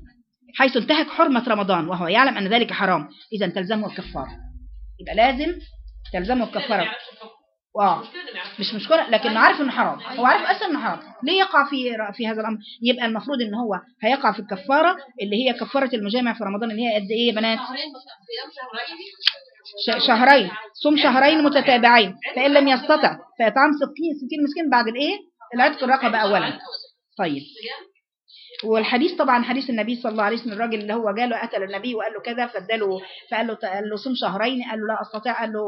حيث انتهك حرمة رمضان وهو يعلم أن ذلك حرام. إذا تلزمه الكفارة. يبقى لازم تلزمه الكفارة. آه. مش مشكلة لكنه عارف إنه حرام. هو عارف أصلا إنه حرام. ليه يقع في في هذا الأمر؟ يبقى المفروض إن هو هيقع في الكفارة اللي هي كفارة المجامع في رمضان اللي هي قد إيه يا بنات؟ شهرين. صوم شهرين متتابعين. فإن لم يستطع فيطعم 60 60 مسكين بعد الإيه؟ العتق الرقبة اولا. طيب. والحديث طبعا حديث النبي صلى الله عليه وسلم الراجل اللي هو جاله قتل النبي وقال له كذا فاداله فقال له قال له صوم شهرين قال له لا أستطيع قال له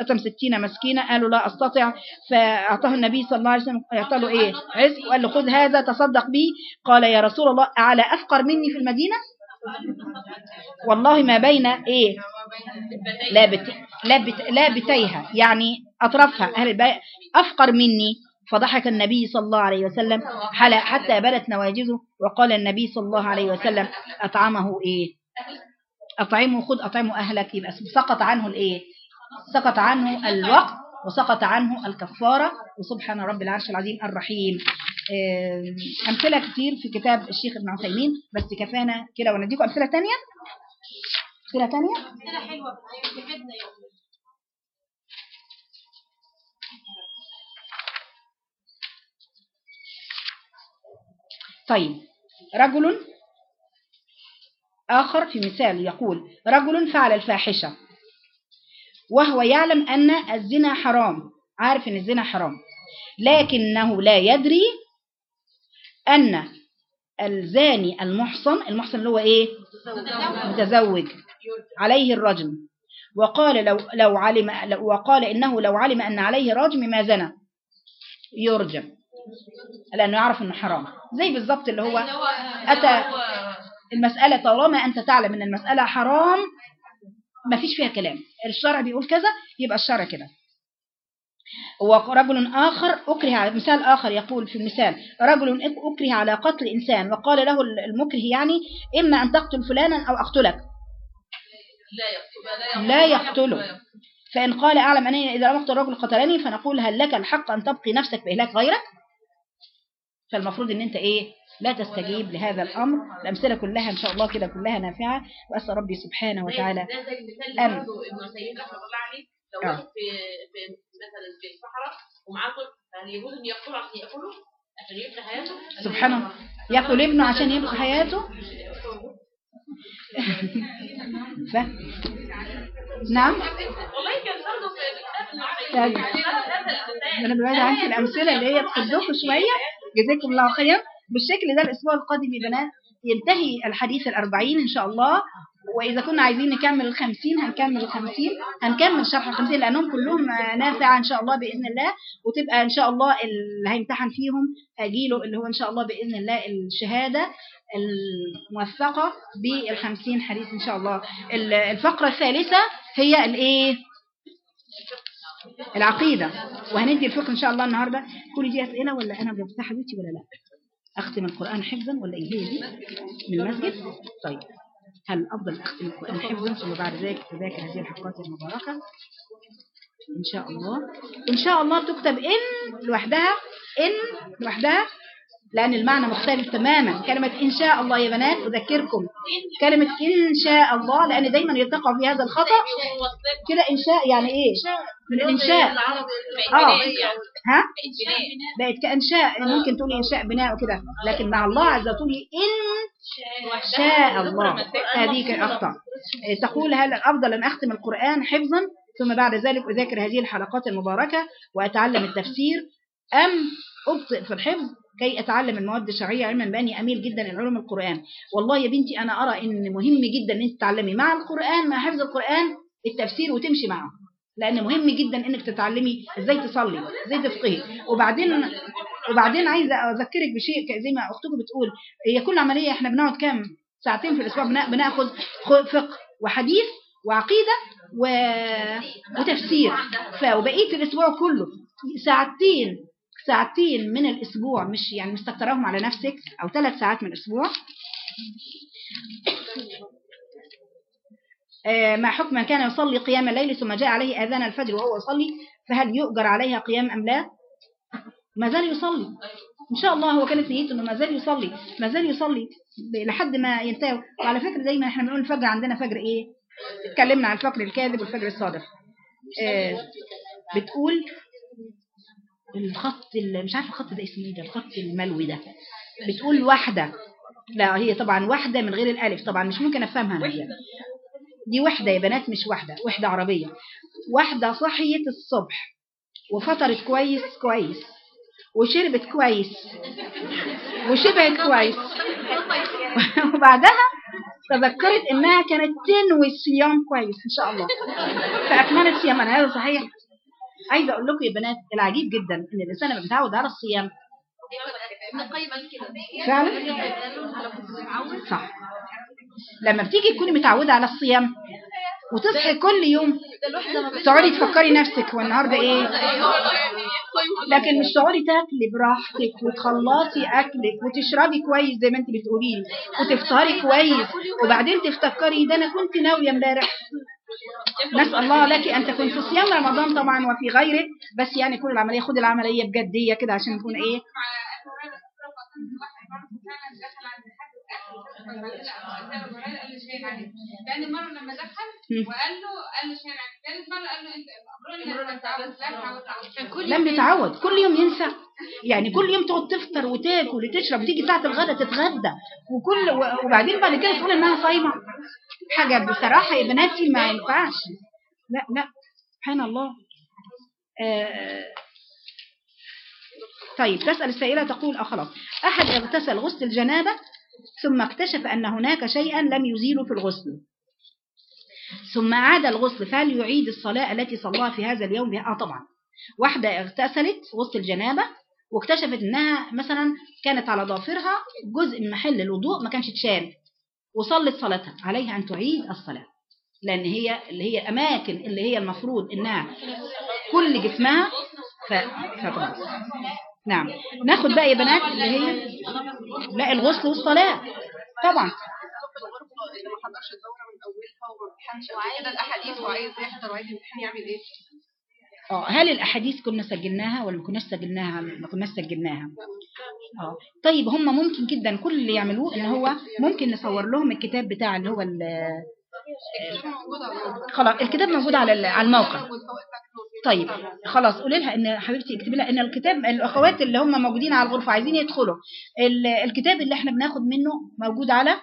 اطعم 60 مسكينة قال له لا أستطيع فأعطاه النبي صلى الله عليه وسلم اعطى له إيه؟ عزق وقال له خذ هذا تصدق به قال يا رسول الله على أفقر مني في المدينة؟ والله ما بين إيه؟ لا بت... لا, بت... لا بتيها يعني أطرافها أهل البيت أفقر مني فضحك النبي صلى الله عليه وسلم حتى بدت نواجذه وقال النبي صلى الله عليه وسلم أطعمه إيه؟ أطعمه خذ أطعمه أهلك. يبقى سقط عنه الإيه؟ سقط عنه الوقت وسقط عنه الكفارة وسبحان رب العرش العظيم الرحيم. آم، أمثلة كتير في كتاب الشيخ ابن عثيمين بس كفانا كده ونديكم أمثلة تانية. أمثلة تانية؟ طيب رجل آخر في مثال يقول رجل فعل الفاحشة وهو يعلم أن الزنا حرام عارف أن الزنا حرام لكنه لا يدري أن الزاني المحصن المحصن اللي هو إيه؟ متزوج عليه الرجم وقال لو لو علم وقال إنه لو علم أن عليه رجم ما زنى يرجم. لأنه يعرف أنه حرام. زي بالظبط اللي هو أتى المسألة طالما أنت تعلم أن المسألة حرام ما فيش فيها كلام. الشرع بيقول كذا يبقى الشرع كده. ورجل آخر أكره مثال آخر يقول في المثال رجل أكره على قتل إنسان وقال له المكره يعني إما أن تقتل فلانا أو أقتلك. لا يقتله. فإن قال أعلم أنني إذا لم أقتل الرجل قتلني فنقول هل لك الحق أن تبقي نفسك بإهلاك غيرك؟ فالمفروض أن أنت إيه لا تستجيب لهذا الأمر. الأمثلة كلها إن شاء الله كده كلها نافعة. وأسأل ربي سبحانه وتعالى. ده زي المثال أن- اللي برضه ابن سيد رحمة الله عليه. لو آه. واحد في في مثلا في الصحراء ومعاه طفل فهل يجوز إن يقتله عشان يأكله؟ عشان يبقى حياته؟ سبحان الله. يقتل ابنه عشان يبقى حياته؟ ف... نعم. والله كان برضه في كتاب. المعين أنا دلوقتي عارف الأمثلة اللي هي تصدقوا شوية. جزاكم الله خيرا. بالشكل ده الأسبوع القادم يا بنات ينتهي الحديث الأربعين إن شاء الله. وإذا كنا عايزين نكمل الخمسين هنكمل الخمسين. هنكمل شرح الخمسين لأنهم كلهم نافعة إن شاء الله بإذن الله. وتبقى إن شاء الله اللي هيمتحن فيهم هجيله اللي هو إن شاء الله بإذن الله الشهادة الموثقة بالخمسين حديث إن شاء الله. ال- الفقرة الثالثة هي الإيه؟ العقيدة. وهندي الفقه إن شاء الله النهاردة. كل دي أسئلة ولا أنا بفتح حبيبتي ولا لا؟ أختم القرآن حفظا ولا إيه؟ هي دي من المسجد. طيب. هل أفضل أختم القرآن حفظا ثم بعد ذلك تذاكر هذه الحلقات المباركة؟ إن شاء الله. إن شاء الله تكتب إن لوحدها. إن لوحدها. لأن المعنى مختلف تماما. كلمة إن شاء الله يا بنات أذكركم. كلمة إن شاء الله لأن دايما يتقع في هذا الخطأ. كده إنشاء يعني إيه؟ من الإنشاء آه. ها؟ بقت كإنشاء ممكن تقولي إنشاء بناء وكده. لكن مع الله عز وجل إن شاء الله. هذه إيه، تقول هل الأفضل أن أختم القرآن حفظا ثم بعد ذلك أذاكر هذه الحلقات المباركة وأتعلم التفسير أم أبطئ في الحفظ؟ كي أتعلم المواد الشرعية علما بأني أميل جدا إلى علوم القرآن. والله يا بنتي أنا أرى إن مهم جدا أن أنت تتعلمي مع القرآن مع حفظ القرآن التفسير وتمشي معه. لأن مهم جدا إنك تتعلمي إزاي تصلي إزاي تفقهي. وبعدين وبعدين عايزة أذكرك بشيء زي ما أختكم بتقول هي كل عملية إحنا بنقعد كام؟ ساعتين في الأسبوع بنا- بناخد فقه وحديث وعقيدة و... وتفسير. ف- وبقية الأسبوع كله ساعتين ساعتين من الأسبوع مش يعني مستكتراهم على نفسك أو ثلاث ساعات من الأسبوع. آه، مع حكم كان يصلي قيام الليل ثم جاء عليه أذان الفجر وهو يصلي؟ فهل يؤجر عليها قيام أم لا؟ ما زال يصلي. إن شاء الله هو كانت نيته إنه ما زال يصلي. ما زال يصلي لحد ما ينتهي. وعلى فكرة دايما إحنا بنقول الفجر عندنا فجر إيه؟ اتكلمنا عن الفجر الكاذب والفجر الصادق. آه، بتقول الخط ال- مش عارفة الخط ده اسمه إيه ده الخط الملوي ده. بتقول واحدة لا هي طبعا واحدة من غير الألف. طبعا مش ممكن أفهمها أنا. دي. دي واحدة يا بنات مش واحدة واحدة عربية. واحدة صحيت الصبح وفطرت كويس كويس وشربت كويس وشبعت كويس. وبعدها تذكرت إنها كانت تنوي الصيام كويس إن شاء الله. فأكملت صيامها. هذا صحيح؟ عايزة أقول لكم يا بنات العجيب جدا إن الإنسان لما بيتعود على الصيام فعلا؟ صح. لما بتيجي تكوني متعودة على الصيام وتصحي كل يوم تقعدي تفكري نفسك والنهاردة إيه؟ لكن مش تقعدي تاكلي براحتك وتخلصي أكلك وتشربي كويس زي ما أنت بتقولي لي وتفطري كويس وبعدين تفتكري ده أنا كنت ناوية امبارح. نسأل الله لك أن تكون في صيام رمضان طبعا وفي غيره بس يعني كل العملية خدي العملية بجدية كده عشان نكون إيه؟ لأن مرة لما دخل. وقال له قال له شايل عن ثالث مرة قال له أن كل لم يتعود كل يوم ينسى. يعني كل يوم تقعد تفطر وتاكل وتشرب تيجي ساعة الغداء تتغدى. وكل وبعدين بعد كده تقول إنها صايمة. حاجة بصراحة يا بناتي ما ينفعش. لا لا سبحان الله. آه طيب تسأل السائلة تقول آه خلاص. أحد اغتسل غسل الجنابة ثم اكتشف أن هناك شيئا لم يزيله في الغسل. ثم عاد الغسل فهل يعيد الصلاة التي صلاها في هذا اليوم؟ آه طبعا. واحدة اغتسلت غسل الجنابة واكتشفت إنها مثلا كانت على ضافرها جزء من محل الوضوء ما كانش اتشال. وصلت صلاتها عليها أن تعيد الصلاة. لأن هي اللي هي أماكن اللي هي المفروض إنها كل جسمها. فتغسل نعم. ناخد بقى يا بنات اللي هي لا الغسل والصلاة. طبعا. اللي ما حضرش الدوره من أولها وما امتحنش كده الأحاديث وعايز يحضر وعايز يمتحن يعمل إيه؟ آه هل الأحاديث كنا سجلناها ولا ما كناش سجلناها ما كناش سجلناها آه طيب هم ممكن جدا كل اللي يعملوه إن هو ممكن نصور لهم الكتاب بتاع اللي هو. خلاص الكتاب موجود على على الموقع. طيب خلاص قولي لها إن حبيبتي اكتبي لها إن الكتاب الأخوات اللي هم موجودين على الغرفة عايزين يدخلوا ال- الكتاب اللي إحنا بناخد منه موجود على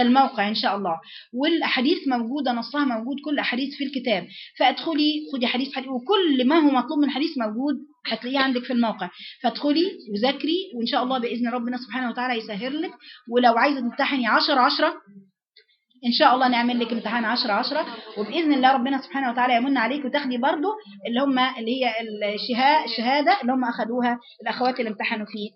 الموقع إن شاء الله. والأحاديث موجودة نصها موجود كل أحاديث في الكتاب. فادخلي خدي حديث حديث وكل ما هو مطلوب من حديث موجود هتلاقيه عندك في الموقع. فادخلي وذاكري وإن شاء الله بإذن ربنا سبحانه وتعالى يسهل لك. ولو عايزه تمتحني 10 10 إن شاء الله نعمل لك امتحان 10 10 وبإذن الله ربنا سبحانه وتعالى يمن عليك وتاخدي برضو اللي هم اللي هي الشها- الشهادة اللي هم اخذوها الأخوات اللي امتحنوا فيه.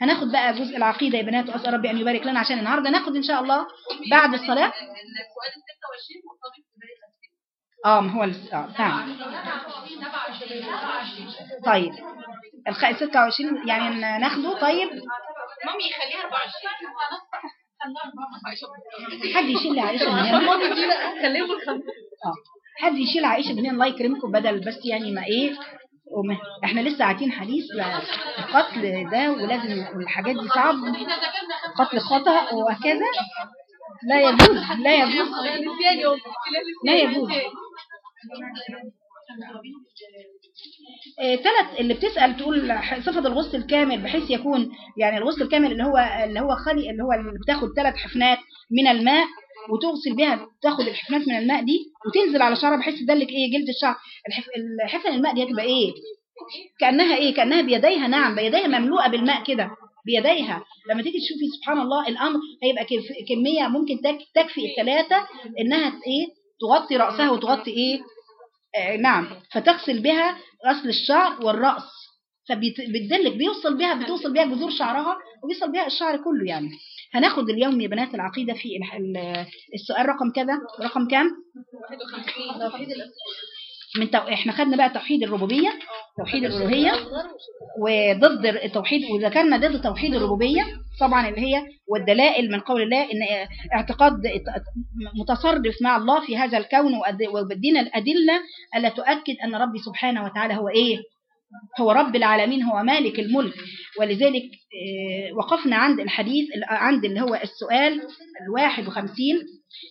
هناخد بقى جزء العقيدة يا بنات وأسأل ربي أن يبارك لنا عشان النهارده ناخد إن شاء الله بعد الصلاة. السؤال ال 26 مرتبط بباقي الأسئلة. آه ما هو الس- آه نعم 27 27 طيب الخ 26 يعني ناخده. طيب. مامي يخليها 24 حد يشيل عائشه خليهم الخمسة. آه حد يشيل عائشه هنا الله يكرمكم بدل بس يعني ما إيه إحنا لسه عاطين حديث القتل ده ولازم والحاجات دي صعب. قتل خطأ وهكذا. لا يجوز لا يجوز. لا يجوز. ثلاث اللي بتسأل تقول صفة الغسل الكامل بحيث يكون يعني الغسل الكامل اللي هو اللي هو خالي اللي هو اللي بتاخد ثلاث حفنات من الماء. وتغسل بيها تاخد الحفنات من الماء دي وتنزل على شعرها بحيث تدلك إيه جلد الشعر. الحف... الحفن الماء دي هتبقى إيه؟ كأنها إيه؟ كأنها بيديها نعم بيديها مملوءة بالماء كده بيديها. لما تيجي تشوفي سبحان الله الأمر هيبقى كمية ممكن تك- تكفي الثلاثه إنها إيه؟ تغطي رأسها وتغطي إيه؟ آه نعم. فتغسل بها غسل الشعر والرأس. فبتدلك بيوصل بها بتوصل بها جذور شعرها وبيوصل بها الشعر كله يعني. هناخد اليوم يا بنات العقيدة في السؤال رقم كذا رقم كام؟ من تو... إحنا خدنا بقى توحيد الربوبية توحيد الألوهية وضد التوحيد وذكرنا ضد توحيد الربوبية طبعا اللي هي والدلائل من قول الله إن اعتقاد متصرف مع الله في هذا الكون وبدينا الأدلة ألا تؤكد أن ربي سبحانه وتعالى هو إيه؟ هو رب العالمين هو مالك الملك. ولذلك آه، وقفنا عند الحديث عند اللي هو السؤال الواحد وخمسين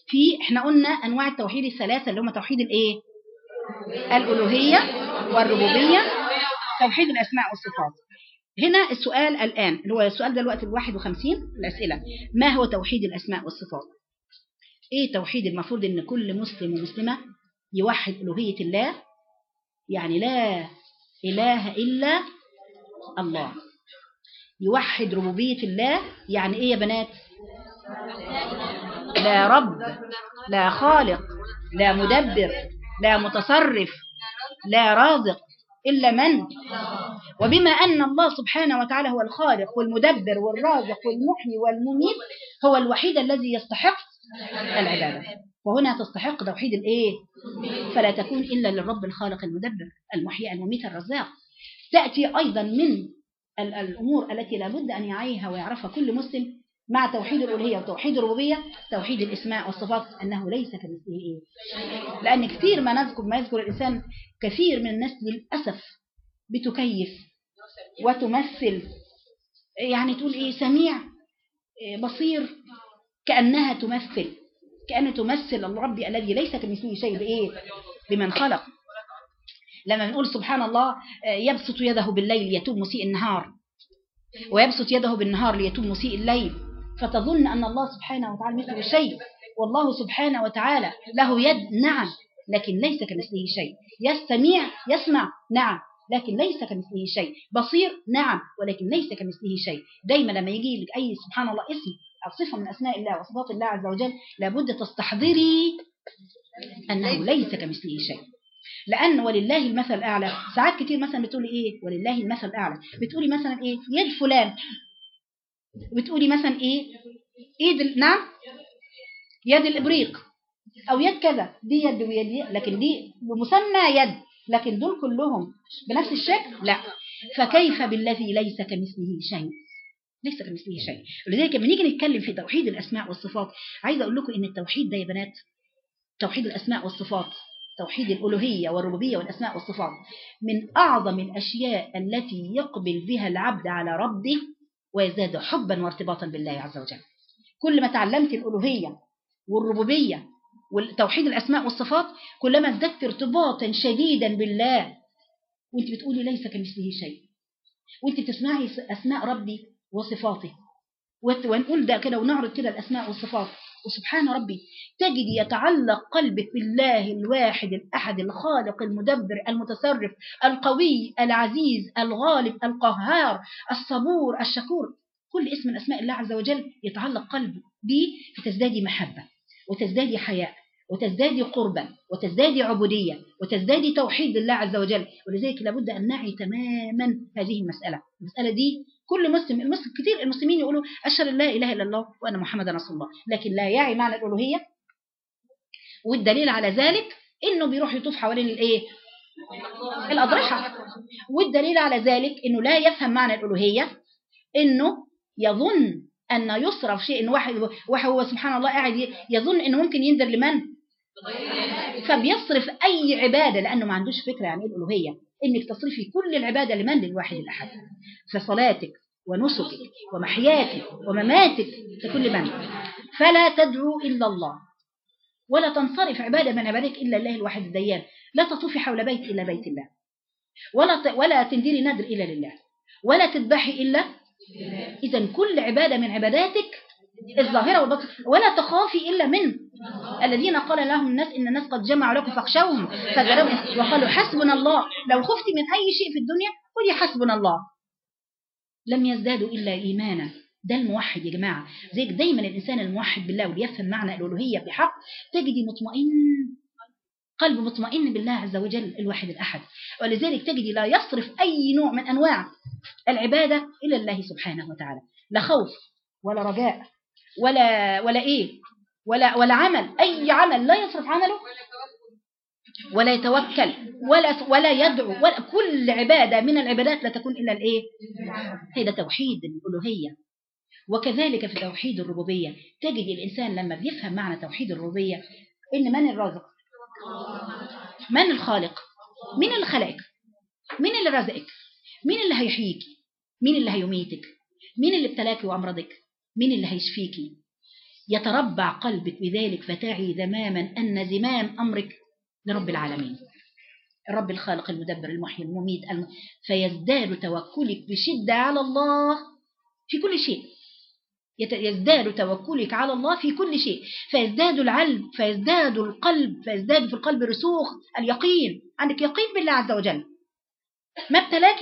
في إحنا قلنا أنواع التوحيد الثلاثة اللي هم توحيد الإيه؟ الألوهية والربوبية توحيد الأسماء والصفات. هنا السؤال الآن اللي هو السؤال ده الوقت الواحد وخمسين الأسئلة. ما هو توحيد الأسماء والصفات؟ إيه توحيد المفروض إن كل مسلم ومسلمة يوحد ألوهية الله؟ يعني لا إله إلا الله. يوحد ربوبية الله يعني إيه يا بنات؟ لا رب لا خالق لا مدبر لا متصرف لا رازق إلا من؟ وبما أن الله سبحانه وتعالى هو الخالق والمدبر والرازق والمحيي والمميت هو الوحيد الذي يستحق العبادة. وهنا تستحق توحيد الإيه؟ فلا تكون إلا للرب الخالق المدبر المحيي المميت الرزاق. تأتي أيضا من ال- الأمور التي لابد أن يعيها ويعرفها كل مسلم مع توحيد الألوهية وتوحيد الربوبية توحيد الإسماء والصفات أنه ليس كمثله. إيه لأن كثير ما نذكر ما يذكر الإنسان كثير من الناس للأسف بتكيف وتمثل يعني تقول إيه سميع إيه بصير كأنها تمثل. كأنها تمثل الرب الذي ليس كمثله شيء بإيه؟ بمن خلق. لما نقول سبحان الله آه، يبسط يده بالليل يتوب مسيء النهار ويبسط يده بالنهار ليتوب مسيء الليل. فتظن أن الله سبحانه وتعالى مثله شيء. والله سبحانه وتعالى له يد نعم لكن ليس كمثله شيء. يستمع يسمع نعم لكن ليس كمثله شيء. بصير نعم ولكن ليس كمثله شيء. دايما لما يجي لك أي سبحان الله اسم أو صفة من أسماء الله وصفات الله عز وجل لابد تستحضري أنه ليس كمثله شيء. لأن ولله المثل الأعلى. ساعات كتير مثلا بتقولي إيه؟ ولله المثل الأعلى. بتقولي مثلا إيه؟ يد فلان بتقولي مثلا إيه؟ إيد نعم؟ يد الإبريق. أو يد كذا. دي يد ويد لكن دي بمسمى يد. لكن دول كلهم بنفس الشكل؟ لا. فكيف بالذي ليس كمثله شيء؟ ليس كمثله شيء. ولذلك لما نيجي نتكلم في توحيد الأسماء والصفات عايزه أقول لكم إن التوحيد ده يا بنات توحيد الأسماء والصفات توحيد الألوهية والربوبية والأسماء والصفات من أعظم الأشياء التي يقبل بها العبد على ربه ويزداد حبا وارتباطا بالله عز وجل. كل ما تعلمت الألوهية والربوبية وتوحيد الأسماء والصفات كلما ازددت ارتباطا شديدا بالله وأنت بتقولي ليس كمثله شيء. وأنت بتسمعي أسماء ربي وصفاته. ونقول ده كده ونعرض كده الأسماء والصفات. وسبحان ربي تجد يتعلق قلبك بالله الواحد الأحد الخالق المدبر المتصرف القوي العزيز الغالب القهار الصبور الشكور. كل اسم من أسماء الله عز وجل يتعلق قلبي به فتزدادي محبة وتزدادي حياء وتزدادي قربا وتزدادي عبودية وتزدادي توحيد لله عز وجل. ولذلك لابد أن نعي تماما هذه المسألة. المسألة دي كل مسلم المسلم كتير المسلمين يقولوا أشهد أن لا إله إلا الله وأن محمد رسول الله. لكن لا يعي معنى الألوهية. والدليل على ذلك إنه بيروح يطوف حوالين الإيه؟ الأضرحة. والدليل على ذلك إنه لا يفهم معنى الألوهية. إنه يظن أن يصرف شيء إن واحد واحد هو سبحان الله قاعد يظن إنه ممكن ينذر لمن؟ فبيصرف أي عبادة لأنه ما عندوش فكرة يعني إيه الألوهية. إنك تصرفي كل العبادة لمن؟ للواحد الأحد. فصلاتك ونسكك ومحياك ومماتك لكل من؟ فلا تدعو إلا الله. ولا تنصرف عبادة من عبادك إلا الله الواحد الديان. لا تطوفي حول بيت إلا بيت الله. ولا ت... ولا تنديري نذر إلا لله. ولا تذبحي إلا إذا كل عبادة من عباداتك الظاهرة والباطنة. ولا تخافي إلا من الذين قال لهم الناس إن الناس قد جمعوا لكم فاخشوهم فذرهم. وقالوا حسبنا الله. لو خفتي من أي شيء في الدنيا قولي حسبنا الله. لم يزدادوا إلا إيمانا. ده الموحد يا جماعة. زيك دايما الإنسان الموحد بالله واللي يفهم معنى الألوهية بحق. تجدي مطمئن قلب مطمئن بالله عز وجل الواحد الأحد. ولذلك تجدي لا يصرف أي نوع من أنواع العبادة إلى الله سبحانه وتعالى. لا خوف ولا رجاء. ولا ولا إيه؟ ولا ولا عمل. أي عمل لا يصرف عمله ولا يتوكل ولا ولا يدعو ولا كل عبادة من العبادات لا تكون إلا الإيه؟ هذا توحيد الألوهية. وكذلك في توحيد الربوبية. تجد الإنسان لما بيفهم معنى توحيد الربوبية إن من الرازق؟ من الخالق؟ مين اللي خلقك؟ مين اللي رزقك مين اللي هيحييك؟ مين اللي هيميتك؟ مين اللي ابتلاك وأمرضك؟ مين اللي هيشفيكي. يتربع قلبك بذلك فتعي ذماما أن زمام أمرك لرب العالمين. الرب الخالق المدبر المحيي المميت الم... فيزداد توكلك بشدة على الله في كل شيء. يزداد توكلك على الله في كل شيء. فيزداد العلم فيزداد القلب فيزداد في القلب رسوخ اليقين. عندك يقين بالله عز وجل. ما ابتلاك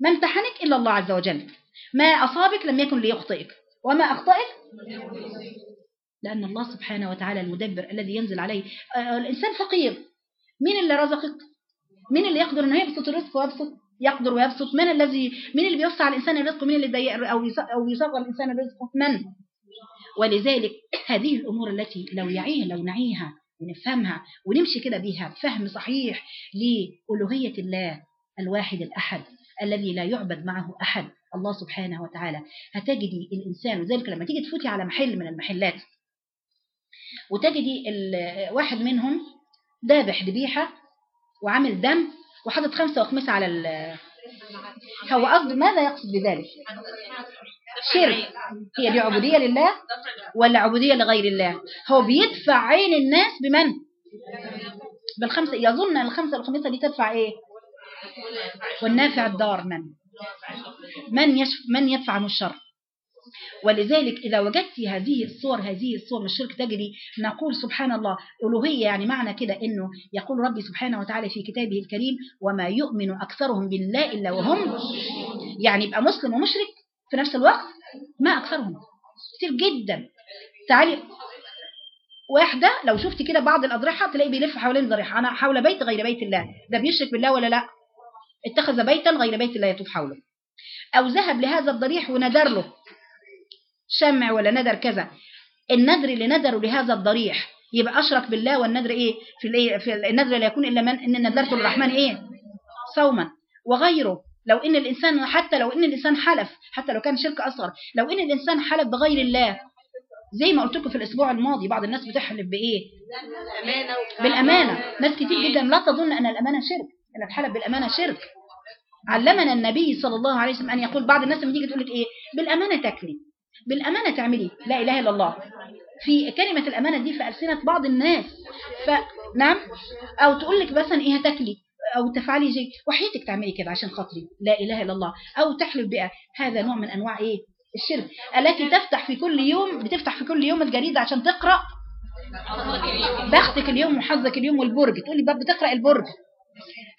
ما امتحنك إلا الله عز وجل. ما أصابك لم يكن ليخطئك وما أخطأك؟ لأن الله سبحانه وتعالى المدبر الذي ينزل عليه. آه، الإنسان فقير. مين اللي رزقك؟ مين اللي يقدر إنه يبسط الرزق ويبسط؟ يقدر ويبسط. من الذي مين اللي بيوسع الإنسان الرزق؟ مين اللي يص- أو يصغر الإنسان الرزق؟ من؟ ولذلك هذه الأمور التي لو يعيها لو نعيها ونفهمها ونمشي كده بيها بفهم صحيح لألوهية الله الواحد الأحد الذي لا يعبد معه أحد. الله سبحانه وتعالى هتجدي الإنسان وذلك لما تيجي تفوتي على محل من المحلات وتجدي واحد منهم ذابح ذبيحة وعامل دم وحاطط خمسة وخمسة على ال هو قصد ماذا يقصد بذلك؟ شرك. هي دي عبودية لله ولا عبودية لغير الله؟ هو بيدفع عين الناس بمن؟ بالخمسة يظن الخمسة والخمسة دي تدفع إيه؟ والنافع الدار من؟ من, من يدفع عنه الشر. ولذلك إذا وجدت هذه الصور هذه الصور من الشرك تجري نقول سبحان الله ألوهية يعني معنى كده إنه يقول ربي سبحانه وتعالى في كتابه الكريم وما يؤمن أكثرهم بالله إلا وهم يعني يبقى مسلم ومشرك في نفس الوقت ما أكثرهم. كتير جدا. تعالي واحدة لو شفت كده بعض الأضرحة تلاقي بيلف حوالين ضريحة أنا حول بيت غير بيت الله. ده بيشرك بالله ولا لا؟ اتخذ بيتا غير بيت الله يطوف حوله. أو ذهب لهذا الضريح وندر له. شمع ولا ندر كذا. الندر اللي ندره لهذا الضريح يبقى أشرك بالله والنذر إيه؟ في الإيه؟ في النذر لا يكون إلا من إن نذرت للرحمن إيه؟ صوما. وغيره. لو إن الإنسان حتى لو إن الإنسان حلف حتى لو كان شرك أصغر لو إن الإنسان حلف بغير الله زي ما قلت لكم في الأسبوع الماضي بعض الناس بتحلف بإيه؟ بالأمانة. ناس كتير جدا لا تظن أن الأمانة شرك. ان الحلف بالأمانة شرك. علمنا النبي صلى الله عليه وسلم أن يقول بعض الناس لما تيجي تقول لك إيه؟ بالأمانة تاكلي بالأمانة تعملي. لا إله إلا الله. في كلمة الأمانة دي في ألسنة بعض الناس. ف نعم؟ أو تقول لك مثلا إيه هتاكلي. أو تفعلي شيء. وحياتك تعملي كده عشان خاطري. لا إله إلا الله. أو تحلف بها هذا نوع من أنواع إيه؟ الشرك. التي تفتح في كل يوم بتفتح في كل يوم الجريدة عشان تقرأ. بختك اليوم وحظك اليوم والبرج. تقولي بقى بتقرأ البرج.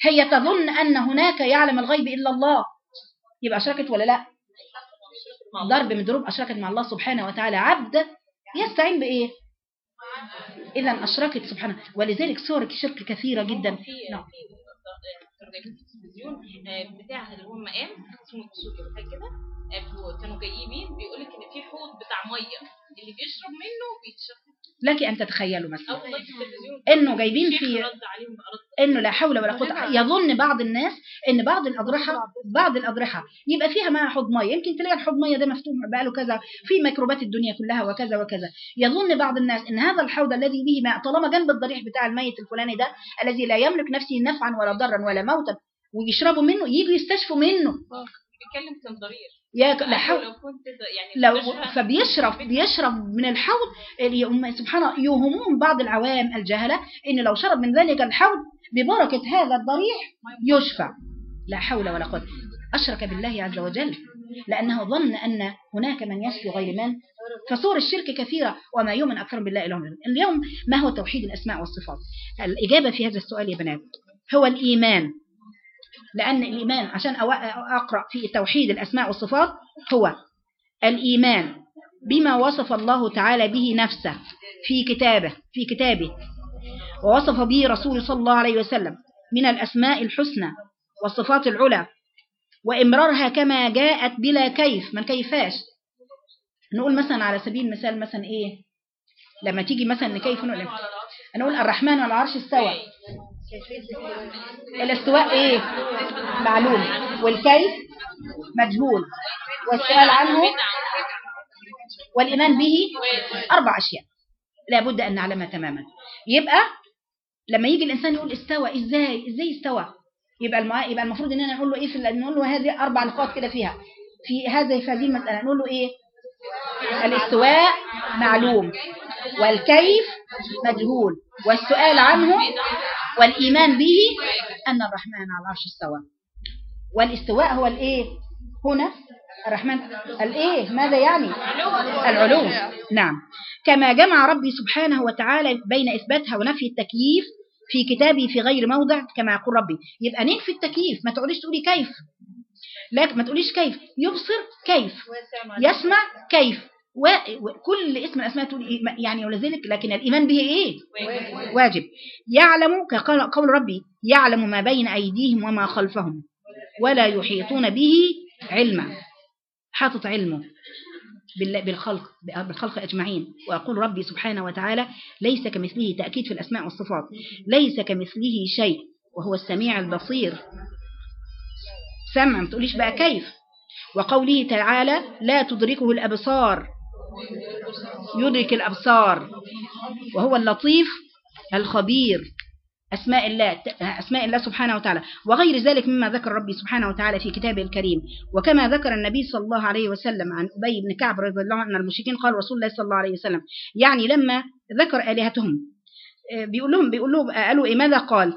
هي تظن أن هناك يعلم الغيب إلا الله. يبقى أشركت ولا لا؟ ضرب من ضروب أشركت مع الله سبحانه وتعالى. عبد يستعين بإيه؟ اذا أشركت سبحانه. ولذلك صور الشرك كثيرة جدا. نعم. بتاع اللي هو مقام اسمه كده. كانوا جايبين بيقول لك إن في حوض بتاع مية. اللي بيشرب منه بيتشرب. لك أن تتخيلوا مثلا. إنه جايبين في بقى إنه لا حول ولا قوة يظن بعض الناس إن بعض الاضرحه بعض الاضرحه يبقى فيها معها حوض مية. يمكن تلاقي الحوض مية ده مفتوح بقاله كذا. في ميكروبات الدنيا كلها وكذا وكذا. يظن بعض الناس إن هذا الحوض الذي به ماء طالما جنب الضريح بتاع الميت الفلاني ده الذي لا يملك نفسه نفعا ولا ضرا ولا موتا ويشربوا منه يجوا يستشفوا منه. بيتكلم ضرير يا لا حول لو كنت يعني لو فبيشرب بيشرب من الحوض سبحان الله يوهمون بعض العوام الجهلة إن لو شرب من ذلك الحوض ببركة هذا الضريح يشفع لا حول ولا قوة. أشرك بالله عز وجل لأنه ظن أن هناك من يشفي غير من. فصور الشرك كثيرة وما يؤمن أكثر بالله إلا هم. اليوم ما هو توحيد الأسماء والصفات؟ الإجابة في هذا السؤال يا بنات هو الإيمان. لأن الإيمان عشان أقرأ في توحيد الأسماء والصفات هو الإيمان بما وصف الله تعالى به نفسه في كتابه في كتابه. ووصف به رسول صلى الله عليه وسلم من الأسماء الحسنى والصفات العلى وإمرارها كما جاءت بلا كيف من كيفاش نقول مثلا على سبيل المثال مثلا إيه؟ لما تيجي مثلا نكيف نقول إيه؟ نقول الرحمن على العرش استوى. الاستواء إيه؟ معلوم. والكيف؟ مجهول. والسؤال عنه؟ والإيمان به؟ أربع أشياء. لابد أن نعلمها تماما. يبقى لما يجي الإنسان يقول استوى إزاي؟ إزاي استوى؟ يبقى المع... يبقى المفروض إننا نقول له إيه في نقول له هذه أربع نقاط كده فيها. في هذه في هذه المسألة. نقول له إيه؟ الاستواء معلوم. والكيف؟ مجهول. والسؤال عنه؟ والإيمان به أن الرحمن على العرش استوى. والاستواء هو الإيه؟ هنا. الرحمن الإيه؟ ماذا يعني؟ العلو. نعم. كما جمع ربي سبحانه وتعالى بين إثباتها ونفي التكييف في كتابه في غير موضع كما يقول ربي. يبقى ننفي التكييف. ما تقوليش تقولي كيف. لكن ما تقوليش كيف. يبصر كيف. يسمع كيف. وكل اسم من الأسماء تقول إيه؟ يعني ولذلك لكن الإيمان به إيه؟ واجب. يعلم كقول قول ربي يعلم ما بين أيديهم وما خلفهم ولا يحيطون به علما. حاطط علمه بال- بالخلق بالخلق أجمعين. ويقول ربي سبحانه وتعالى ليس كمثله تأكيد في الأسماء والصفات ليس كمثله شيء وهو السميع البصير. سمع ما تقوليش بقى كيف. وقوله تعالى لا تدركه الأبصار. يدرك الأبصار وهو اللطيف الخبير. أسماء الله أسماء الله سبحانه وتعالى. وغير ذلك مما ذكر ربي سبحانه وتعالى في كتابه الكريم. وكما ذكر النبي صلى الله عليه وسلم عن أبي بن كعب رضي الله عنه المشركين قال رسول الله صلى الله عليه وسلم. يعني لما ذكر آلهتهم آه، بيقول لهم بيقول لهم آه، قالوا إيه ماذا قال؟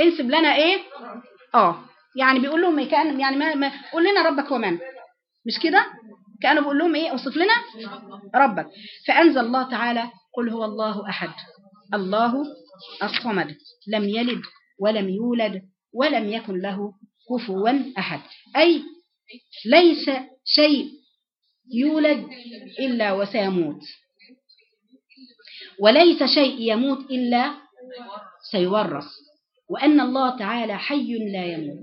انسب لنا إيه؟ آه يعني بيقول لهم إيه كأن يعني ما, ما قول لنا ربك ومن. مش كده؟ كانوا بيقول لهم إيه؟ أوصف لنا ربك. فأنزل الله تعالى قل هو الله أحد. الله الصمد. لم يلد ولم يولد ولم يكن له كفوا أحد. أي ليس شيء يولد إلا وسيموت. وليس شيء يموت إلا سيورث. وأن الله تعالى حي لا يموت.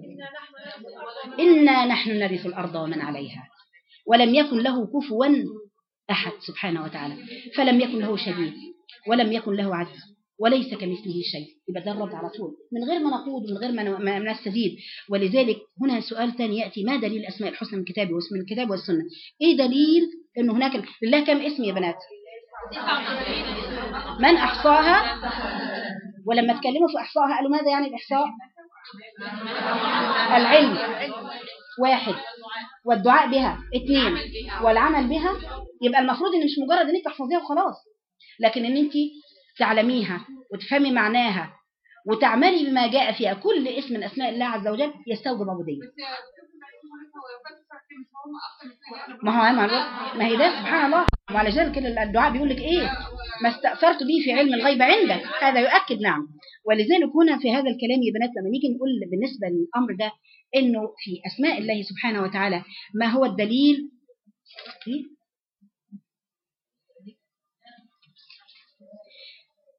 إنا نحن نرث الأرض ومن عليها. ولم يكن له كفوا أحد سبحانه وتعالى فلم يكن له شبيه ولم يكن له عدل وليس كمثله شيء. يبقى ده الرد على طول. من غير ما نقود ومن غير ما نستزيد ولذلك هنا سؤال ثاني يأتي. ما دليل الأسماء الحسنى من الكتاب واسم الكتاب والسنة؟ إيه دليل أنه هناك لله كم اسم يا بنات؟ من أحصاها؟ ولما اتكلموا في إحصائها قالوا ماذا يعني الإحصاء؟ العلم. واحد. والدعاء بها اثنين والعمل بها. يبقى المفروض إن مش مجرد إن أنت تحفظيها وخلاص لكن إن أنت تعلميها وتفهمي معناها وتعملي بما جاء فيها كل اسم من أسماء الله عز وجل يستوجب عبوديه ما هو ما, هي ده سبحان الله. وعلى ذلك كده الدعاء بيقول لك إيه؟ ما استأثرت به في علم الغيب عندك. هذا يؤكد نعم. ولذلك هنا في هذا الكلام يا بنات لما نيجي نقول بالنسبة للأمر ده إنه في أسماء الله سبحانه وتعالى ما هو الدليل؟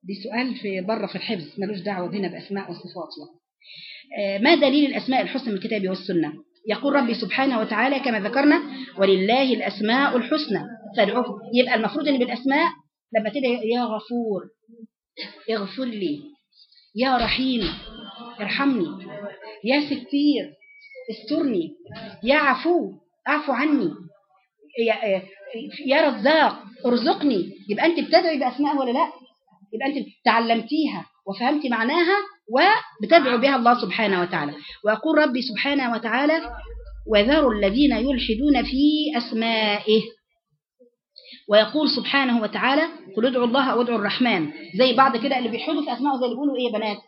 دي سؤال في بره في الحفظ ملوش دعوة هنا بأسماء وصفات يعني. آه، ما دليل الأسماء الحسنى من الكتاب والسنة يقول ربي سبحانه وتعالى كما ذكرنا ولله الأسماء الحسنى فادعوه يبقى المفروض إن بالأسماء لما تدعي يا غفور اغفر لي يا رحيم ارحمني يا ستير استرني. يا عفو اعفو عني. يا, يا رزاق ارزقني. يبقى انت بتدعي بأسماء ولا لا؟ يبقى انت تعلمتيها وفهمتي معناها وبتدعو بها الله سبحانه وتعالى. ويقول ربي سبحانه وتعالى وذروا الذين يلحدون في أسمائه. ويقول سبحانه وتعالى قل ادعوا الله أو ادعوا الرحمن. زي بعض كده اللي بيلحدوا في اسمائه زي اللي بيقولوا إيه يا بنات؟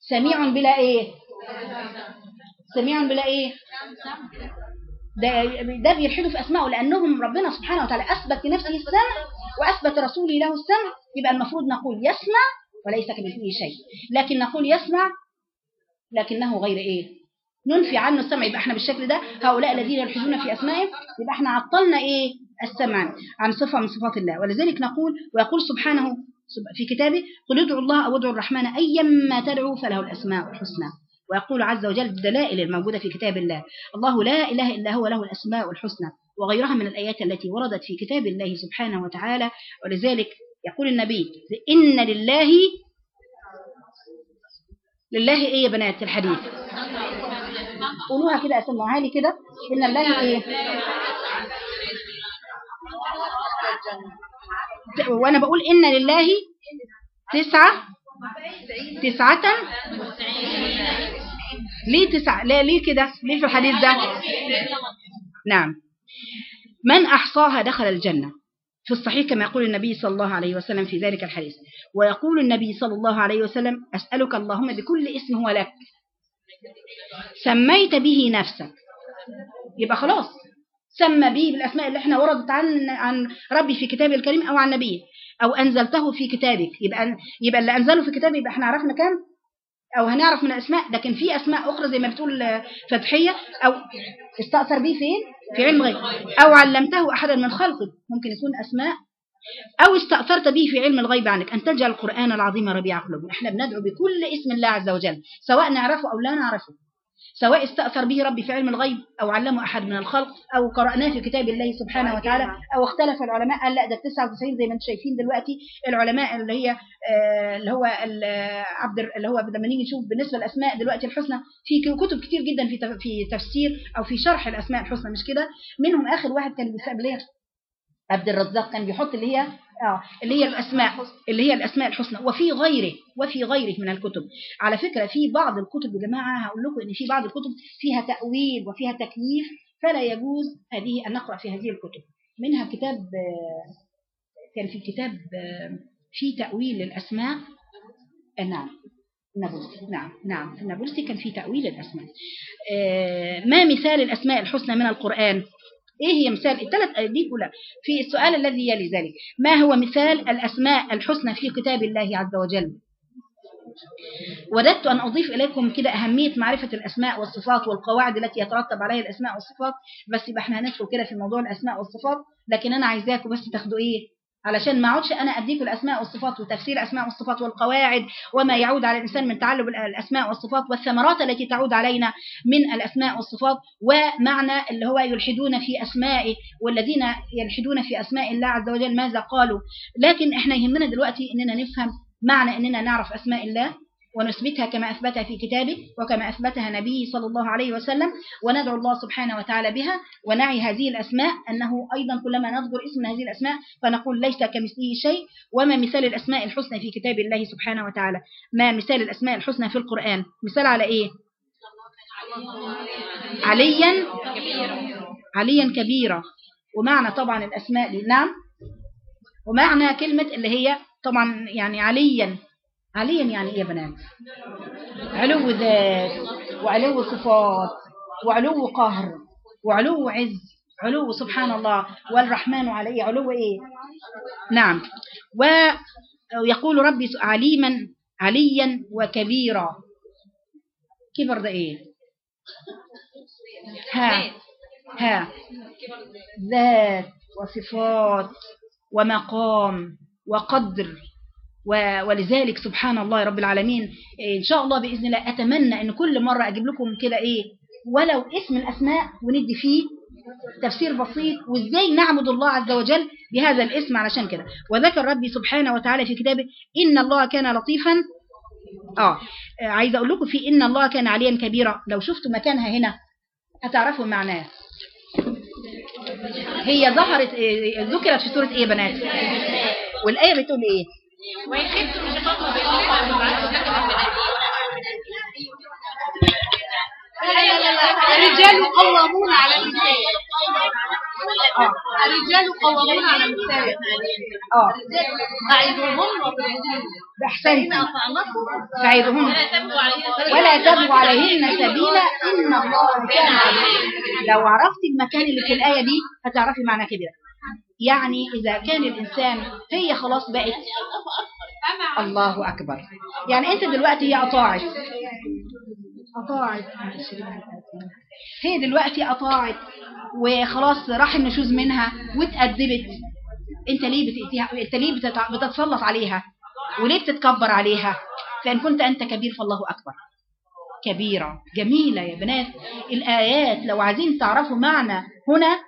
سميع بلا إيه؟ سميع بلا إيه؟ ده ده بيلحدوا في أسمائه لأنهم ربنا سبحانه وتعالى أثبت لنفسه السمع وأثبت رسوله له السمع يبقى المفروض نقول يسمع وليس كمثله شيء. لكن نقول يسمع لكنه غير إيه؟ ننفي عنه السمع يبقى إحنا بالشكل ده هؤلاء الذين يلحدون في أسمائه يبقى إحنا عطلنا إيه؟ السمع عن صفة من صفات الله. ولذلك نقول ويقول سبحانه في كتابه قل ادعوا الله أو ادعوا الرحمن ايما تدعوا فله الأسماء الحسنى. ويقول عز وجل الدلائل الموجودة في كتاب الله. الله لا إله إلا هو له الأسماء الحسنى وغيرها من الآيات التي وردت في كتاب الله سبحانه وتعالى. ولذلك يقول النبي إن لله لله إيه يا بنات الحديث؟ قولوها كده أسمعها لي كده. إن الله إيه؟ وأنا بقول إن لله تسعة تسعة؟ ليه تسعة ليه, ليه كده؟ ليه في الحديث ده؟ نعم. من أحصاها دخل الجنة. في الصحيح كما يقول النبي صلى الله عليه وسلم في ذلك الحديث. ويقول النبي صلى الله عليه وسلم أسألك اللهم بكل اسم هو لك. سميت به نفسك. يبقى خلاص. سمى به بالأسماء اللي إحنا وردت عن عن ربي في كتابه الكريم أو عن نبيه. أو أنزلته في كتابك. يبقى يبقى اللي أنزله في كتابه يبقى إحنا عرفنا كام؟ أو هنعرف من الأسماء لكن في أسماء أخرى زي ما بتقول فتحية أو استأثر به فين؟ في علم غيب. أو علمته أحدا من خلقك. ممكن يكون أسماء. أو استأثرت به في علم الغيب عنك. أن تجعل القرآن العظيم ربيع قلوبنا إحنا بندعو بكل اسم الله عز وجل سواء نعرفه أو لا نعرفه. سواء استأثر به ربي في علم الغيب أو علمه أحد من الخلق أو قرأناه في كتاب الله سبحانه وتعالى أو اختلف العلماء. قال لا ده 99 زي ما أنتم شايفين دلوقتي. العلماء اللي هي آه اللي هو عبد اللي هو لما نيجي نشوف بالنسبة للأسماء دلوقتي الحسنى في كتب كتير جدا في في تفسير أو في شرح الأسماء الحسنى مش كده؟ منهم آخر واحد كان بيسأل عبد الرزاق كان بيحط اللي هي آه اللي هي الأسماء اللي هي الأسماء الحسنى. وفي غيره وفي غيره من الكتب. على فكرة في بعض الكتب يا جماعة هقول لكم إن في بعض الكتب فيها تأويل وفيها تكييف فلا يجوز هذه أن نقرأ في هذه الكتب. منها كتاب كان في كتاب في تأويل للأسماء. نعم. النابلسي نعم. نعم. النابلسي كان في تأويل الاسماء ما مثال الأسماء الحسنى من القرآن؟ إيه هي مثال؟ الثلاث دي كلها في السؤال الذي يلي ذلك. ما هو مثال الأسماء الحسنى في كتاب الله عز وجل؟ وددت أن أضيف إليكم كده أهمية معرفة الأسماء والصفات والقواعد التي يترتب عليها الأسماء والصفات بس يبقى إحنا هندخل كده في موضوع الأسماء والصفات لكن أنا عايزاكم بس تاخدوا إيه؟ علشان ما اقعدش أنا اديكم الاسماء والصفات وتفسير الاسماء والصفات والقواعد وما يعود على الانسان من تعلم الاسماء والصفات والثمرات التي تعود علينا من الاسماء والصفات ومعنى اللي هو يلحدون في اسمائه والذين يلحدون في أسماء الله عز وجل ماذا قالوا. لكن إحنا يهمنا دلوقتي إننا نفهم معنى إننا نعرف أسماء الله. ونثبتها كما أثبتها في كتابه وكما أثبتها نبيه صلى الله عليه وسلم وندعو الله سبحانه وتعالى بها ونعي هذه الأسماء أنه أيضا كلما نذكر اسم من هذه الأسماء فنقول ليس كمثله شيء وما مثال الأسماء الحسنى في كتاب الله سبحانه وتعالى؟ ما مثال الأسماء الحسنى في القرآن؟ مثال على إيه؟ عليا عليا كبيرة. ومعنى طبعا الأسماء نعم. ومعنى كلمة اللي هي طبعا يعني عليا. عليا يعني إيه يا بنات. علو ذات وعلو صفات وعلو قهر وعلو عز علو سبحان الله والرحمن عليه علو إيه؟ نعم. ويقول ربي عليما عليا وكبيرا. كبر ده إيه؟ ها ها. ذات وصفات ومقام وقدر. ولذلك سبحان الله رب العالمين إن شاء الله بإذن الله أتمنى أن كل مرة أجيب لكم كده إيه ولو اسم الأسماء وندي فيه تفسير بسيط وإزاي نعبد الله عز وجل بهذا الاسم علشان كده. وذكر ربي سبحانه وتعالى في كتابه إن الله كان لطيفا. آه آه، عايزة أقول لكم في إن الله كان عليا كبيرا. لو شفتوا مكانها هنا هتعرفوا معناه هي ظهرت إيه- ذكرت في سورة إيه بنات؟ والآية بتقول إيه؟ الرجال قوامون على النساء الرجال قوامون على النساء آه. أحسنت أطعنكم فعيدهن ولا تبغوا عليهن سبيلا. إن الله كان عليم لو عرفت المكان اللي في الآية دي هتعرفي معنى كده يعني إذا كان الإنسان هي خلاص بقت الله أكبر. يعني أنت دلوقتي هي أطاعت أطاعت هي دلوقتي أطاعت وخلاص راح النشوز منها واتأدبت. أنت ليه بتأتيها؟ أنت ليه بتتسلط عليها؟ وليه بتتكبر عليها؟ فإن كنت أنت كبير فالله أكبر. كبيرة. جميلة يا بنات. الآيات لو عايزين تعرفوا معنى هنا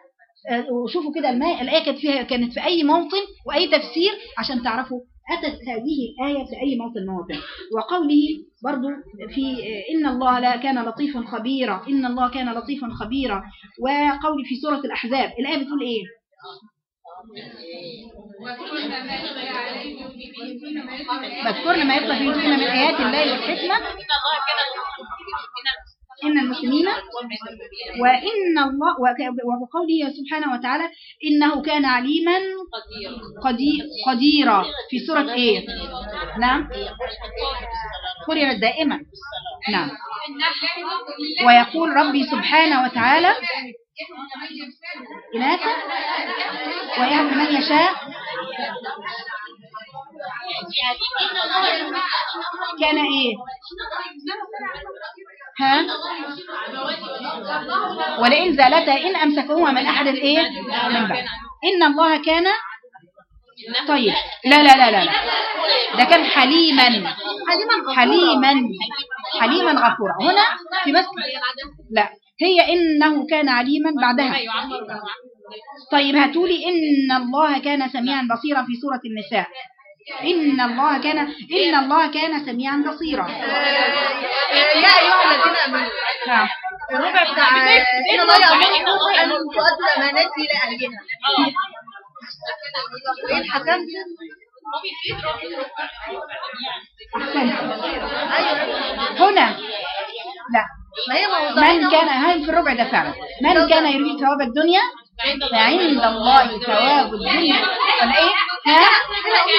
وشوفوا كده الماء الآية كانت فيها كانت في أي موطن وأي تفسير عشان تعرفوا أتت هذه الآية في أي موطن موطن وقوله برضو في آه، إن الله لا كان لطيفا خبيرا إن الله كان لطيفا خبيرا. وقولي في سورة الأحزاب الآية بتقول إيه؟ واذكرن ما يطلع في من آيات الله والحكمة إن المسلمين وإن الله وقوله سبحانه وتعالى إنه كان عليما قدير قديرا. في سورة إيه؟ نعم. قرئت دائما. نعم. ويقول ربي سبحانه وتعالى إناثا ويهب من يشاء كان إيه؟ ها؟ ولئن زالتا إن أمسكوهما من أحد إيه من بعد. إن الله كان طيب. لا لا لا لا لا. ده كان حليما. حليما حليما. غفورا. هنا في بس لا. هي إنه كان عليما بعدها. طيب هاتولي إن الله كان سميعا بصيرا في سورة النساء. إن الله كان إن الله كان سميعا بصيرا. يا أيها الذين آمنوا. نعم. الربع بتاع إن الله يأمركم أن تؤدوا الأمانات إلى أهلها وإن حكمتم هنا. لا. من كان هاي في الربع ده فعلا. من كان يريد ثواب الدنيا؟ فعند الله ثواب الدنيا ولا إيه ها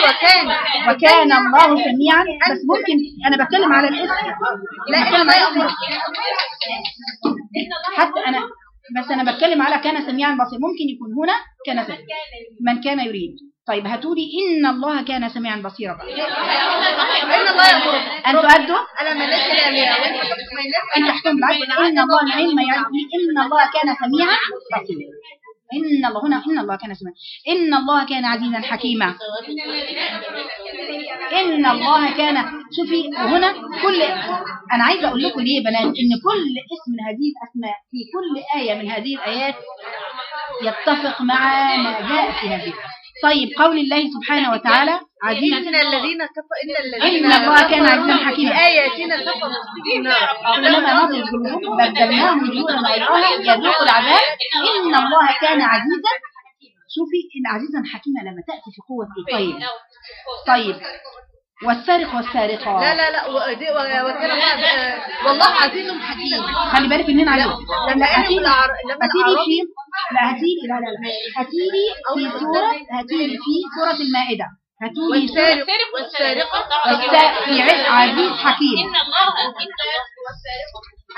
وكان وكان الله سميعا. بس ممكن أنا بتكلم على الاسم لا الاسم. يأمركم حتى أنا بس أنا بتكلم على كان سميعا. بصير ممكن يكون هنا كان سميعا. من كان يريد. طيب هاتولي إن الله كان سميعا بصيرا. إن الله يأمركم ان تؤدوا إن تحكم بالعدل إن الله ما يعني إن الله كان سميعا بصيرا. إن الله هنا إن الله كان سميعا. إن الله كان عزيزا حكيما. إن الله كان شوفي وهنا كل أنا عايزة أقول لكم ليه بنات؟ إن كل اسم من هذه الأسماء في كل آية من هذه الآيات يتفق مع ما جاء في هذه طيب قول الله سبحانه وتعالى عزيز إن الذين كفروا إن الذين إن الله كان عزيزا حكيما. في آياتنا كفروا كلما نضج جلودهم بدلناهم جلودا غيرها يذوقوا العذاب. إن الله كان عزيزا شوفي إن عزيزا حكيما لما تأتي في قوة إيه طيب. طيب. والسارق والسارقة لا لا لا آه، والله عزيز حكيم. خلي بالك ان هنا عايزة لما في لا هاتيلي لا لا لا. هاتيلي في سورة هاتيلي في سورة المائدة. هاتولي سورة والسارق والسارقة والسا- في عز عزيز حكيم. إن الله إن الله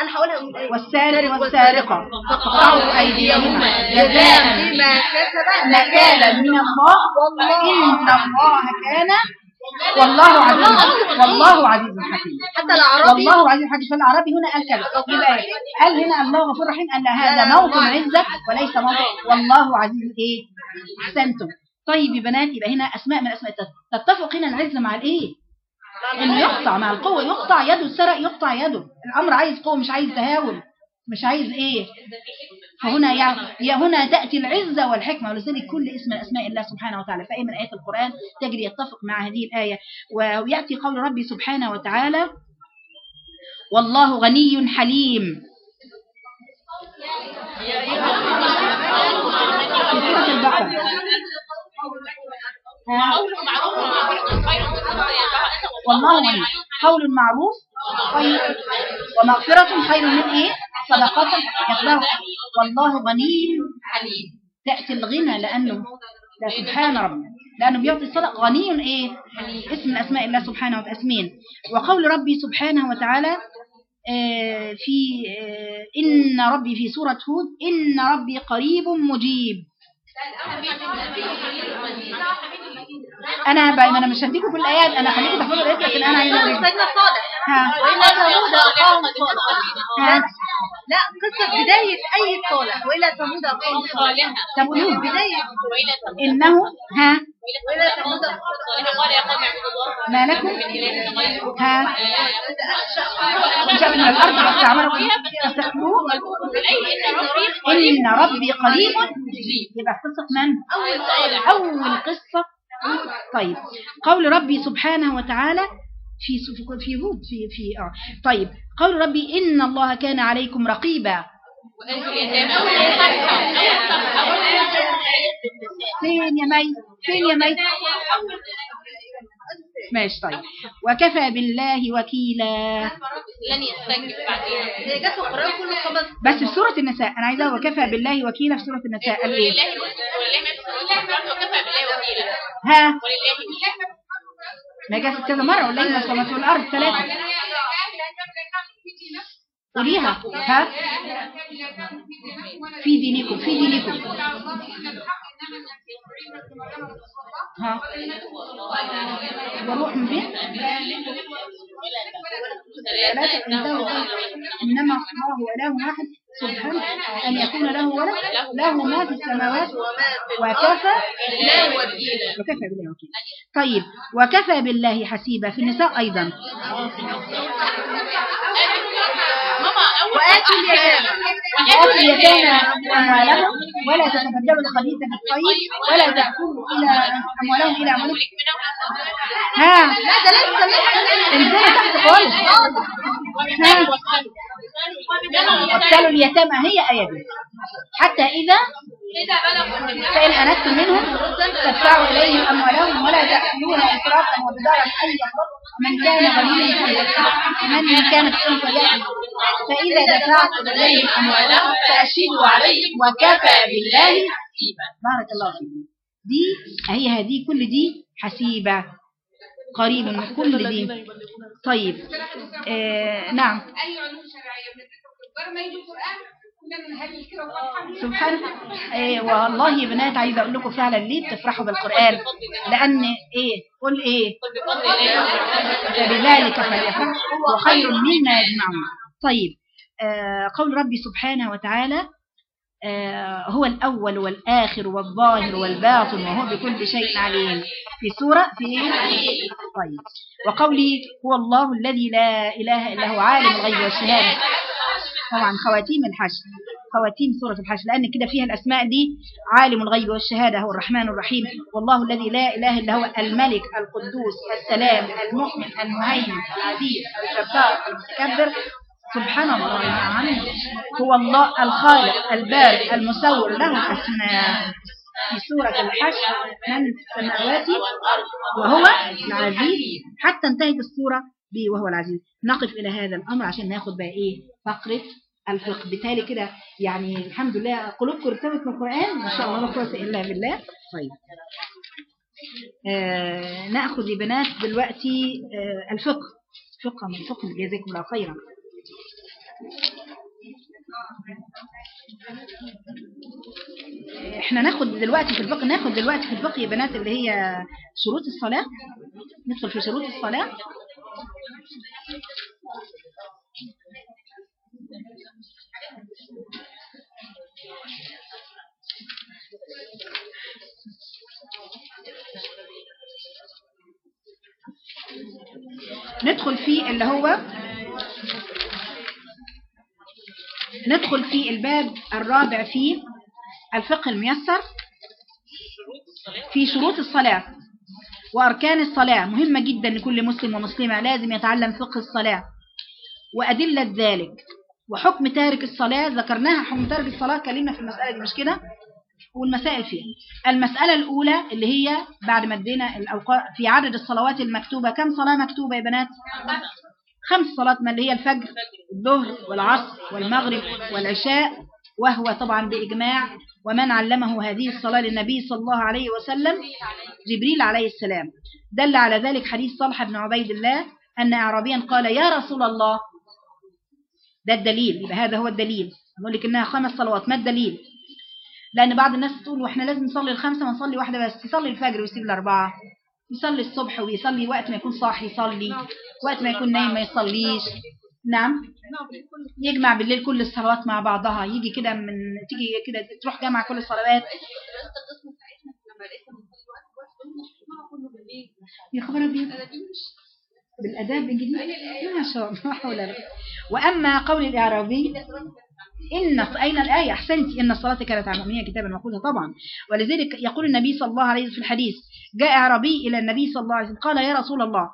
أنا هقولها من الآية والسارق والسارقة. فاقطعوا أيديهما جزاء. بما كسبت نكالا من الله. إن الله كان والله عزيز والله عزيز حكيم. حتى الأعرابي والله عزيز حكيم. فالعربي هنا قال كذا. يبقى؟ قال هنا الله غفور رحيم لا هذا موطن عزة وليس موطن والله عزيز إيه؟ أحسنتم. طيب يا بنات يبقى هنا أسماء من أسماء. التت- تتفق هنا العزة مع الإيه؟ إنه يقطع مع القوة يقطع يده السرق يقطع يده. الأمر عايز قوة مش عايز تهاون مش عايز إيه؟ فهنا يعني يا هنا تأتي العزة والحكمة. ولذلك كل اسم من أسماء الله سبحانه وتعالى في أي من آيات القرآن تجري يتفق مع هذه الآية. ويأتي قول ربي سبحانه وتعالى والله غني حليم. في سورة البقرة. ها؟ قول معروف والله قول معروف خير ومغفرة خير من إيه؟ صدقة يتبعه والله غني. حليم تأتي الغنى لأنه لا سبحان ربنا لأنه بيعطي الصدق غني إيه؟ اسم من أسماء الله سبحانه وتعالى اسمين وقول ربي سبحانه وتعالى آه، في آه، إن ربي في سورة هود إن ربي قريب مجيب. أنا بقى أنا مش هديكم كل الآيات أنا خليكم تحفظوا الآيات لكن أنا عايزة أوريكم. سيدنا وإلى ثمود أخاهم صالح ها. لا قصة بداية أي صالح وإلى ثمود أخاهم صالح صالحة طب قولوا بداية ثمود. إنه ها؟ وإلى ثمود قال يا قوم اعبدوا الله. ما لكم؟ من إله غيره. ها؟ وجاء من الأرض فاستغفروه إن ربي إن ربي قريب. يبقى قصة من؟ أول قصة. طيب. قول ربي سبحانه وتعالى في في في هود في في آه. طيب. قول ربي إن الله كان عليكم رقيبا. فين يا مي؟ فين يا مي؟ ماشي طيب. وكفى بالله وكيلا. بس في سورة النساء أنا عايزة وكفى بالله وكيلا في سورة النساء. قال إيه؟ ولله ما ما جت كذا مرة ولا إيه؟ السماوات والأرض ثلاثة. قوليها. ها؟ في دينكم في دينكم. ها وروح من بين إنما الله إله واحد سبحانه أن يكون له ولد له ما في السماوات وكفى وكفى بالله وكيلا طيب وكفى بالله حسيبا في النساء أيضا. وآتوا اليتامى أموالهم ولا تتبدلوا الخبيث بالطيب ولا تأكلوا إلى أموالهم إلى أموالكم ها لا ده لسه لسه انزلوا تحت خالص ها وابتلوا اليتامى هي آية حتى إذا فإن أنستم منهم فادفعوا إليهم أموالهم ولا تأكلوها إسرافا وبدارا أن من كان غنيا من كانت أنثى فإذا دفعتم إليهم أموالهم فأشهدوا عليهم وكفى بالله بارك الله فيكم. دي هي هذه كل دي حسيبة. قريب من كل دي. طيب آه نعم. أي علوم شرعية؟ بندرسها في القرآن ما يجي وفرحان سبحان آه والله يا بنات عايزة أقول لكم فعلا ليه بتفرحوا بالقرآن؟ لأن إيه؟ قل إيه؟ فبذلك فليفرحوا. هو خير مما يجمعون. طيب آه قول ربي سبحانه وتعالى آه، هو الأول والآخر والظاهر والباطن وهو بكل شيء عليم. في سورة في؟ طيب. وقولي هو الله الذي لا إله إلا هو عالم الغيب والشهادة. طبعا خواتيم الحشر خواتيم سورة الحشر لأن كده فيها الأسماء دي عالم الغيب والشهادة هو الرحمن الرحيم. والله الذي لا إله إلا هو الملك القدوس السلام المؤمن المهيمن العزيز الجبار المتكبر. سبحان الله يعني هو الله الخالق البارئ المصور له الأسماء في سورة الحشر من السماوات وهو العزيز. حتى انتهت السورة ب وهو العزيز. نقف إلى هذا الأمر عشان ناخد بقى إيه فقرة الفقه. بالتالي كده يعني الحمد لله قلوبكم ارتبت من القرآن. ما شاء الله لا قوة إلا بالله. طيب. آه نأخذ يا بنات دلوقتي آه الفقه. فقه من فقه جزاكم الله خيرا. إحنا ناخد دلوقتي في الفقه ناخد دلوقتي في الفقه يا بنات اللي هي شروط الصلاة. ندخل في شروط الصلاة. ندخل في اللي هو ندخل في الباب الرابع في الفقه الميسر في شروط الصلاة وأركان الصلاة. مهمة جدا لكل مسلم ومسلمة لازم يتعلم فقه الصلاة وأدلة ذلك. وحكم تارك الصلاة ذكرناها حكم تارك الصلاة كلمنا في المسألة دي مش كده؟ والمسائل فيها. المسألة الأولى اللي هي بعد ما ادينا الأوقات في عدد الصلوات المكتوبة كم صلاة مكتوبة يا بنات؟ خمس صلوات ما اللي هي الفجر الظهر والعصر والمغرب والعشاء وهو طبعا بإجماع ومن علمه هذه الصلاة للنبي صلى الله عليه وسلم جبريل عليه السلام. دل على ذلك حديث طلحة بن عبيد الله أن أعرابيا قال يا رسول الله. ده الدليل يبقى هذا هو الدليل. نقول لك إنها خمس صلوات ما الدليل؟ لأن بعض الناس تقول وإحنا لازم نصلي الخمسة ونصلي واحدة بس يصلي الفجر ويسيب الأربعة يصلي الصبح ويصلي وقت ما يكون صاحي يصلي. وقت ما يكون نايم ما يصليش. نعم. يجمع بالليل كل الصلوات مع بعضها. يجي كده من تيجي كده تروح جمع كل الصلوات. يا خبر أبيض. بالأداب بالانجليزي ما شاء الله حول ولا وأما قول الإعرابي إن أين الآية؟ أحسنتي. إن الصلاة كانت على المؤمنين كتابا موقوتا طبعا. ولذلك يقول النبي صلى الله عليه وسلم في الحديث جاء أعرابي إلى النبي صلى الله عليه وسلم قال يا رسول الله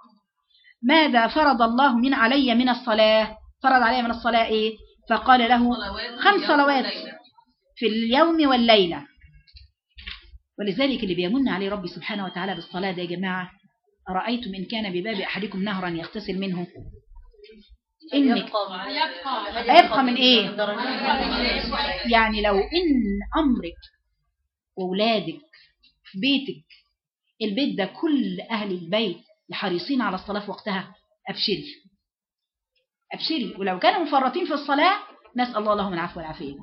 ماذا فرض الله من علي من الصلاة؟ فرض علي من الصلاة إيه؟ فقال له خمس صلوات في اليوم والليلة. ولذلك اللي بيمن عليه ربي سبحانه وتعالى بالصلاة ده يا جماعة أرأيتم إن كان بباب أحدكم نهرا يغتسل منه؟ إنك يبقى. من إيه؟ يعني لو إن أمرك وولادك بيتك البيت ده كل أهل البيت حريصين على الصلاة في وقتها. أبشري. أبشري. ولو كانوا مفرطين في الصلاة نسأل الله لهم العفو والعافية.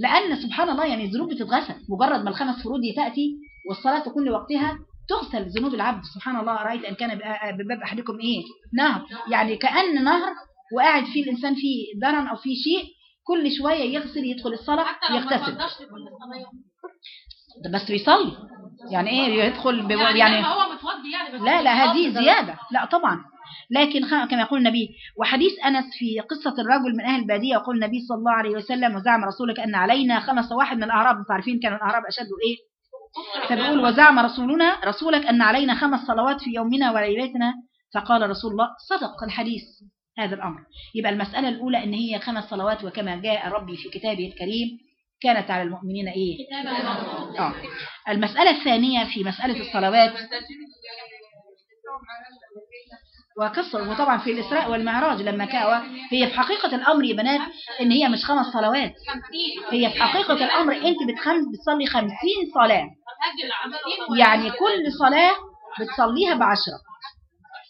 لأن سبحان الله يعني الذنوب بتتغسل. مجرد ما الخمس فروض تأتي والصلاة تكون لوقتها تغسل ذنوب العبد. سبحان الله. رأيت أن كان بباب أحدكم إيه؟ نهر. يعني كأن نهر وقاعد فيه الإنسان فيه درن أو فيه شيء كل شوية يغسل يدخل الصلاة يغتسل. بس بيصلي. يعني إيه يدخل ب... يعني هو متوضي يعني بس لا لا هذه زيادة. لا طبعا. لكن كما يقول النبي وحديث أنس في قصة الرجل من أهل البادية يقول النبي صلى الله عليه وسلم وزعم رسولك أن علينا خمس واحد من الأعراب. أنتوا عارفين كان الأعراب أشد إيه؟ فبيقول وزعم رسولنا رسولك أن علينا خمس صلوات في يومنا وليلتنا. فقال رسول الله صدق الحديث هذا الأمر. يبقى المسألة الأولى أن هي خمس صلوات وكما جاء ربي في كتابه الكريم كانت على المؤمنين إيه؟ آه. المسألة الثانية في مسألة الصلوات. وكسر وطبعا في الإسراء والمعراج لما كان هي في حقيقة الأمر يا بنات إن هي مش خمس صلوات. هي في حقيقة الأمر أنت بتخمس بتصلي خمسين صلاة. يعني كل صلاة بتصليها بعشرة.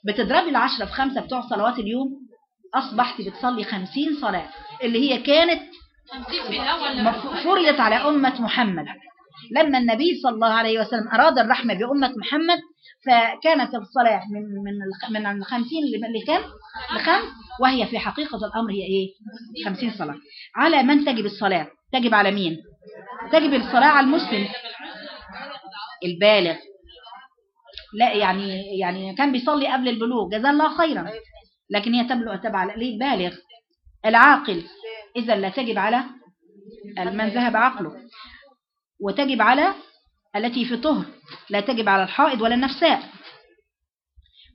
بتضربي العشرة في خمسة بتوع صلوات اليوم أصبحت بتصلي خمسين صلاة. اللي هي كانت فرضت على أمة محمد. لما النبي صلى الله عليه وسلم أراد الرحمة بأمة محمد فكانت الصلاة من من من الخمسين لكم لخمس؟ وهي في حقيقة الأمر هي إيه؟ خمسين صلاة. على من تجب الصلاة؟ تجب على مين؟ تجب الصلاة على المسلم. البالغ. لا يعني يعني كان بيصلي قبل البلوغ جزاه الله خيرا. لكن هي تبلغ تبع ليه؟ البالغ العاقل. إذا لا تجب على من ذهب عقله. وتجب على التي في طهر لا تجب على الحائض ولا النفساء.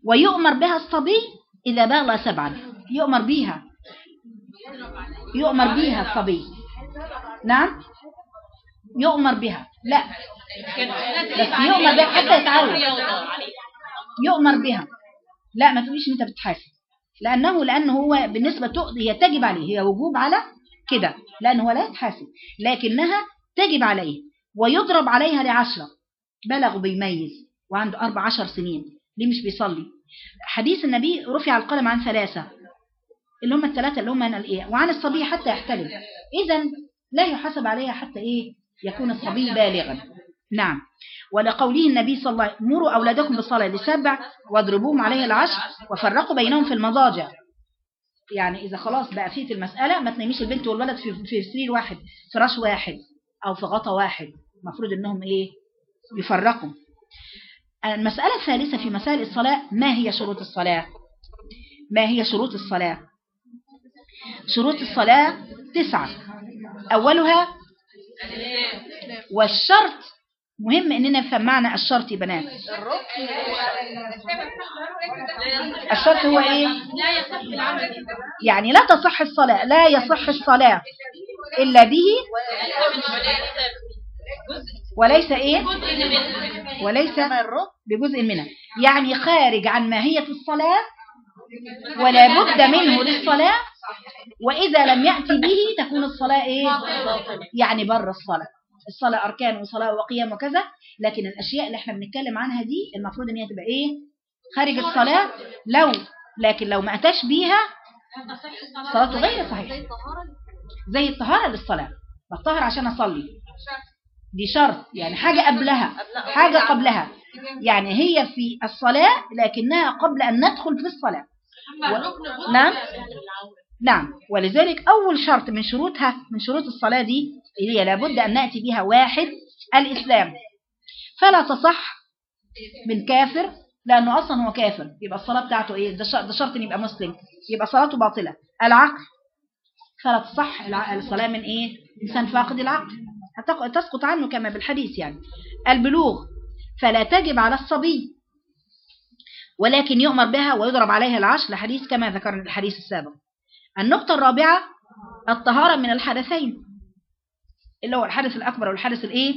ويؤمر بها الصبي إذا بلغ سبعا. يؤمر بها يؤمر بها الصبي. نعم؟ يؤمر بها. لا. بس يؤمر بها حتى يتعود. يؤمر بها. لا ما تقوليش أنت بتحاسب. لأنه لأنه هو بالنسبة تؤ- هي تجب عليه هي وجوب على كده لأنه هو لا يتحاسب لكنها تجب عليه ويضرب عليها لعشرة بلغ بيميز وعنده أربع عشر سنين ليه مش بيصلي؟ حديث النبي رفع القلم عن ثلاثة اللي هم الثلاثة اللي هم الإيه؟ وعن الصبي حتى يحتلم إذا لا يحاسب عليها حتى إيه؟ يكون الصبي بالغا. نعم. ولقوله النبي صلى الله عليه وسلم مروا أولادكم بالصلاة لسبع واضربوهم عليها العشر وفرقوا بينهم في المضاجع. يعني إذا خلاص بقى فيه المسألة ما تنيميش البنت والولد في في سرير واحد فراش واحد أو في غطا واحد. المفروض إنهم إيه؟ يفرقوا. المسألة الثالثة في مسائل الصلاة ما هي شروط الصلاة؟ ما هي شروط الصلاة؟ شروط الصلاة تسعة. أولها والشرط مهم إننا نفهم معنى الشرط يا بنات. الشرط هو إيه؟ يعني لا تصح الصلاة لا يصح الصلاة إلا به وليس إيه؟ وليس بجزء منها. يعني خارج عن ماهية الصلاة ولا بد منه للصلاة وإذا لم يأتي به تكون الصلاة إيه؟ يعني بره الصلاة. الصلاة أركان وصلاة وقيام وكذا لكن الأشياء اللي إحنا بنتكلم عنها دي المفروض إن هي تبقى إيه؟ خارج الصلاة. لو لكن لو ما أتاش بيها صلاته غير صحيحة زي الطهارة للصلاة. بطهر عشان أصلي. دي شرط. يعني حاجة قبلها. حاجة قبلها. يعني هي في الصلاة لكنها قبل أن ندخل في الصلاة. و... نعم؟ نعم. ولذلك أول شرط من شروطها من شروط الصلاة دي هي لابد أن نأتي بها واحد الإسلام. فلا تصح من كافر لأنه أصلا هو كافر. يبقى الصلاة بتاعته إيه؟ ده شرط, يبقى مسلم. يبقى صلاته باطلة. العقل. فلا تصح الصلاة من إيه؟ إنسان فاقد العقل. تسقط عنه كما بالحديث يعني. البلوغ. فلا تجب على الصبي. ولكن يؤمر بها ويضرب عليها العشر لحديث كما ذكرنا الحديث السابق. النقطة الرابعة الطهارة من الحدثين. اللي هو الحدث الأكبر والحدث الإيه؟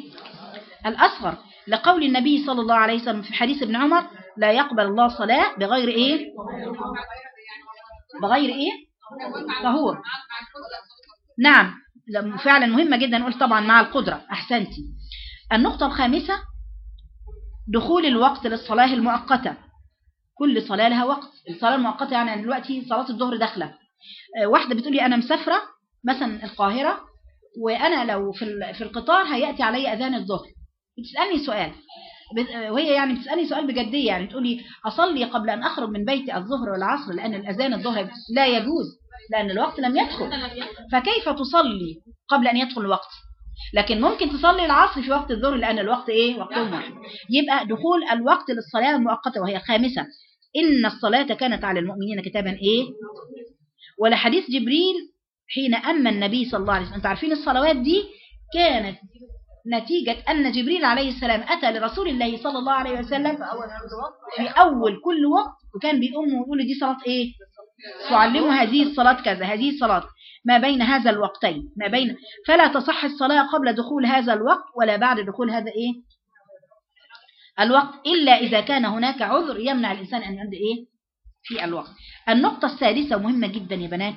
الأصغر. لقول النبي صلى الله عليه وسلم في حديث ابن عمر لا يقبل الله صلاة بغير إيه؟ بغير إيه؟ طهور. نعم. فعلا مهمة جدا قلت طبعا مع القدرة. أحسنتي النقطة الخامسة دخول الوقت للصلاة المؤقتة. كل صلاة لها وقت. الصلاة المؤقتة يعني دلوقتي صلاة الظهر داخلة. آه، واحدة بتقولي أنا مسافرة مثلا القاهرة وأنا لو في في القطار هيأتي علي أذان الظهر. بتسألني سؤال. وهي يعني بتسألني سؤال بجدية يعني تقولي أصلي قبل أن أخرج من بيتي الظهر والعصر لأن الأذان الظهر لا يجوز لأن الوقت لم يدخل. فكيف تصلي قبل أن يدخل الوقت؟ لكن ممكن تصلي العصر في وقت الظهر لأن الوقت إيه؟ وقتهم واحد. يبقى دخول الوقت للصلاة المؤقتة وهي خامسة. إن الصلاة كانت على المؤمنين كتابا إيه؟ ولحديث جبريل حين أما النبي صلى الله عليه وسلم أنتوا عارفين الصلوات دي؟ كانت نتيجة أن جبريل عليه السلام أتى لرسول الله صلى الله عليه وسلم في أول كل وقت وكان بيقوم ويقول دي صلاة إيه؟ تعلموا هذه الصلاة كذا هذه الصلاة. ما بين هذا الوقتين ما بين فلا تصح الصلاة قبل دخول هذا الوقت ولا بعد دخول هذا إيه؟ الوقت إلا إذا كان هناك عذر يمنع الإنسان أن يعد إيه؟ في الوقت. النقطة السادسة مهمة جدا يا بنات.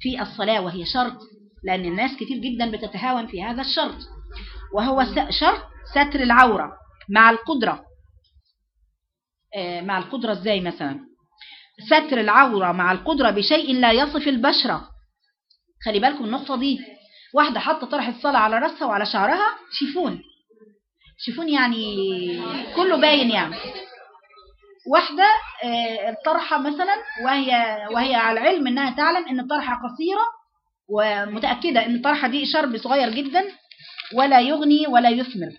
في الصلاة وهي شرط لأن الناس كتير جدا بتتهاون في هذا الشرط. وهو شرط ستر العورة مع القدرة. آه، مع القدرة إزاي مثلا؟ ستر العورة مع القدرة بشيء لا يصف البشرة. خلي بالكم النقطة دي. واحدة حاطة طرحة صلاة على رأسها وعلى شعرها شيفون. شيفون يعني كله باين يعني. واحدة آه، الطرحة مثلا وهي وهي على العلم إنها تعلم إن الطرحة قصيرة ومتأكدة إن الطرحة دي شرب صغير جدا ولا يغني ولا يثمر.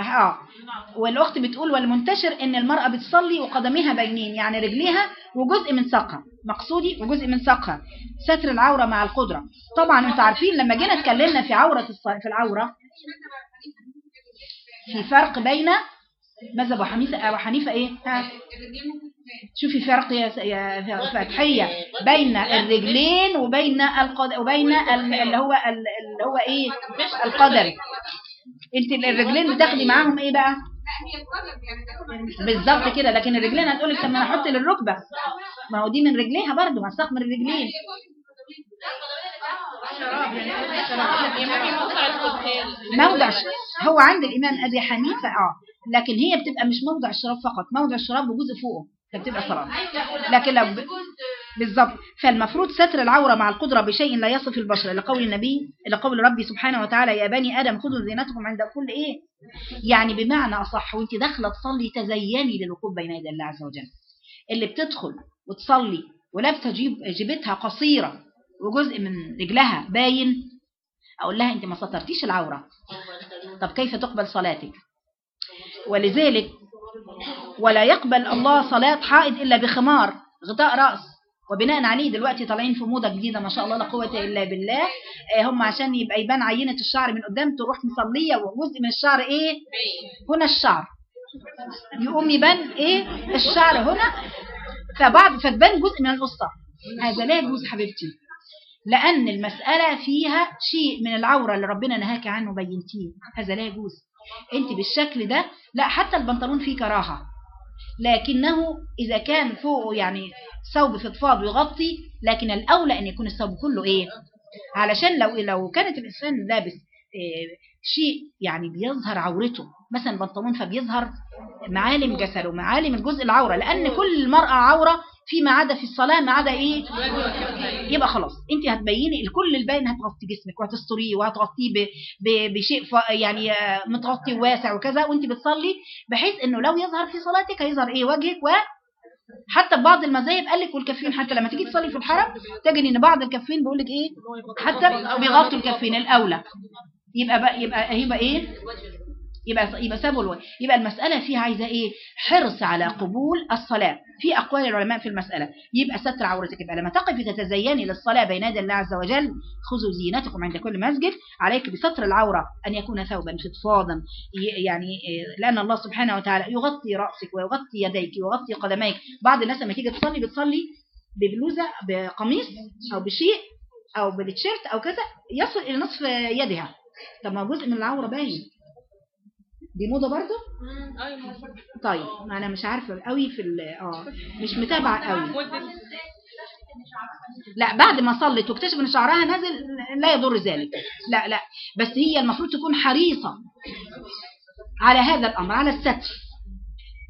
أه والأخت بتقول والمنتشر إن المرأة بتصلي وقدميها باينين يعني رجليها وجزء من ساقها. مقصودي وجزء من ساقها. ستر العورة مع القدرة. طبعا أنتوا عارفين لما جينا اتكلمنا في الص- في العورة في فرق بين مذهب أبو حنيفه إيه؟ ها شوفي فرق يا فتحية بين الرجلين وبين القد... وبين ال- اللي هو ال- اللي هو إيه؟ القدم أنت الرجلين بتاخدي معاهم إيه بقى؟ بالظبط كده. لكن الرجلين هتقول لك طب ما أنا أحط للركبة. ما هو دي من رجليها برضو ما من الرجلين. موضع. هو عند الإمام أبي حنيفة آه. لكن هي بتبقى مش موضع الشراب فقط موضع الشراب وجزء فوقه فبتبقى صلاة. لكن لو ب... بالظبط فالمفروض ستر العورة مع القدرة بشيء لا يصف البشر لقول النبي لقول ربي سبحانه وتعالى يا بني آدم خذوا زينتكم عند كل إيه؟ يعني بمعنى أصح وأنت داخلة تصلي تزيني للوقوف بين يدي الله عز وجل. اللي بتدخل وتصلي ولابسه جيب جيبتها قصيرة وجزء من رجلها باين. أقول لها أنت ما سترتيش العورة. طب كيف تقبل صلاتك؟ ولذلك ولا يقبل الله صلاة حائض إلا بخمار غطاء رأس. وبناء عليه دلوقتي طالعين في موضة جديدة ما شاء الله لا قوة إلا بالله. آه، هم عشان يبقى يبان عينة الشعر من قدام تروح مصلية وجزء من الشعر إيه؟ هنا الشعر. يقوم يبان إيه؟ الشعر هنا. فبعد فتبان جزء من القصة. هذا لا يجوز حبيبتي. لأن المسألة فيها شيء من العورة اللي ربنا نهاك عنه بينتيه هذا لا يجوز. أنت بالشكل ده لا حتى البنطلون فيه كراهة. لكنه إذا كان فوقه يعني ثوب فضفاض ويغطي لكن الأولى أن يكون الثوب كله إيه؟ علشان لو لو كانت الإنسان لابس إيه شيء يعني بيظهر عورته. مثلا بنطلون فبيظهر معالم جسده معالم الجزء العورة. لأن كل المرأة عورة فيما عدا في الصلاة ما عدا إيه؟ يبقى خلاص. أنت هتبيني الكل الباين هتغطي جسمك وهتستريه وهتغطيه بشيء يعني آه، متغطي وواسع وكذا وأنت بتصلي بحيث إنه لو يظهر في صلاتك هيظهر إيه؟ وجهك و حتى بعض المذاهب قال لك والكفين حتى لما تيجي تصلي في الحرم تجد إن بعض الكفين بيقول لك إيه؟ حتى بيغطوا الكفين الأولى. يبقى بقى يبقى يبقى إيه؟ يبقى يبقى سابوا الوجه يبقى المسألة فيها عايزة إيه؟ حرص على قبول الصلاة. في أقوال العلماء في المسألة. يبقى ستر عورتك يبقى لما تقفي تتزيني للصلاة بين يدي الله عز وجل خذوا زينتكم عند كل مسجد. عليك بستر العورة أن يكون ثوبا فضفاضا يعني إيه، لأن الله سبحانه وتعالى يغطي رأسك ويغطي يديك ويغطي قدميك. بعض الناس لما تيجي تصلي بتصلي ببلوزة بقميص أو بشيء أو بالتيشيرت أو كذا يصل إلى نصف يدها. طب ما جزء من العورة باين. دي موضة برضه طيب ما أنا مش عارفة قوي في ال- آه مش متابعة قوي. لا بعد ما صلت واكتشف إن شعرها نازل لا يضر ذلك. لا لا بس هي المفروض تكون حريصة على هذا الأمر على الستر.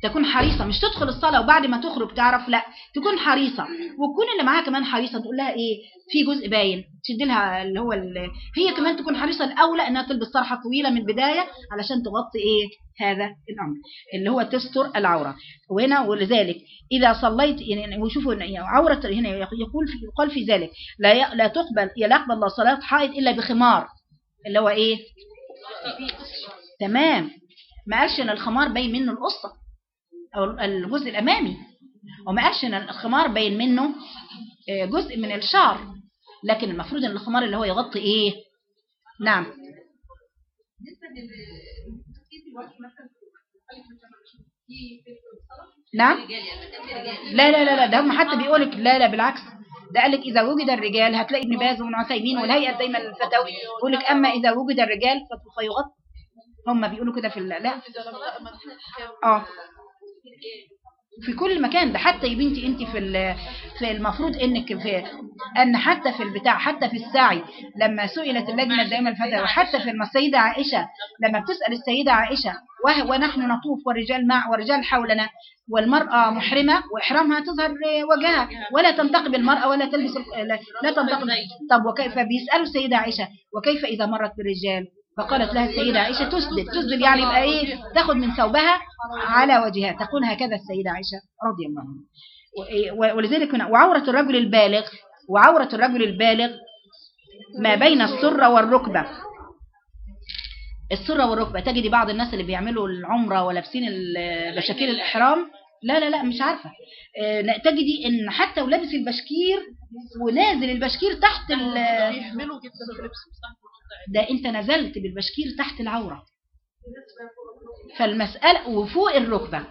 تكون حريصة مش تدخل الصلاة وبعد ما تخرج تعرف لا تكون حريصة. وتكون اللي معاها كمان حريصة تقول لها إيه في جزء باين تشد لها اللي هو ال- هي كمان تكون حريصة الأولى إنها تلبس طرحة طويلة من البداية علشان تغطي إيه هذا الأمر اللي هو تستر العورة. وهنا ولذلك إذا صليت يعني وشوفوا يعني عورة هنا يقول في يقال في ذلك لا لا تقبل لا يقبل الله صلاة حائض إلا بخمار اللي هو إيه؟ تمام. ما قالش إن الخمار باين منه القصة. أو الجزء الأمامي. وما قالش إن الخمار باين منه آه، جزء من الشعر. لكن المفروض إن الخمار اللي هو يغطي إيه؟ نعم. نعم. لا لا لا لا ده هم حتى بيقولك لا لا بالعكس. ده قال لك إذا وجد الرجال هتلاقي ابن باز وابن عثيمين والهيئة دايما الفتاوي يقول لك أما إذا وجد الرجال فيغطي هم بيقولوا كده في لا. آه. في كل مكان ده حتى يا بنتي انت في في المفروض انك في ان حتى في البتاع حتى في السعي لما سئلت اللجنة الدائمه الفتاوى حتى في السيدة عائشة لما بتسأل السيدة عائشة ونحن نطوف والرجال مع والرجال حولنا والمرأة محرمة وإحرامها تظهر وجهها ولا تنتقب المرأة ولا تلبس لا, تنتقب طب وكيف بيسالوا السيدة عائشة وكيف إذا مرت بالرجال؟ فقالت لها السيدة عائشة تسدل تسدل يعني يبقى إيه؟ تاخد من ثوبها على وجهها. تقول هكذا السيدة عائشة رضي الله عنها. ولذلك وعورة الرجل البالغ وعورة الرجل البالغ ما بين السرة والركبة. السرة والركبة تجدي بعض الناس اللي بيعملوا العمرة ولابسين ال- بشاكير الإحرام. لا لا لا مش عارفة. آه، تجدي إن حتى ولابس البشكير ونازل البشكير تحت ال- بيحملوا جدا في ده انت نزلت بالبشكير تحت العورة. فالمسألة وفوق الركبة.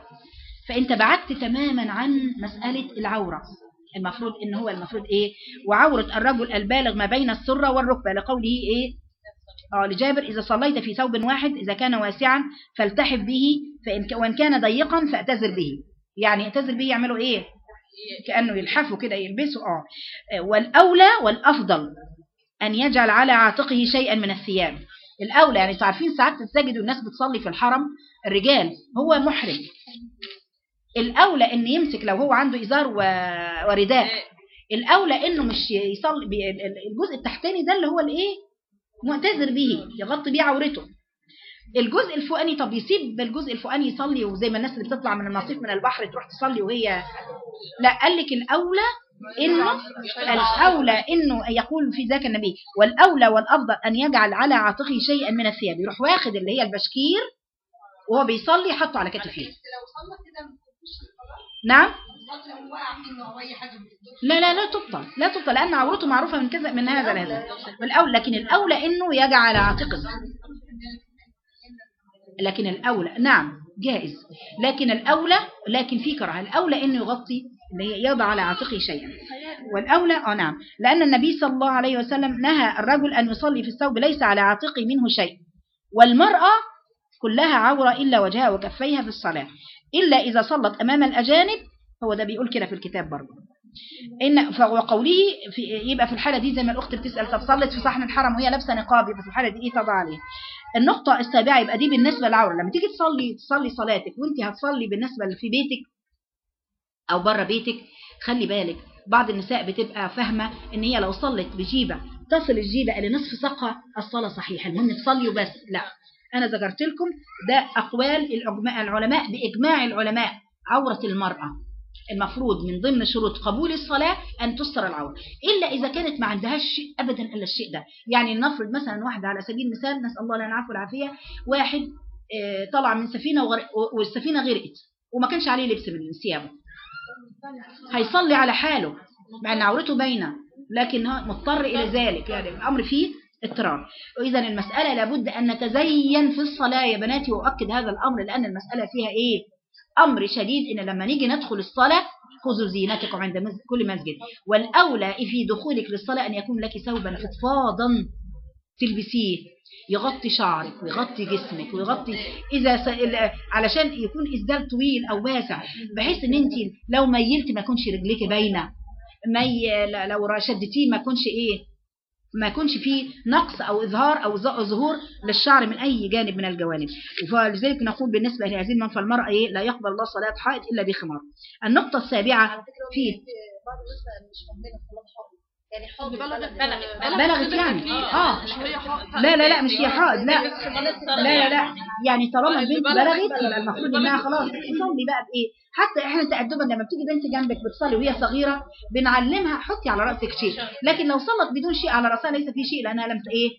فانت بعدت تماما عن مسألة العورة. المفروض ان هو المفروض إيه؟ وعورة الرجل البالغ ما بين السرة والركبة. لقوله إيه؟ آه لجابر إذا صليت في ثوب واحد إذا كان واسعا فالتحف به فإن ك- وإن كان ضيقا فاعتذر به. يعني اعتذر به يعملوا إيه؟ كأنه يلحفوا كده يلبسوا آه آه، والأولى والأفضل. أن يجعل على عاتقه شيئا من الثياب الأولى يعني تعرفين ساعات تجدوا الناس بتصلي في الحرم الرجال هو محرم. الأولى أن يمسك لو هو عنده إزار ورداء. الأولى أنه مش يصلي الجزء التحتاني ده اللي هو الإيه؟ معتذر به يغطي بيه عورته. الجزء الفوقاني طب يسيب الجزء الفوقاني يصلي وزي ما الناس اللي بتطلع من المصيف من البحر تروح تصلي وهي لا قال لك الأولى إنه الأولى إنه يقول في ذاك النبي والأولى والأفضل أن يجعل على عاتقه شيئا من الثياب يروح واخد اللي هي البشكير وهو بيصلي حطه على كتفه. نعم؟ لا لا لا تبطل لا تبطل لأن عورته معروفة من كذا من هذا لهذا الأولى لكن الأولى إنه يجعل عاتقه لكن الأولى نعم جائز. لكن الأولى لكن في كراهة. الأولى إنه يغطي يضع على عاتقه شيئا. والأولى آه نعم. لأن النبي صلى الله عليه وسلم نهى الرجل أن يصلي في الثوب ليس على عاتقه منه شيء. والمرأة كلها عورة إلا وجهها وكفيها في الصلاة. إلا إذا صلت أمام الأجانب هو ده بيقول كده في الكتاب برضه. إن فقوله في يبقى في الحالة دي زي ما الأخت بتسأل طب صلت في صحن الحرم وهي لابسة نقاب يبقى في الحالة دي إيه تضع عليه النقطة السابعة يبقى دي بالنسبة للعورة. لما تيجي تصلي تصلي صلاتك وأنت هتصلي بالنسبة في بيتك أو بره بيتك. خلي بالك بعض النساء بتبقى فاهمة إن هي لو صلت بجيبة تصل الجيبة إلى نصف ساقها الصلاة صحيحة المهم تصلي وبس لا. أنا ذكرت لكم ده أقوال العلماء بإجماع العلماء عورة المرأة. المفروض من ضمن شروط قبول الصلاة أن تستر العورة. إلا إذا كانت ما عندهاش شيء أبدا إلا الشيء ده. يعني نفرض مثلا واحدة على سبيل المثال نسأل الله لنا العفو والعافية واحد آه، طلع من سفينة والسفينة غرقت وما كانش عليه لبس من ثيابه هيصلي على حاله مع إن عورته باينة لكن هو مضطر إلى ذلك يعني الأمر فيه اضطرار واذا المسألة لابد أن نتزين في الصلاة يا بناتي وأؤكد هذا الأمر لأن المسألة فيها إيه؟ أمر شديد إن لما نيجي ندخل الصلاة خذوا زينتكم عند كل مسجد. والأولى في دخولك للصلاة أن يكون لك ثوبا فضفاضا تلبسيه. يغطي شعرك ويغطي جسمك ويغطي إذا س... علشان يكون اسدال طويل أو واسع بحيث إن انت لو ميلت ما يكونش رجليك باينة. مي لو شدتيه ما يكونش إيه؟ ما يكونش فيه نقص أو إظهار أو ظهور للشعر من أي جانب من الجوانب. فلذلك نقول بالنسبة لهذه المن فالمراه إيه؟ لا يقبل الله صلاة حائض إلا بخمار. النقطة السابعة في بعض الناس مش حاضر يعني حاضر بلغت بلغت يعني. آه. مش هي حائط لا لا لا مش هي حائض لا. لا لا لا. يعني طالما البنت بلغت يبقى المفروض إنها خلاص تصلي بقى بإيه؟ حتى إحنا تأدبا لما بتيجي بنت جنبك بتصلي وهي صغيرة بنعلمها حطي على رأسك شيء. لكن لو صلت بدون شيء على رأسها ليس في شيء لأنها لم إيه؟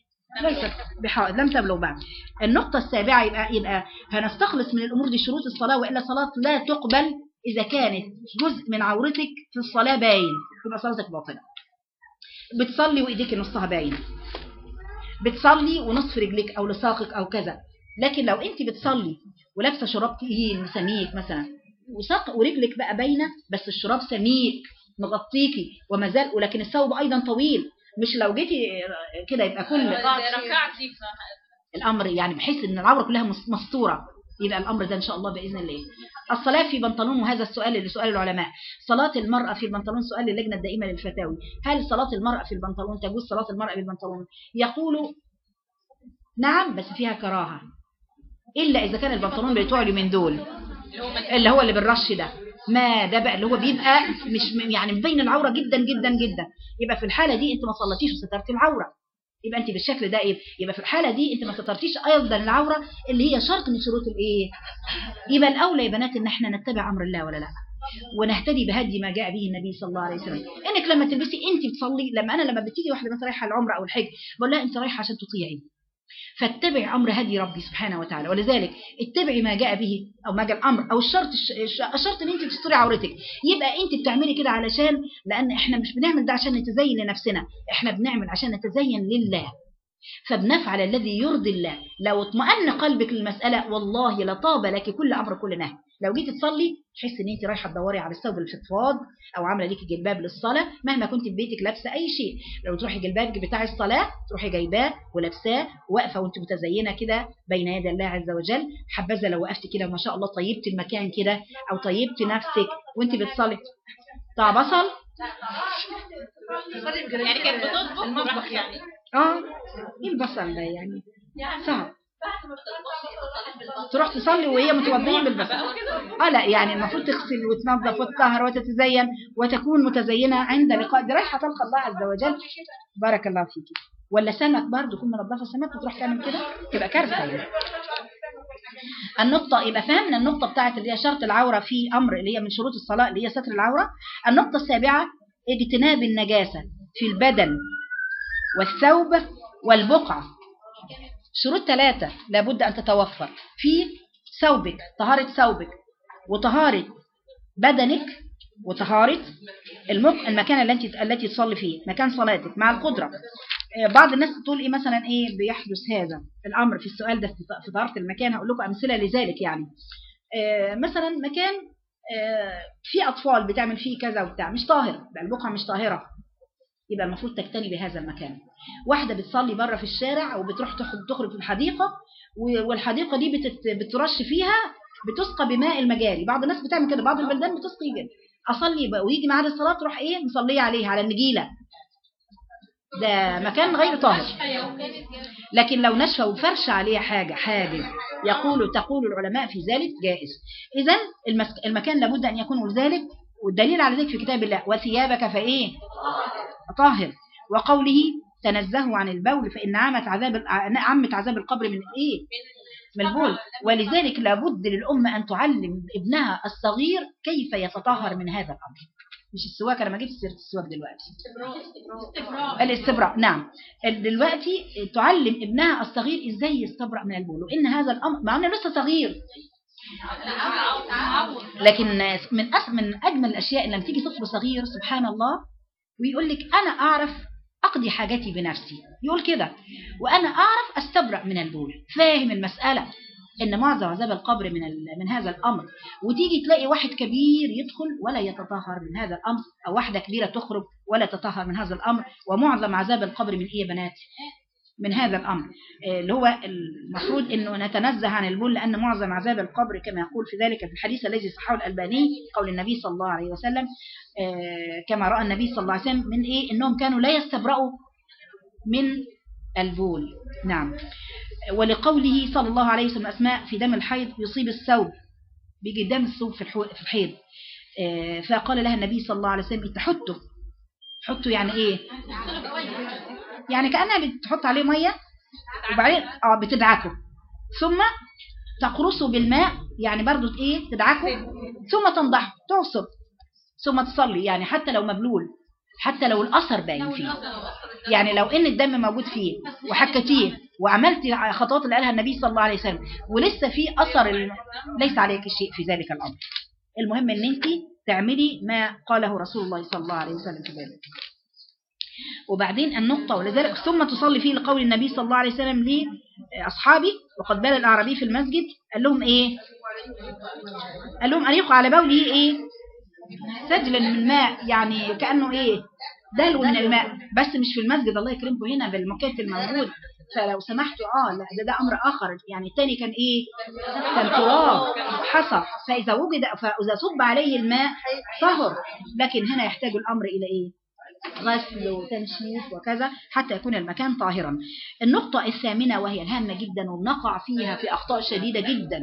ليست بحائض لم تبلغ بعد. النقطة السابعة يبقى يبقى هنستخلص من الأمور دي شروط الصلاة وإلا صلاة لا تقبل إذا كانت جزء من عورتك في الصلاة باين. يبقى صلاتك باطلة. بتصلي وإيديك نصها باين بتصلي ونصف رجلك أو لساقك أو كذا. لكن لو أنت بتصلي ولابسة شراب تقيل سميك مثلا وساق ورجلك بقى باينة بس الشراب سميك مغطيكي وما زال ولكن الثوب أيضا طويل. مش لو جيتي كده يبقى كل ركعتي الأمر يعني بحيث إن العورة كلها مس- مستورة. يبقى الأمر ده إن شاء الله بإذن الله. الصلاة في بنطلون وهذا السؤال اللي سؤال العلماء. صلاة المرأة في البنطلون سؤال للجنة الدائمة للفتاوي. هل صلاة المرأة في البنطلون تجوز صلاة المرأة بالبنطلون؟ يقولوا نعم بس فيها كراهة. إلا إذا كان البنطلون بتوع اليومين دول. اللي هو اللي بالرش ده. ما ده بقى اللي هو بيبقى مش يعني مبين العورة جدا جدا جدا. يبقى في الحالة دي أنت ما صليتيش وسترتي العورة. يبقى انت بالشكل ده إيه يبقى في الحالة دي انت ما سترتيش أيضا العورة اللي هي شرط من شروط الإيه؟ يبقى الأولى يا بنات إن إحنا نتبع أمر الله ولا لأ. ونهتدي بهدي ما جاء به النبي صلى الله عليه وسلم. إنك لما تلبسي أنت بتصلي لما أنا لما بتيجي واحدة مثلا رايحة العمرة أو الحج بقول لها أنت رايحة عشان تطيعي. فاتبع أمر هدي ربي سبحانه وتعالى. ولذلك اتبعي ما جاء به أو ما جاء الأمر أو الشرط الش- الشرط إن أنت تستري عورتك. يبقى أنت بتعملي كده علشان لأن إحنا مش بنعمل ده عشان نتزين لنفسنا. إحنا بنعمل عشان نتزين لله. فبنفعل الذي يرضي الله. لو اطمأن قلبك للمسألة والله لطاب لك كل أمر كل نهي. لو جيت تصلي تحس إن أنت رايحة تدوري على الثوب الفضفاض أو عاملة ليكي جلباب للصلاة مهما كنت في بيتك لابسة أي شيء. لو تروحي جلبابك بتاع الصلاة تروحي جايباه ولابساه واقفة وأنت متزينة كده بين يدي الله عز وجل. حبذا لو وقفت كده ما شاء الله طيبت المكان كده أو طيبت نفسك وأنت بتصلي. بتاع بصل يعني كانت بتطبخ المطبخ يعني. آه إيه البصل ده يعني؟ صعب تروح تصلي وهي متوضية بالبصل. آه لا يعني المفروض تغسل وتنظف وتطهر وتتزين وتكون متزينة عند لقاء. دي رايحة تلقى الله عز وجل. بارك الله فيكي. ولا سمك برضه تكون منظفه سمك وتروح تعمل كده؟ تبقى كارثة يعني. النقطة يبقى فهمنا النقطة بتاعت اللي هي شرط العورة في أمر اللي هي من شروط الصلاة اللي هي ستر العورة. النقطة السابعة اجتناب النجاسة في البدن. والثوب والبقعة شروط ثلاثة لابد أن تتوفر. في ثوبك طهارة ثوبك وطهارة بدنك وطهارة المك... المكان التي التي تصلي فيه مكان صلاتك مع القدرة. آه، بعض الناس تقول إيه مثلا إيه بيحدث هذا؟ الأمر في السؤال ده في طهارة المكان هقول لكم أمثلة لذلك يعني. آه، مثلا مكان آه، في أطفال بتعمل فيه كذا وبتاع مش طاهر بقى البقعة مش طاهرة. يبقى المفروض تجتني بهذا المكان. واحدة بتصلي بره في الشارع أو بتروح تخرج في الحديقه والحديقة دي بترش فيها بتسقى بماء المجاري. بعض الناس بتعمل كده بعض البلدان بتسقي كده. أصلي بقى ويجي ميعاد الصلاة تروح إيه؟ مصلية عليها على النجيلة. ده مكان غير طاهر. لكن لو نشفى وفرش عليه حاجة حاجز يقول تقول العلماء في ذلك جائز. المس- المكان لابد أن يكون ذلك والدليل على ذلك في كتاب الله وثيابك فإيه؟ طاهر. وقوله تنزهوا عن البول فإن عامت عذاب عمت عذاب القبر من إيه؟ من البول ولذلك لابد للأمة أن تعلم ابنها الصغير كيف يتطهر من هذا الأمر. مش السواك أنا ما جبت سيرة السواك دلوقتي. الاستبراء. نعم. دلوقتي تعلم ابنها الصغير إزاي يستبرأ من البول. وإن هذا الأمر مع إنه لسه صغير. لكن من من أجمل الأشياء إن لما تيجي طفل صغير سبحان الله ويقول لك أنا أعرف أقضي حاجتي بنفسي. يقول كده وأنا أعرف استبرأ من البول فاهم المسألة. إن معظم عذاب القبر من من هذا الأمر. وتيجي تلاقي واحد كبير يدخل ولا يتطهر من هذا الأمر أو واحدة كبيرة تخرج ولا تطهر من هذا الأمر. ومعظم عذاب القبر من إيه يا بنات من هذا الأمر. آه، اللي هو المفروض إنه نتنزه عن البول لأن معظم عذاب القبر كما يقول في ذلك في الحديث الذي صححه الألباني قول النبي صلى الله عليه وسلم آه، كما رأى النبي صلى الله عليه وسلم من إيه؟ إنهم كانوا لا يستبرؤوا من البول. نعم. ولقوله صلى الله عليه وسلم أسماء في دم الحيض يصيب الثوب بيجي دم الثوب في في الحيض. آه، فقال لها النبي صلى الله عليه وسلم تحطه. حطه يعني إيه؟ يعني كأنها بتحط عليه مية وبعدين آه بتدعكه. ثم تقرصه بالماء يعني برضو إيه تدعكه ثم تنضحه تعصر ثم تصلي يعني حتى لو مبلول حتى لو الأثر باين فيه. يعني لو إن الدم موجود فيه وحكتيه وعملت خطوات اللي قالها النبي صلى الله عليه وسلم ولسه في أثر الم... ليس عليك شيء في ذلك الأمر. المهم إن انت تعملي ما قاله رسول الله صلى الله عليه وسلم في ذلك. وبعدين النقطة ولذلك ثم تصلي فيه لقول النبي صلى الله عليه وسلم لأصحابي وقد بال الأعرابي في المسجد قال لهم إيه؟ قال لهم أن يقع على بوله إيه؟ سجلا من ماء يعني كأنه إيه؟ دلو من الماء. بس مش في المسجد الله يكرمكم هنا بالمكات الموجود. فلو سمحتوا آه لا ده, ده أمر آخر. يعني الثاني كان إيه؟ كان تراب حصى. فإذا وجد فإذا صب عليه الماء طهر. لكن هنا يحتاج الأمر إلى إيه؟ غسل وتنشيف وكذا حتى يكون المكان طاهرا. النقطة الثامنة وهي الهامة جدا وبنقع فيها في أخطاء شديدة جدا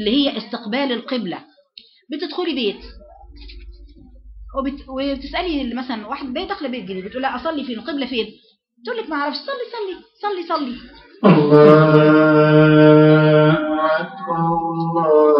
اللي هي استقبال القبلة. بتدخلي بيت وبت... وبتسألي مثلا واحد بيت داخله بيت جديد بتقول لها أصلي فين؟ القبلة فين؟ تقول لك ما أعرفش صلي صلي صلي صلي. الله أكبر الله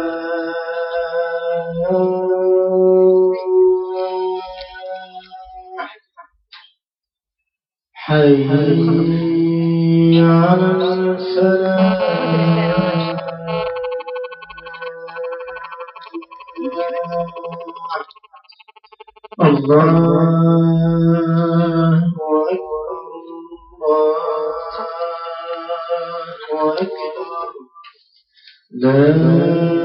حي على الفلاح الله أكبر. الله أكبر. لا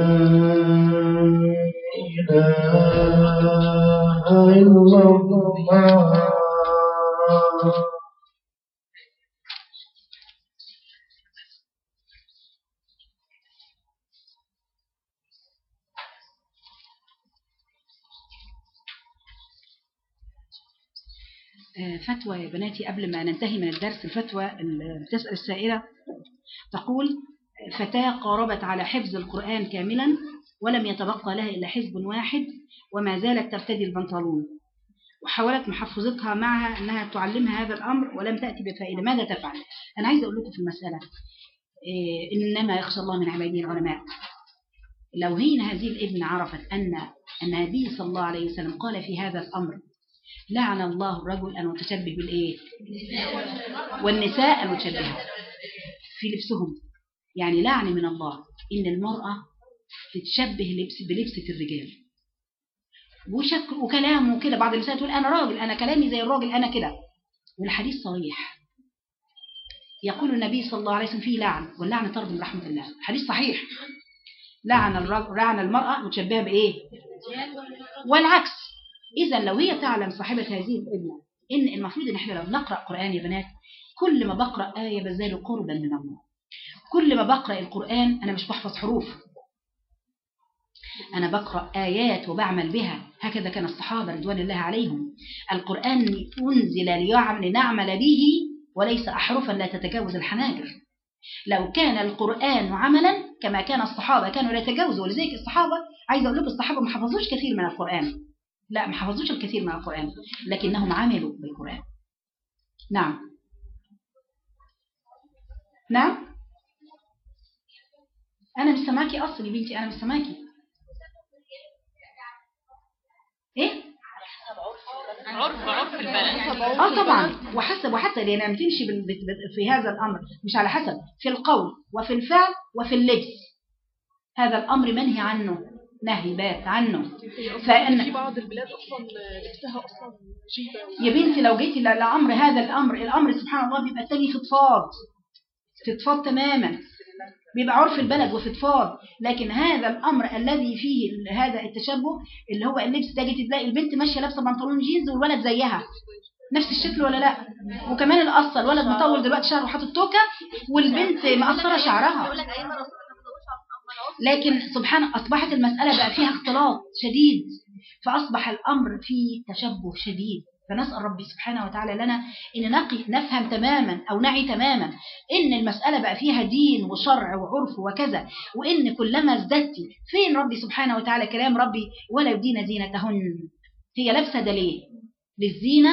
بناتي قبل ما ننتهي من الدرس الفتوى بتسأل السائلة تقول فتاة قاربت على حفظ القرآن كاملا ولم يتبقى لها إلا حزب واحد وما زالت ترتدي البنطلون وحاولت محفظتها معها أنها تعلمها هذا الأمر ولم تأتي بفائدة ماذا تفعل؟ أنا عايزة أقول لكم في المسألة إيه إنما يخشى الله من عباده العلماء لو هي هذه الابن عرفت أن النبي صلى الله عليه وسلم قال في هذا الأمر لعن الله الرجل المتشبه بالإيه؟ والنساء المتشبهة في لبسهم. يعني لعن من الله إن المرأة تتشبه لبس بلبسة الرجال. وشك وكلامه كده بعض النساء تقول أنا راجل أنا كلامي زي الراجل أنا كده. والحديث صريح يقول النبي صلى الله عليه وسلم فيه لعن واللعن طرد من رحمة الله. الحديث صحيح. لعن الرجل لعن المرأة متشبهة بإيه؟ والعكس. إذا لو هي تعلم صاحبة هذه الابنة إن المفروض إن إحنا لو نقرأ قرآن يا بنات كل ما بقرأ آية بزداد قربا من الله. كل ما بقرأ القرآن أنا مش بحفظ حروف. أنا بقرأ آيات وبعمل بها. هكذا كان الصحابة رضوان الله عليهم. القرآن أنزل لنعمل به وليس أحرفا لا تتجاوز الحناجر. لو كان القرآن عملا كما كان الصحابة كانوا لا يتجاوزوا. ولذلك الصحابة عايزة أقول لكم الصحابة ما حفظوش كثير من القرآن. لا ما حفظوش الكثير من القرآن لكنهم عملوا بالقرآن. نعم. نعم. أنا مش سامعاكي أصلي بنتي أنا مش سامعاكي. إيه؟ عرف عرف البلد. آه طبعا. وحسب وحتى لأن لما تمشي في هذا الأمر مش على حسب في القول وفي الفعل وفي اللبس. هذا الأمر منهي عنه. نهي بات عنه. فإن في بعض البلاد أصلا لبسها أصلا جيبه يا بنتي لو جيتي لأمر هذا الأمر الأمر سبحان الله بيبقى التاني فضفاض فضفاض تماما. بيبقى عرف البلد وفضفاض لكن هذا الأمر الذي فيه هذا التشبه اللي هو اللبس ده جيتي تلاقي البنت ماشية لابسة بنطلون جينز والولد زيها. نفس الشكل ولا لأ؟ وكمان القصة الولد مطول دلوقتي شعره وحاطط توكة والبنت مقصرة شعرها. لكن سبحان أصبحت المسألة بقى فيها اختلاط شديد فأصبح الأمر فيه تشبه شديد. فنسأل ربي سبحانه وتعالى لنا إن نقف نفهم تماما أو نعي تماما إن المسألة بقى فيها دين وشرع وعرف وكذا وإن كلما ازددت فين ربي سبحانه وتعالى كلام ربي؟ ولا يبدين زينتهن. هي لابسة ده ليه للزينة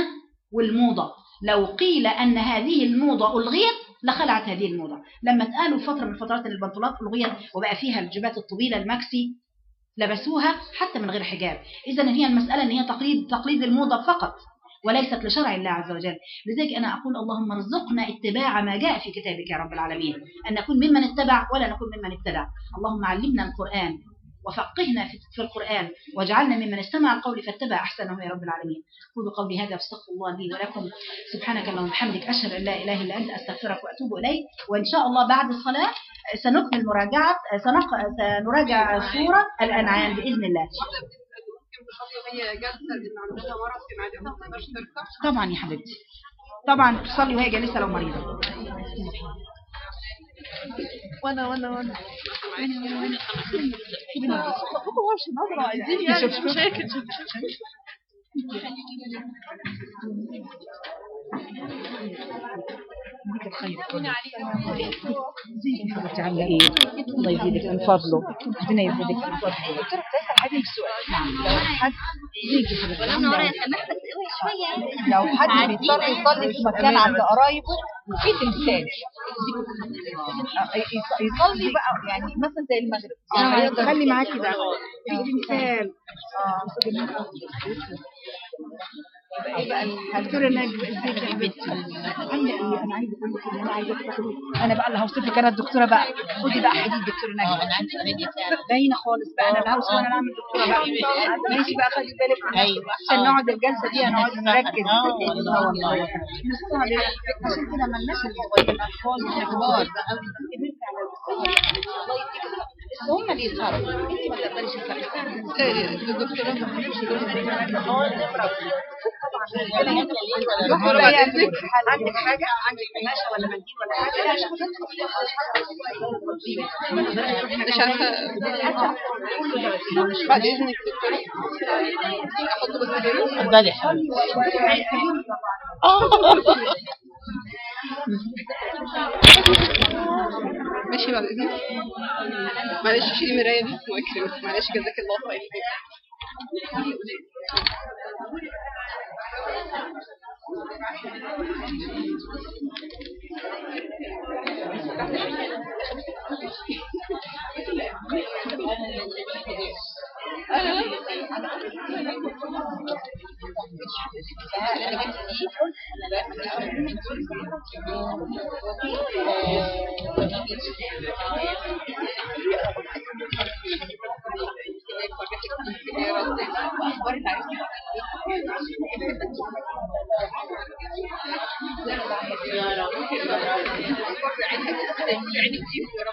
والموضة. لو قيل أن هذه الموضة ألغيت لخلعت هذه الموضة. لما اتقالوا فترة من فترات البنطلونات ألغيت وبقى فيها الجبات الطويلة الماكسي لبسوها حتى من غير حجاب. إذا هي المسألة أن هي تقليد تقليد الموضة فقط وليست لشرع الله عز وجل. لذلك أنا أقول اللهم ارزقنا اتباع ما جاء في كتابك يا رب العالمين. أن نكون ممن اتبع ولا نكون ممن ابتدع. اللهم علمنا القرآن وفقهنا في القرآن واجعلنا ممن استمع القول فاتبع أحسنه يا رب العالمين. قولوا قولي هذا واستغفر الله لي ولكم. سبحانك اللهم وبحمدك أشهد أن لا إله إلا أنت أستغفرك وأتوب إليك. وإن شاء الله بعد الصلاة سنكمل مراجعة. سنراجع سورة الأنعام بإذن الله. طبعا يا حبيبتي. طبعا تصلي وهي جالسة لو مريضة. وأنا وأنا وأنا. يديك الله يزيدك من فضله ربنا يزيدك من فضله حد السؤال لو حد عامله إيه لو حد بيضطر يصلي في مكان عند قرايبه وفي تمثال يص- يصلي بقى يعني مثلا زي المغرب آه، خلي معاكي بقى في تمثال آه إيه بقى دكتوره نجم إيه أنا عايزه أقول لك ان أنا عايزه تاخدي أنا بقى اللي هوصف لك أنا الدكتورة بقى. خدي بقى حديد دكتورة نجم أنا عندي اوريدي فعلا باينة خالص بقى. أنا هوصف وأنا اعمل دكتورة بقى. ماشي بقى خدي بالك. أيوة. عشان نقعد الجلسة دي هنقعد نركز. أه والله. ليه؟ عشان كده ملناش الاطفال والكبار هم اللي يسهروا أنت ما تقدريش تسهري الدكتوره دكتورة بعد إذنك عندك حاجة عندك قماشه ولا منديل ولا حاجة مش عارفه بعد إذنك. دكتوره أحط بس اتفضلي حبيبتي ماشي بعد إذنك. معلش شيلي مرايه بس واكرمك معلش جزاك الله خير. ربنا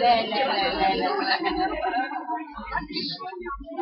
Đây, đây, đây, đây, đây.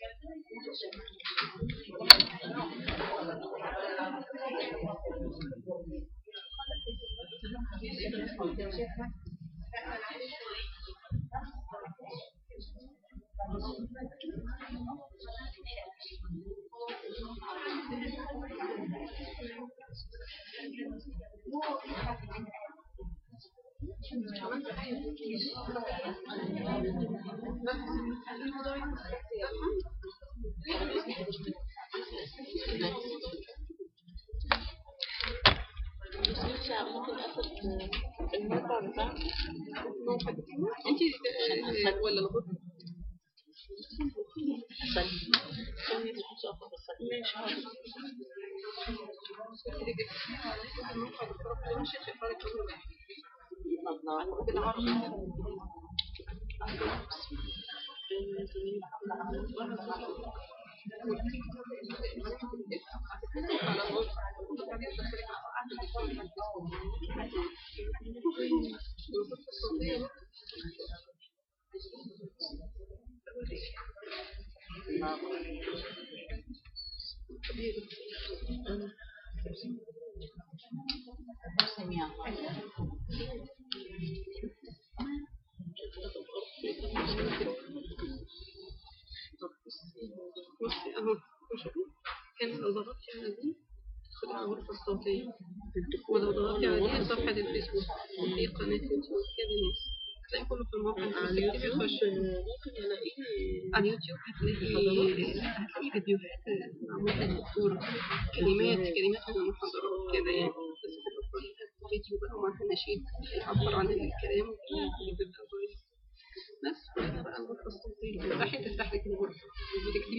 لا لا لا لا لا بصي اهو شوفي كان لو ضغطتي على دي تدخلي على الغرفة الصوتية ولو ضغطتي على دي صفحة الفيسبوك وفي قناة يوتيوب كده هتلاقي كله في الموقع ممكن الاقيه على اليوتيوب هتلاقي هتلاقي فيديوهات معمولة للدكتور كلمات كلمات من المحاضرات كده يعني بس كلها فيديو بقى ومعاها نشيد يعبر عن الكلام بيبقى كويس بس بقى الغرفة الصوتية تفتحي تفتح لك الغرفة وتكتبي